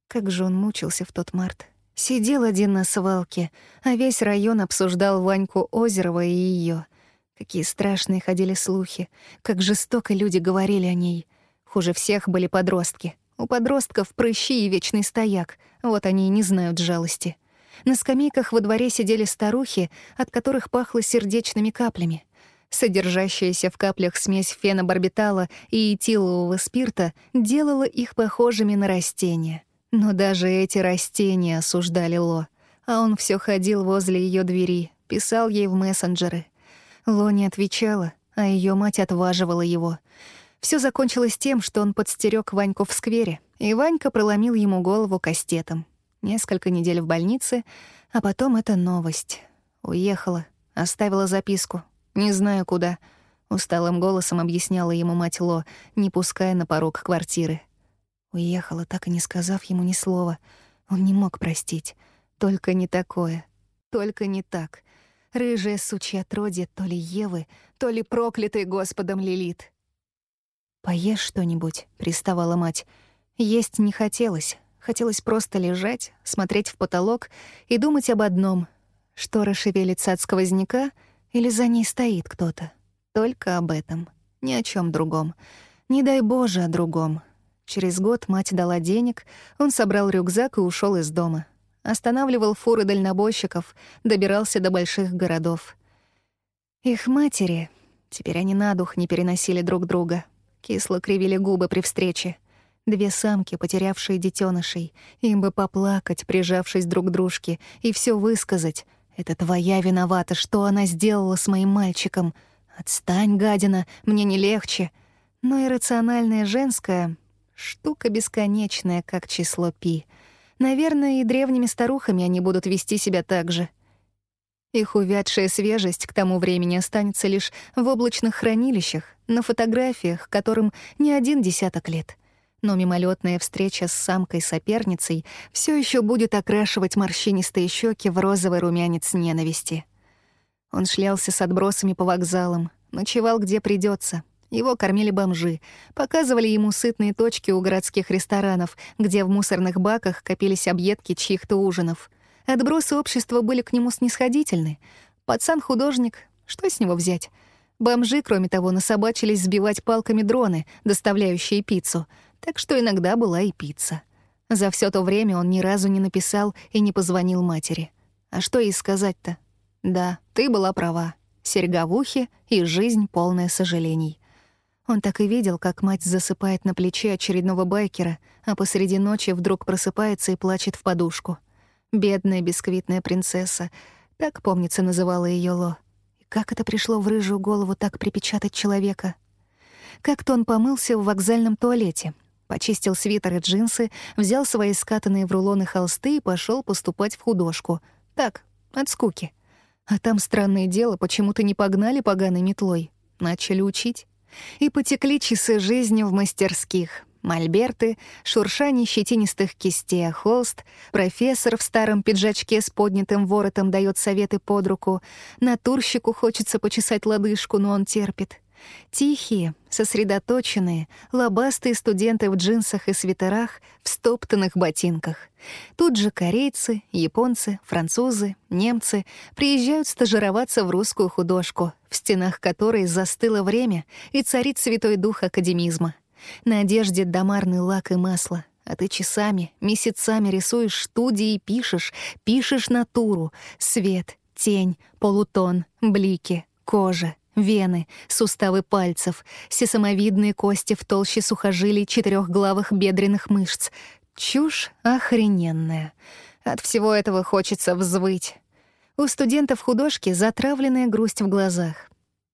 Как же он мучился в тот март. Сидел один на свалке, а весь район обсуждал Ваньку Озерова и ее. Какие страшные ходили слухи, как жестоко люди говорили о ней. Хуже всех были подростки. У подростков прыщи и вечный стояк, вот они и не знают жалости. На скамейках во дворе сидели старухи, от которых пахло сердечными каплями. Содержащаяся в каплях смесь фенобарбитала и этилового спирта делала их похожими на растения. Но даже эти растения осуждали Ло, а он все ходил возле ее двери, писал ей в мессенджеры — Ло не отвечала, а ее мать отваживала его. Все закончилось тем, что он подстерег Ваньку в сквере, и Ванька проломил ему голову кастетом. Несколько недель в больнице, а потом эта новость. Уехала, Оставила записку. Не знаю, куда. Усталым голосом объясняла ему мать Ло, не пуская на порог квартиры. Уехала, так и не сказав ему ни слова. Он не мог простить. Только не такое. Только не так. Рыжая сучья отродье то ли Евы, то ли проклятый Господом Лилит. «Поешь что-нибудь», — приставала мать. Есть не хотелось. Хотелось просто лежать, смотреть в потолок и думать об одном — что расшевелится от сквозняка или за ней стоит кто-то. Только об этом, ни о чем другом. Не дай Боже о другом. Через год мать дала денег, он собрал рюкзак и ушел из дома. Останавливал фуры дальнобойщиков, добирался до больших городов. Их матери, теперь они на дух не переносили друг друга, кисло кривили губы при встрече. Две самки, потерявшие детенышей, им бы поплакать, прижавшись друг к дружке, и все высказать. «Это твоя виновата, что она сделала с моим мальчиком? Отстань, гадина, мне не легче». Но иррациональная женская — штука бесконечная, как число пи. Наверное, и древними старухами они будут вести себя так же — их увядшая свежесть к тому времени останется лишь в облачных хранилищах, на фотографиях, которым не один десяток лет. Но мимолетная встреча с самкой-соперницей все еще будет окрашивать морщинистые щеки в розовый румянец ненависти. Он шлялся с отбросами по вокзалам, ночевал где придется. Его кормили бомжи, показывали ему сытные точки у городских ресторанов, где в мусорных баках копились объедки чьих-то ужинов — Отбросы общества были к нему снисходительны. Пацан-художник, что с него взять? Бомжи, кроме того, насобачились сбивать палками дроны, доставляющие пиццу, так что иногда была и пицца. За все то время он ни разу не написал и не позвонил матери. А что ей сказать-то? Да, ты была права. Серьга в ухе и жизнь полная сожалений. Он так и видел, как мать засыпает на плече очередного байкера, а посреди ночи вдруг просыпается и плачет в подушку — Бедная бисквитная принцесса. Так, помнится, называла ее Ло. И как это пришло в рыжую голову так припечатать человека? Как-то он помылся в вокзальном туалете, почистил свитер и джинсы, взял свои скатанные в рулоны холсты и пошел поступать в художку. Так, от скуки. А там странное дело, почему-то не погнали поганой метлой. Начали учить. И потекли часы жизни в мастерских. Мольберты, шуршание щетинистых кистей, а холст, профессор в старом пиджачке с поднятым воротом дает советы под руку, натурщику хочется почесать лодыжку, но он терпит. Тихие, сосредоточенные, лобастые студенты в джинсах и свитерах, в стоптанных ботинках. Тут же корейцы, японцы, французы, немцы приезжают стажироваться в русскую художку, в стенах которой застыло время и царит святой дух академизма. На одежде домарный лак и масло, а ты часами, месяцами рисуешь студии и пишешь, пишешь натуру, свет, тень, полутон, блики, кожа, вены, суставы пальцев, сесамовидные кости в толще сухожилий четырехглавых бедренных мышц. Чушь охрененная. От всего этого хочется взвыть. У студентов художки затравленная грусть в глазах.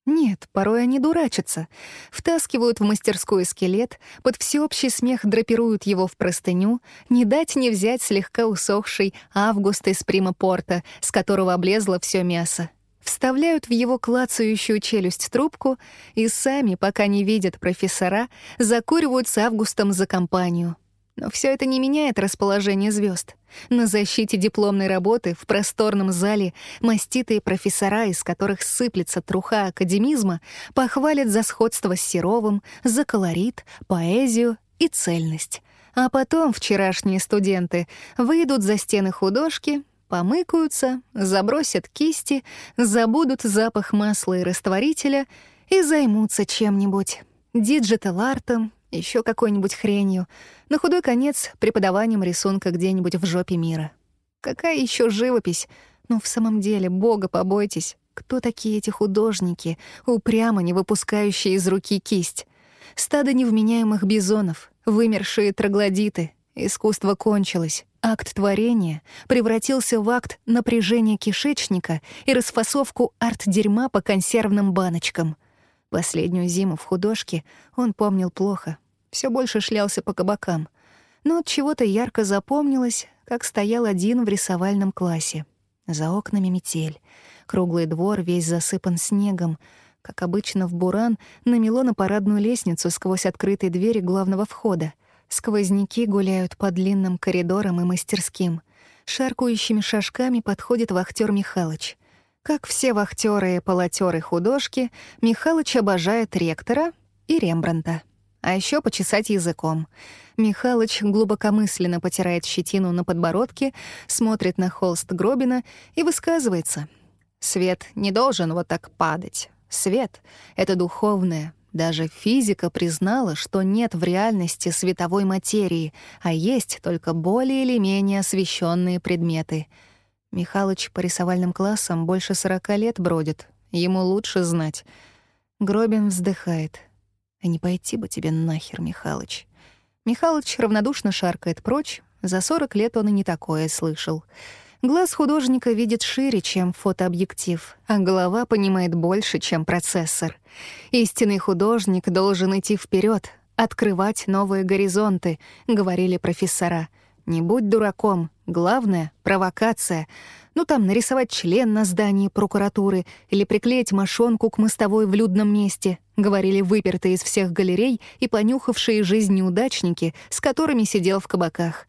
Нет, порой они дурачатся. Втаскивают в мастерскую скелет, под всеобщий смех драпируют его в простыню, не дать не взять слегка усохший август из прима-порта, с которого облезло все мясо. Вставляют в его клацающую челюсть трубку и сами, пока не видят профессора, закуривают с августом за компанию — но все это не меняет расположение звезд. На защите дипломной работы в просторном зале маститые профессора, из которых сыплется труха академизма, похвалят за сходство с Серовым, за колорит, поэзию и цельность. А потом вчерашние студенты выйдут за стены художки, помыкаются, забросят кисти, забудут запах масла и растворителя и займутся чем-нибудь. Digital art ом, еще какой-нибудь хренью, на худой конец преподаванием рисунка где-нибудь в жопе мира. Какая еще живопись? Ну, в самом деле, бога побойтесь. Кто такие эти художники, упрямо не выпускающие из руки кисть? Стадо невменяемых бизонов, вымершие троглодиты. Искусство кончилось. Акт творения превратился в акт напряжения кишечника и расфасовку арт-дерьма по консервным баночкам — Последнюю зиму в художке он помнил плохо, все больше шлялся по кабакам. Но от чего-то ярко запомнилось, как стоял один в рисовальном классе. За окнами метель. Круглый двор весь засыпан снегом. Как обычно, в Буран намело на парадную лестницу сквозь открытые двери главного входа. Сквозняки гуляют по длинным коридорам и мастерским. Шаркающими шажками подходит вахтер Михалыч. Как все вахтеры и полотеры художки, Михалыч обожает ректора и Рембранта. А еще почесать языком. Михалыч глубокомысленно потирает щетину на подбородке, смотрит на холст Гробина и высказывается. «Свет не должен вот так падать. Свет — это духовное. Даже физика признала, что нет в реальности световой материи, а есть только более или менее освещенные предметы. Михалыч по рисовальным классам больше сорока лет бродит. Ему лучше знать. Гробин вздыхает. «А не пойти бы тебе нахер, Михалыч». Михалыч равнодушно шаркает прочь. За сорок лет он и не такое слышал. Глаз художника видит шире, чем фотообъектив, а голова понимает больше, чем процессор. Истинный художник должен идти вперед, открывать новые горизонты, говорили профессора. Не будь дураком, главное — провокация. Ну там нарисовать член на здании прокуратуры или приклеить мошонку к мостовой в людном месте, говорили выпертые из всех галерей и понюхавшие жизнь неудачники, с которыми сидел в кабаках.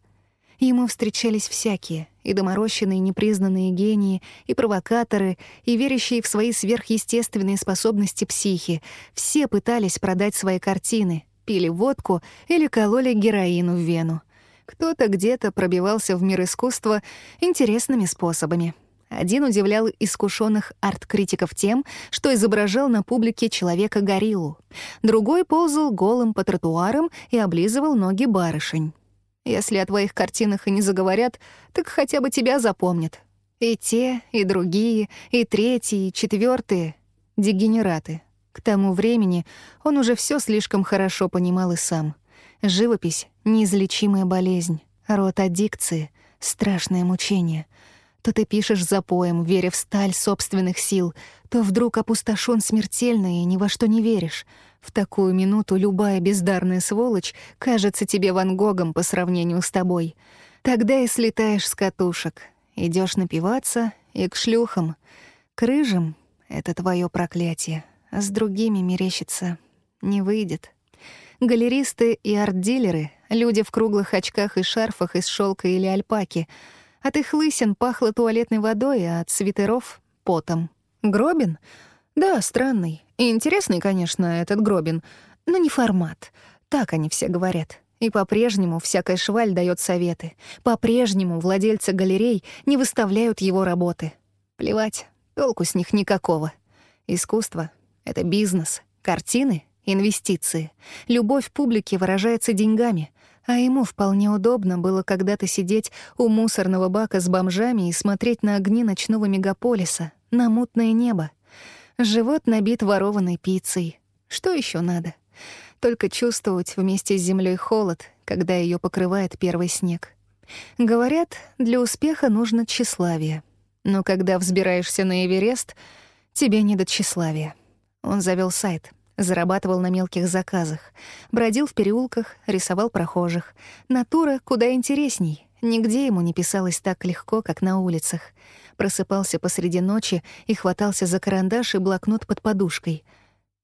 Ему встречались всякие, и доморощенные непризнанные гении, и провокаторы, и верящие в свои сверхъестественные способности психи. Все пытались продать свои картины, пили водку или кололи героину в вену. Кто-то где-то пробивался в мир искусства интересными способами. Один удивлял искушенных арт-критиков тем, что изображал на публике человека-гориллу. Другой ползал голым по тротуарам и облизывал ноги барышень. Если о твоих картинах и не заговорят, так хотя бы тебя запомнят. И те, и другие, и третьи, и четвертые — дегенераты. К тому времени он уже все слишком хорошо понимал и сам. Живопись — неизлечимая болезнь, род аддикции — страшное мучение. То ты пишешь запоем, веря в сталь собственных сил, то вдруг опустошен смертельно и ни во что не веришь — в такую минуту любая бездарная сволочь кажется тебе Ван Гогом по сравнению с тобой. Тогда и слетаешь с катушек, идешь напиваться и к шлюхам. К рыжим — это твое проклятие, а с другими мерещится не выйдет. Галеристы и арт-дилеры — люди в круглых очках и шарфах из шелка или альпаки. От их лысин пахло туалетной водой, а от свитеров — потом. Гробин — да, странный. И интересный, конечно, этот Гробин, но не формат. Так они все говорят. И по-прежнему всякая шваль дает советы. По-прежнему владельцы галерей не выставляют его работы. Плевать, толку с них никакого. Искусство — это бизнес, картины — инвестиции. Любовь публики выражается деньгами, а ему вполне удобно было когда-то сидеть у мусорного бака с бомжами и смотреть на огни ночного мегаполиса, на мутное небо. Живот набит ворованной пиццей. Что еще надо? Только чувствовать вместе с землей холод, когда ее покрывает первый снег. Говорят, для успеха нужно тщеславие. Но когда взбираешься на Эверест, тебе не до тщеславия. Он завел сайт, зарабатывал на мелких заказах, бродил в переулках, рисовал прохожих. Натура куда интересней. Нигде ему не писалось так легко, как на улицах — просыпался посреди ночи и хватался за карандаш и блокнот под подушкой.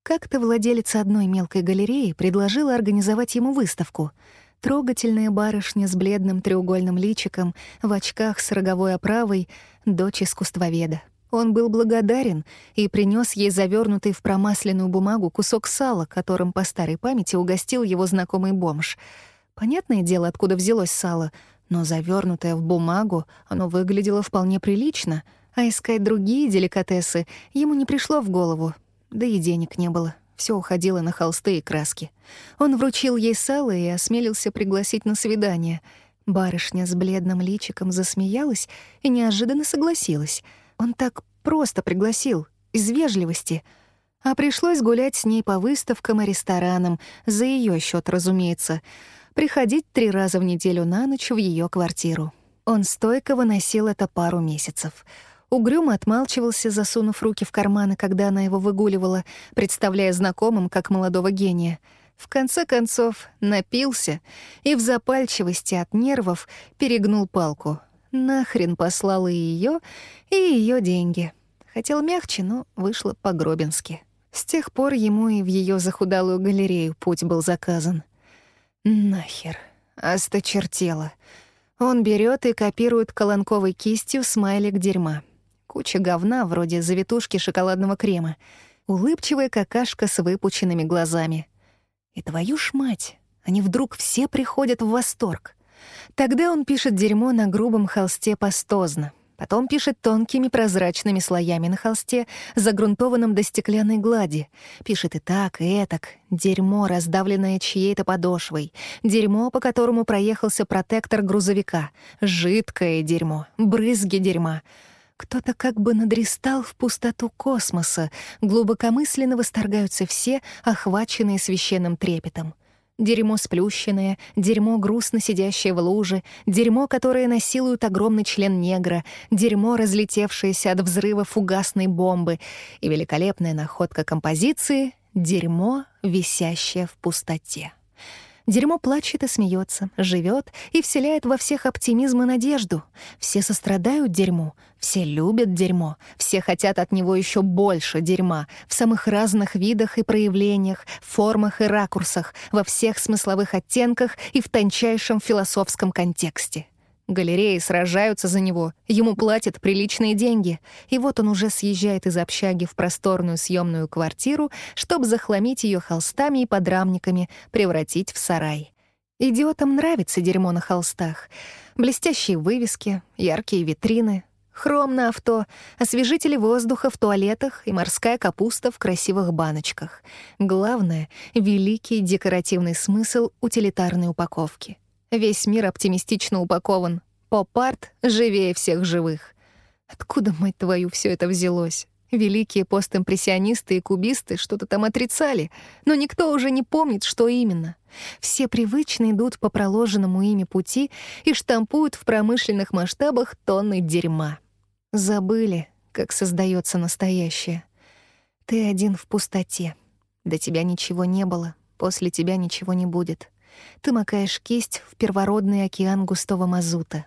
Как-то владелец одной мелкой галереи предложила организовать ему выставку. Трогательная барышня с бледным треугольным личиком, в очках с роговой оправой, дочь искусствоведа. Он был благодарен и принес ей завернутый в промасленную бумагу кусок сала, которым по старой памяти угостил его знакомый бомж. Понятное дело, откуда взялось сало — но завернутое в бумагу оно выглядело вполне прилично, а искать другие деликатесы ему не пришло в голову. Да и денег не было. Все уходило на холсты и краски. Он вручил ей сало и осмелился пригласить на свидание. Барышня с бледным личиком засмеялась и неожиданно согласилась. Он так просто пригласил, из вежливости. А пришлось гулять с ней по выставкам и ресторанам, за ее счет, разумеется — приходить три раза в неделю на ночь в ее квартиру. Он стойко выносил это пару месяцев. Угрюмо отмалчивался, засунув руки в карманы, когда она его выгуливала, представляя знакомым как молодого гения. В конце концов, напился и в запальчивости от нервов перегнул палку. Нахрен послал и ее, и ее деньги. Хотел мягче, но вышло по-гробински. С тех пор ему и в ее захудалую галерею путь был заказан. Нахер. Осточертело. Он берет и копирует колонковой кистью смайлик дерьма. Куча говна, вроде завитушки шоколадного крема. Улыбчивая какашка с выпученными глазами. И твою ж мать, они вдруг все приходят в восторг. Тогда он пишет дерьмо на грубом холсте пастозно. Потом пишет тонкими прозрачными слоями на холсте, загрунтованном до стеклянной глади. Пишет и так, и этак. Дерьмо, раздавленное чьей-то подошвой. Дерьмо, по которому проехался протектор грузовика. Жидкое дерьмо. Брызги дерьма. Кто-то как бы надристал в пустоту космоса. Глубокомысленно восторгаются все, охваченные священным трепетом дерьмо сплющенное, дерьмо грустно сидящее в луже, дерьмо, которое насилует огромный член негра, дерьмо, разлетевшееся от взрыва фугасной бомбы и великолепная находка композиции — дерьмо, висящее в пустоте. Дерьмо плачет и смеется, живет и вселяет во всех оптимизм и надежду. Все сострадают дерьму, все любят дерьмо, все хотят от него еще больше дерьма в самых разных видах и проявлениях, формах и ракурсах, во всех смысловых оттенках и в тончайшем философском контексте. Галереи сражаются за него, ему платят приличные деньги, и вот он уже съезжает из общаги в просторную съемную квартиру, чтобы захламить ее холстами и подрамниками, превратить в сарай. Идиотам нравится дерьмо на холстах. Блестящие вывески, яркие витрины, хром на авто, освежители воздуха в туалетах и морская капуста в красивых баночках. Главное — великий декоративный смысл утилитарной упаковки — Весь мир оптимистично упакован. Поп-арт живее всех живых. Откуда, мать твою, все это взялось? Великие постимпрессионисты и кубисты что-то там отрицали, но никто уже не помнит, что именно. Все привычно идут по проложенному ими пути и штампуют в промышленных масштабах тонны дерьма. Забыли, как создается настоящее. Ты один в пустоте. До тебя ничего не было, после тебя ничего не будет. Ты макаешь кисть в первородный океан густого мазута.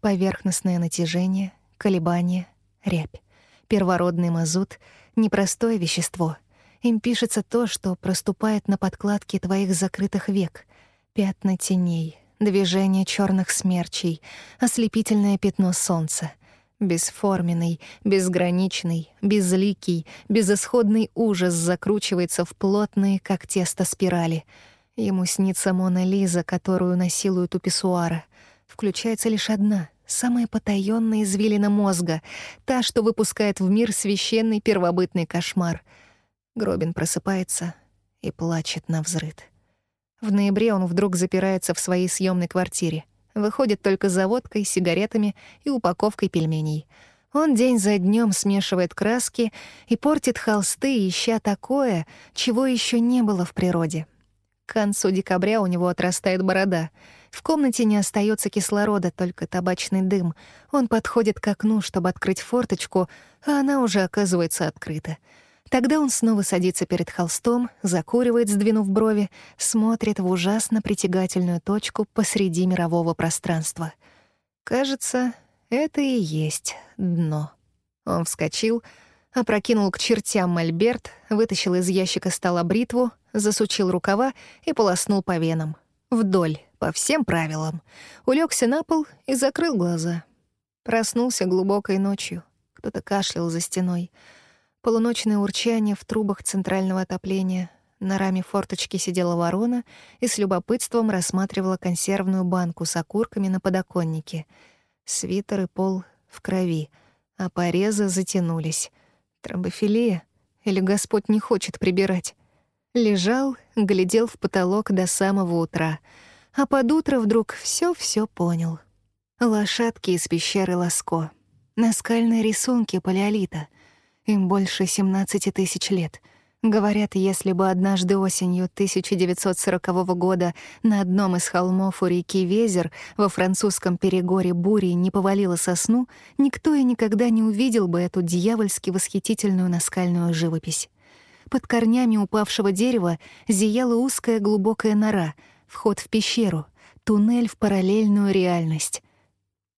Поверхностное натяжение, колебание, рябь. Первородный мазут — непростое вещество. Им пишется то, что проступает на подкладке твоих закрытых век. Пятна теней, движение черных смерчей, ослепительное пятно солнца — Бесформенный, безграничный, безликий, безысходный ужас закручивается в плотные, как тесто, спирали — Ему снится Мона Лиза, которую насилуют у писсуара. Включается лишь одна, самая потаённая извилина мозга, та, что выпускает в мир священный первобытный кошмар. Гробин просыпается и плачет на взрыд. В ноябре он вдруг запирается в своей съемной квартире. Выходит только за водкой, сигаретами и упаковкой пельменей. Он день за днем смешивает краски и портит холсты, ища такое, чего еще не было в природе — к концу декабря у него отрастает борода. В комнате не остается кислорода, только табачный дым. Он подходит к окну, чтобы открыть форточку, а она уже оказывается открыта. Тогда он снова садится перед холстом, закуривает, сдвинув брови, смотрит в ужасно притягательную точку посреди мирового пространства. Кажется, это и есть дно. Он вскочил, опрокинул к чертям мольберт, вытащил из ящика стола бритву, засучил рукава и полоснул по венам. Вдоль, по всем правилам. Улегся на пол и закрыл глаза. Проснулся глубокой ночью. Кто-то кашлял за стеной. Полуночное урчание в трубах центрального отопления. На раме форточки сидела ворона и с любопытством рассматривала консервную банку с окурками на подоконнике. Свитер и пол в крови, а порезы затянулись. Тромбофилия? Или Господь не хочет прибирать? Лежал, глядел в потолок до самого утра, а под утро вдруг все-все понял. Лошадки из пещеры Ласко. Наскальные рисунки палеолита. Им больше 17 тысяч лет. Говорят, если бы однажды осенью 1940 года на одном из холмов у реки Везер во французском перегоре бури не повалило сосну, никто и никогда не увидел бы эту дьявольски восхитительную наскальную живопись. Под корнями упавшего дерева зияла узкая глубокая нора, вход в пещеру, туннель в параллельную реальность.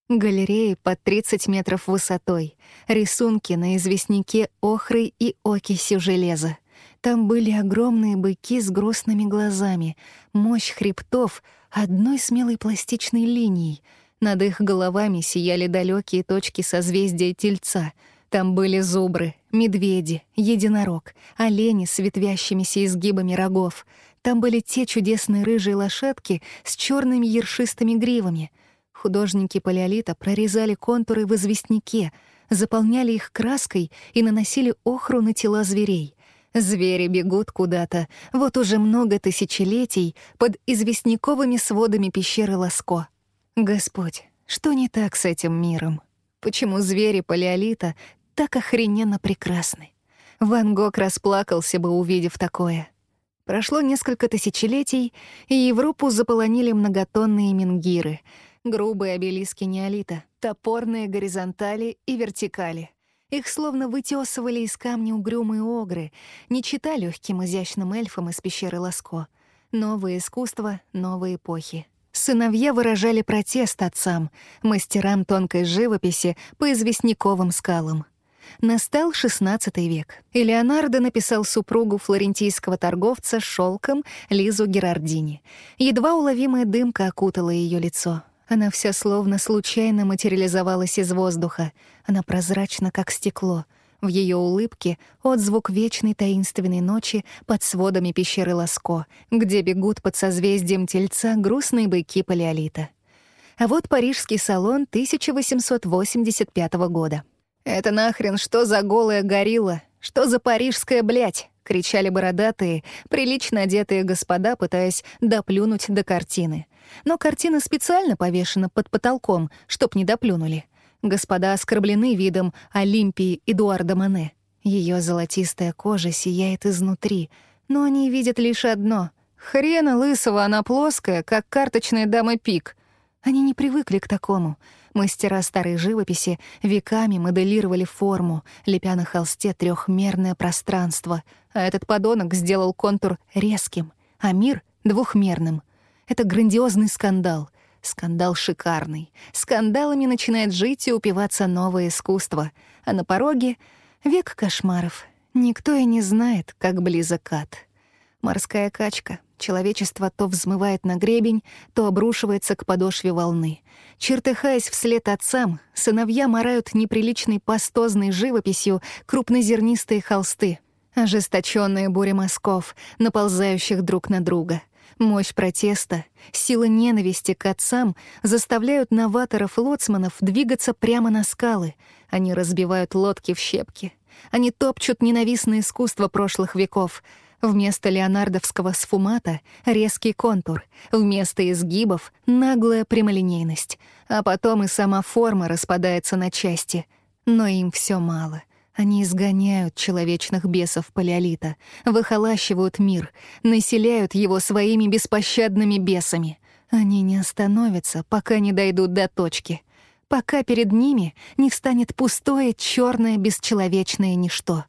Галереи под 30 метров высотой, рисунки на известняке охры и окисью железа. Там были огромные быки с грустными глазами, мощь хребтов одной смелой пластичной линией. Над их головами сияли далекие точки созвездия Тельца. Там были зубры, медведи, единорог, олени с ветвящимися изгибами рогов. Там были те чудесные рыжие лошадки с черными ершистыми гривами. Художники палеолита прорезали контуры в известняке, заполняли их краской и наносили охру на тела зверей. Звери бегут куда-то, вот уже много тысячелетий, под известняковыми сводами пещеры Ласко. Господь, что не так с этим миром? Почему звери палеолита так охрененно прекрасны? Ван Гог расплакался бы, увидев такое. Прошло несколько тысячелетий, и Европу заполонили многотонные менгиры, грубые обелиски неолита, топорные горизонтали и вертикали — их словно вытесывали из камня угрюмые огры, не чита легким изящным эльфам из пещеры Ласко. Новые искусства, новые эпохи. Сыновья выражали протест отцам, мастерам тонкой живописи по известняковым скалам. Настал XVI век, и Леонардо написал супругу флорентийского торговца шелком Лизу Герардини. Едва уловимая дымка окутала ее лицо — она вся словно случайно материализовалась из воздуха. Она прозрачна, как стекло. В ее улыбке отзвук вечной таинственной ночи под сводами пещеры Ласко, где бегут под созвездием Тельца грустные быки палеолита. А вот парижский салон 1885 года. «Это нахрен что за голая горилла? Что за парижская блядь?» — кричали бородатые, прилично одетые господа, пытаясь доплюнуть до картины — но картина специально повешена под потолком, чтоб не доплюнули. Господа оскорблены видом Олимпии Эдуарда Мане. Ее золотистая кожа сияет изнутри, но они видят лишь одно. Хрена лысого, она плоская, как карточная дама пик. Они не привыкли к такому. Мастера старой живописи веками моделировали форму, лепя на холсте трехмерное пространство, а этот подонок сделал контур резким, а мир — двухмерным. Это грандиозный скандал. Скандал шикарный. Скандалами начинает жить и упиваться новое искусство. А на пороге — век кошмаров. Никто и не знает, как близок ад. Морская качка. Человечество то взмывает на гребень, то обрушивается к подошве волны. Чертыхаясь вслед отцам, сыновья морают неприличной пастозной живописью крупнозернистые холсты, ожесточенные бури мазков, наползающих друг на друга — Мощь протеста, сила ненависти к отцам заставляют новаторов-лоцманов двигаться прямо на скалы. Они разбивают лодки в щепки. Они топчут ненавистное искусство прошлых веков. Вместо леонардовского сфумата — резкий контур, вместо изгибов — наглая прямолинейность. А потом и сама форма распадается на части. Но им все мало — они изгоняют человечных бесов палеолита, выхолащивают мир, населяют его своими беспощадными бесами. Они не остановятся, пока не дойдут до точки, пока перед ними не встанет пустое, черное, бесчеловечное ничто.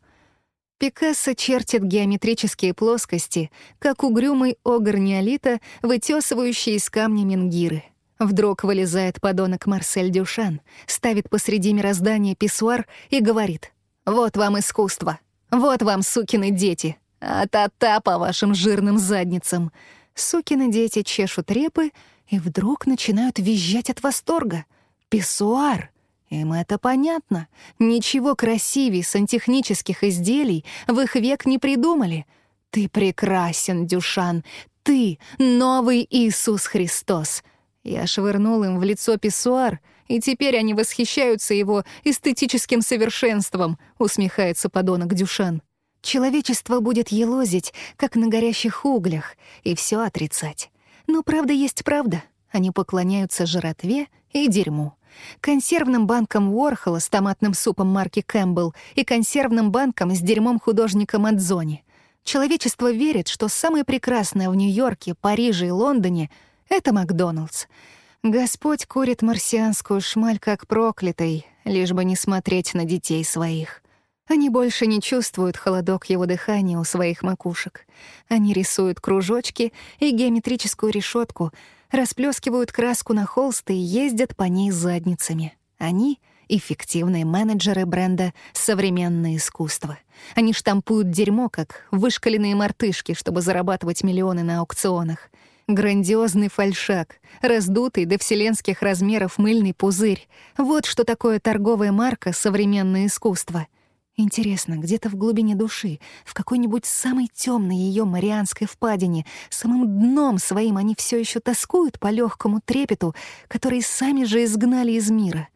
Пикассо чертит геометрические плоскости, как угрюмый огр неолита, вытесывающий из камня менгиры — Вдруг вылезает подонок Марсель Дюшан, ставит посреди мироздания писсуар и говорит вот вам искусство. Вот вам, сукины дети. А-та-та по вашим жирным задницам. Сукины дети чешут репы и вдруг начинают визжать от восторга. Писсуар. Им это понятно. Ничего красивее сантехнических изделий в их век не придумали. Ты прекрасен, Дюшан. Ты — новый Иисус Христос. Я швырнул им в лицо писсуар — и теперь они восхищаются его эстетическим совершенством», — усмехается подонок Дюшан. «Человечество будет елозить, как на горящих углях, и все отрицать. Но правда есть правда. Они поклоняются жратве и дерьму. Консервным банкам Уорхола с томатным супом марки Кэмпбелл и консервным банкам с дерьмом художника Мадзони. Человечество верит, что самое прекрасное в Нью-Йорке, Париже и Лондоне — это Макдоналдс — Господь курит марсианскую шмаль как проклятый, лишь бы не смотреть на детей своих. Они больше не чувствуют холодок его дыхания у своих макушек. Они рисуют кружочки и геометрическую решетку, расплескивают краску на холсты и ездят по ней задницами. Они — эффективные менеджеры бренда «Современное искусство». Они штампуют дерьмо, как вышкаленные мартышки, чтобы зарабатывать миллионы на аукционах. Грандиозный фальшак, раздутый до вселенских размеров мыльный пузырь. Вот что такое торговая марка «Современное искусство». Интересно, где-то в глубине души, в какой-нибудь самой темной ее Марианской впадине, самым дном своим они все еще тоскуют по легкому трепету, который сами же изгнали из мира.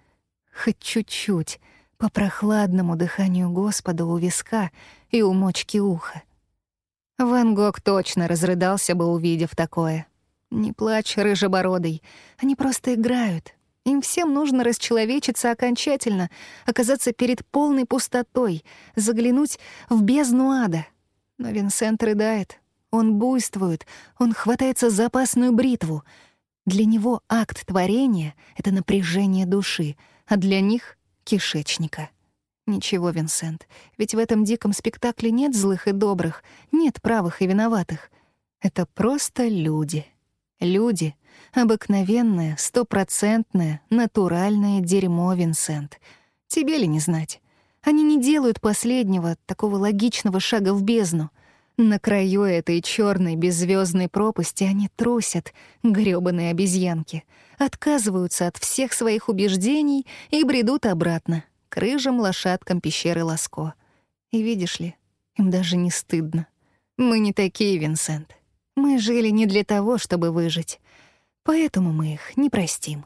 Хоть чуть-чуть, по прохладному дыханию Господа у виска и у мочки уха. Ван Гог точно разрыдался бы, увидев такое. Не плачь, рыжебородый, они просто играют, им всем нужно расчеловечиться окончательно, оказаться перед полной пустотой, заглянуть в бездну ада. Но Винсент рыдает. Он буйствует, он хватается за опасную бритву. Для него акт творения — это напряжение души, а для них — кишечника. Ничего, Винсент, ведь в этом диком спектакле нет злых и добрых, нет правых и виноватых. Это просто люди. Люди, Обыкновенное, стопроцентное, натуральное дерьмо, Винсент. Тебе ли не знать? Они не делают последнего, такого логичного шага в бездну. На краю этой черной беззвездной пропасти они трусят, грёбаные обезьянки, отказываются от всех своих убеждений и бредут обратно, к рыжим лошадкам пещеры Ласко. И видишь ли, им даже не стыдно. Мы не такие, Винсент. Мы жили не для того, чтобы выжить. Поэтому мы их не простим.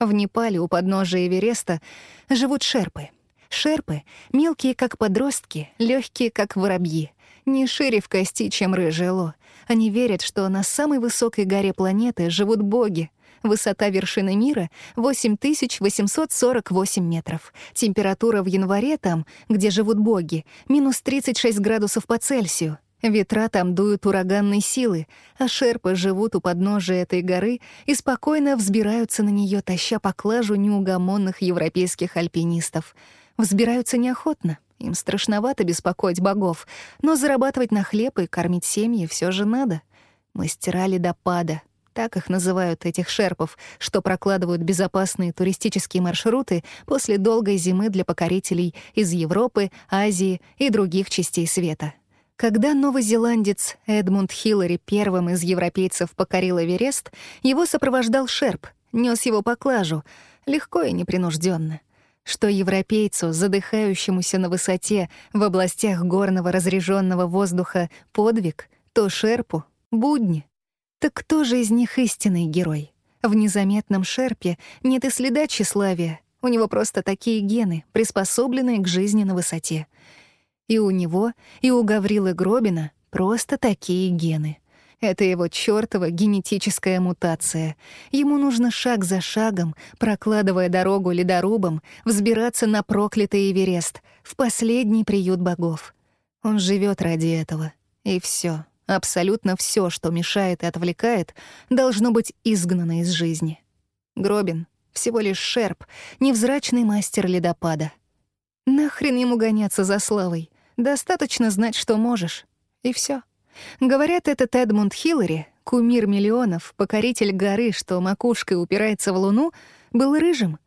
В Непале у подножия Эвереста живут шерпы. Шерпы — мелкие, как подростки, легкие, как воробьи, не шире в кости, чем рыжее ло. Они верят, что на самой высокой горе планеты живут боги. Высота вершины мира — 8848 метров. Температура в январе там, где живут боги, минус 36 градусов по Цельсию — Ветра там дуют ураганной силы, а шерпы живут у подножия этой горы и спокойно взбираются на нее, таща поклажу неугомонных европейских альпинистов. Взбираются неохотно, им страшновато беспокоить богов, но зарабатывать на хлеб и кормить семьи все же надо. Мастера ледопада, так их называют этих шерпов, что прокладывают безопасные туристические маршруты после долгой зимы для покорителей из Европы, Азии и других частей света. Когда новозеландец Эдмунд Хиллари первым из европейцев покорил Эверест, его сопровождал шерп, нес его поклажу, легко и непринужденно. Что европейцу, задыхающемуся на высоте в областях горного разреженного воздуха, подвиг, то шерпу — будни. Так кто же из них истинный герой? В незаметном шерпе нет и следа тщеславия, у него просто такие гены, приспособленные к жизни на высоте — и у него, и у Гаврилы Гробина просто такие гены. Это его чёртова генетическая мутация. Ему нужно шаг за шагом, прокладывая дорогу ледорубам, взбираться на проклятый Эверест, в последний приют богов. Он живет ради этого. И все, абсолютно все, что мешает и отвлекает, должно быть изгнано из жизни. Гробин — всего лишь шерп, невзрачный мастер ледопада. Нахрен ему гоняться за славой? Достаточно знать, что можешь. И все. Говорят, этот Эдмунд Хиллари, кумир миллионов, покоритель горы, что макушкой упирается в луну, был рыжим.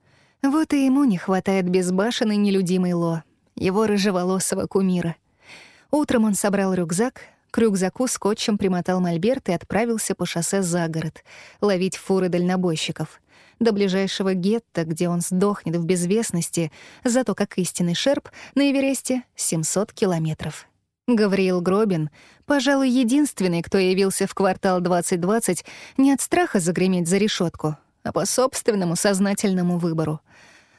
Вот и ему не хватает безбашенной нелюдимой Ло, его рыжеволосого кумира. Утром он собрал рюкзак, к рюкзаку скотчем примотал мольберт и отправился по шоссе за город, ловить фуры дальнобойщиков до ближайшего гетто, где он сдохнет в безвестности, зато как истинный шерп на Эвересте 700 километров. Гавриил Гробин, пожалуй, единственный, кто явился в квартал 2020 не от страха загреметь за решетку, а по собственному сознательному выбору.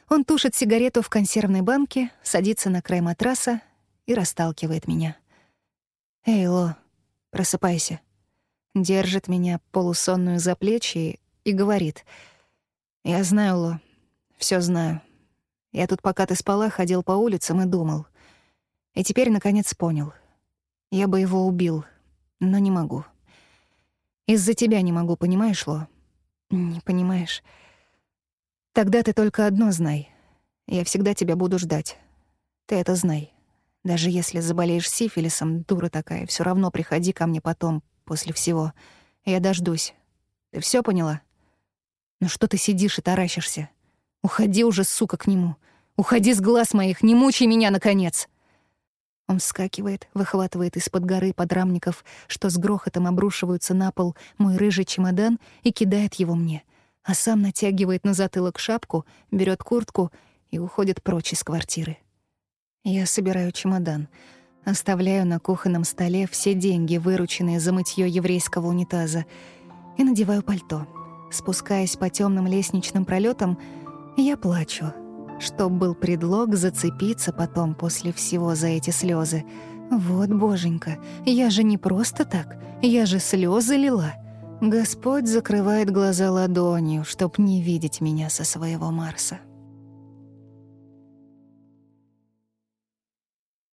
Он тушит сигарету в консервной банке, садится на край матраса и расталкивает меня. «Эй, Ло, просыпайся». Держит меня полусонную за плечи и говорит — я знаю, Ло. Все знаю. Я тут, пока ты спала, ходил по улицам и думал. И теперь, наконец, понял. Я бы его убил, но не могу. Из-за тебя не могу, понимаешь, Ло? Не понимаешь. Тогда ты только одно знай. Я всегда тебя буду ждать. Ты это знай. Даже если заболеешь сифилисом, дура такая, все равно приходи ко мне потом, после всего. Я дождусь. Ты все поняла? Ну что ты сидишь и таращишься? Уходи уже, сука, к нему. Уходи с глаз моих, не мучай меня, наконец!» Он вскакивает, выхватывает из-под горы подрамников, что с грохотом обрушиваются на пол, мой рыжий чемодан и кидает его мне, а сам натягивает на затылок шапку, берет куртку и уходит прочь из квартиры. Я собираю чемодан, оставляю на кухонном столе все деньги, вырученные за мытье еврейского унитаза, и надеваю пальто. Спускаясь по темным лестничным пролетам, я плачу, чтоб был предлог зацепиться потом после всего за эти слезы. Вот, боженька, я же не просто так, я же слезы лила. Господь закрывает глаза ладонью, чтоб не видеть меня со своего Марса.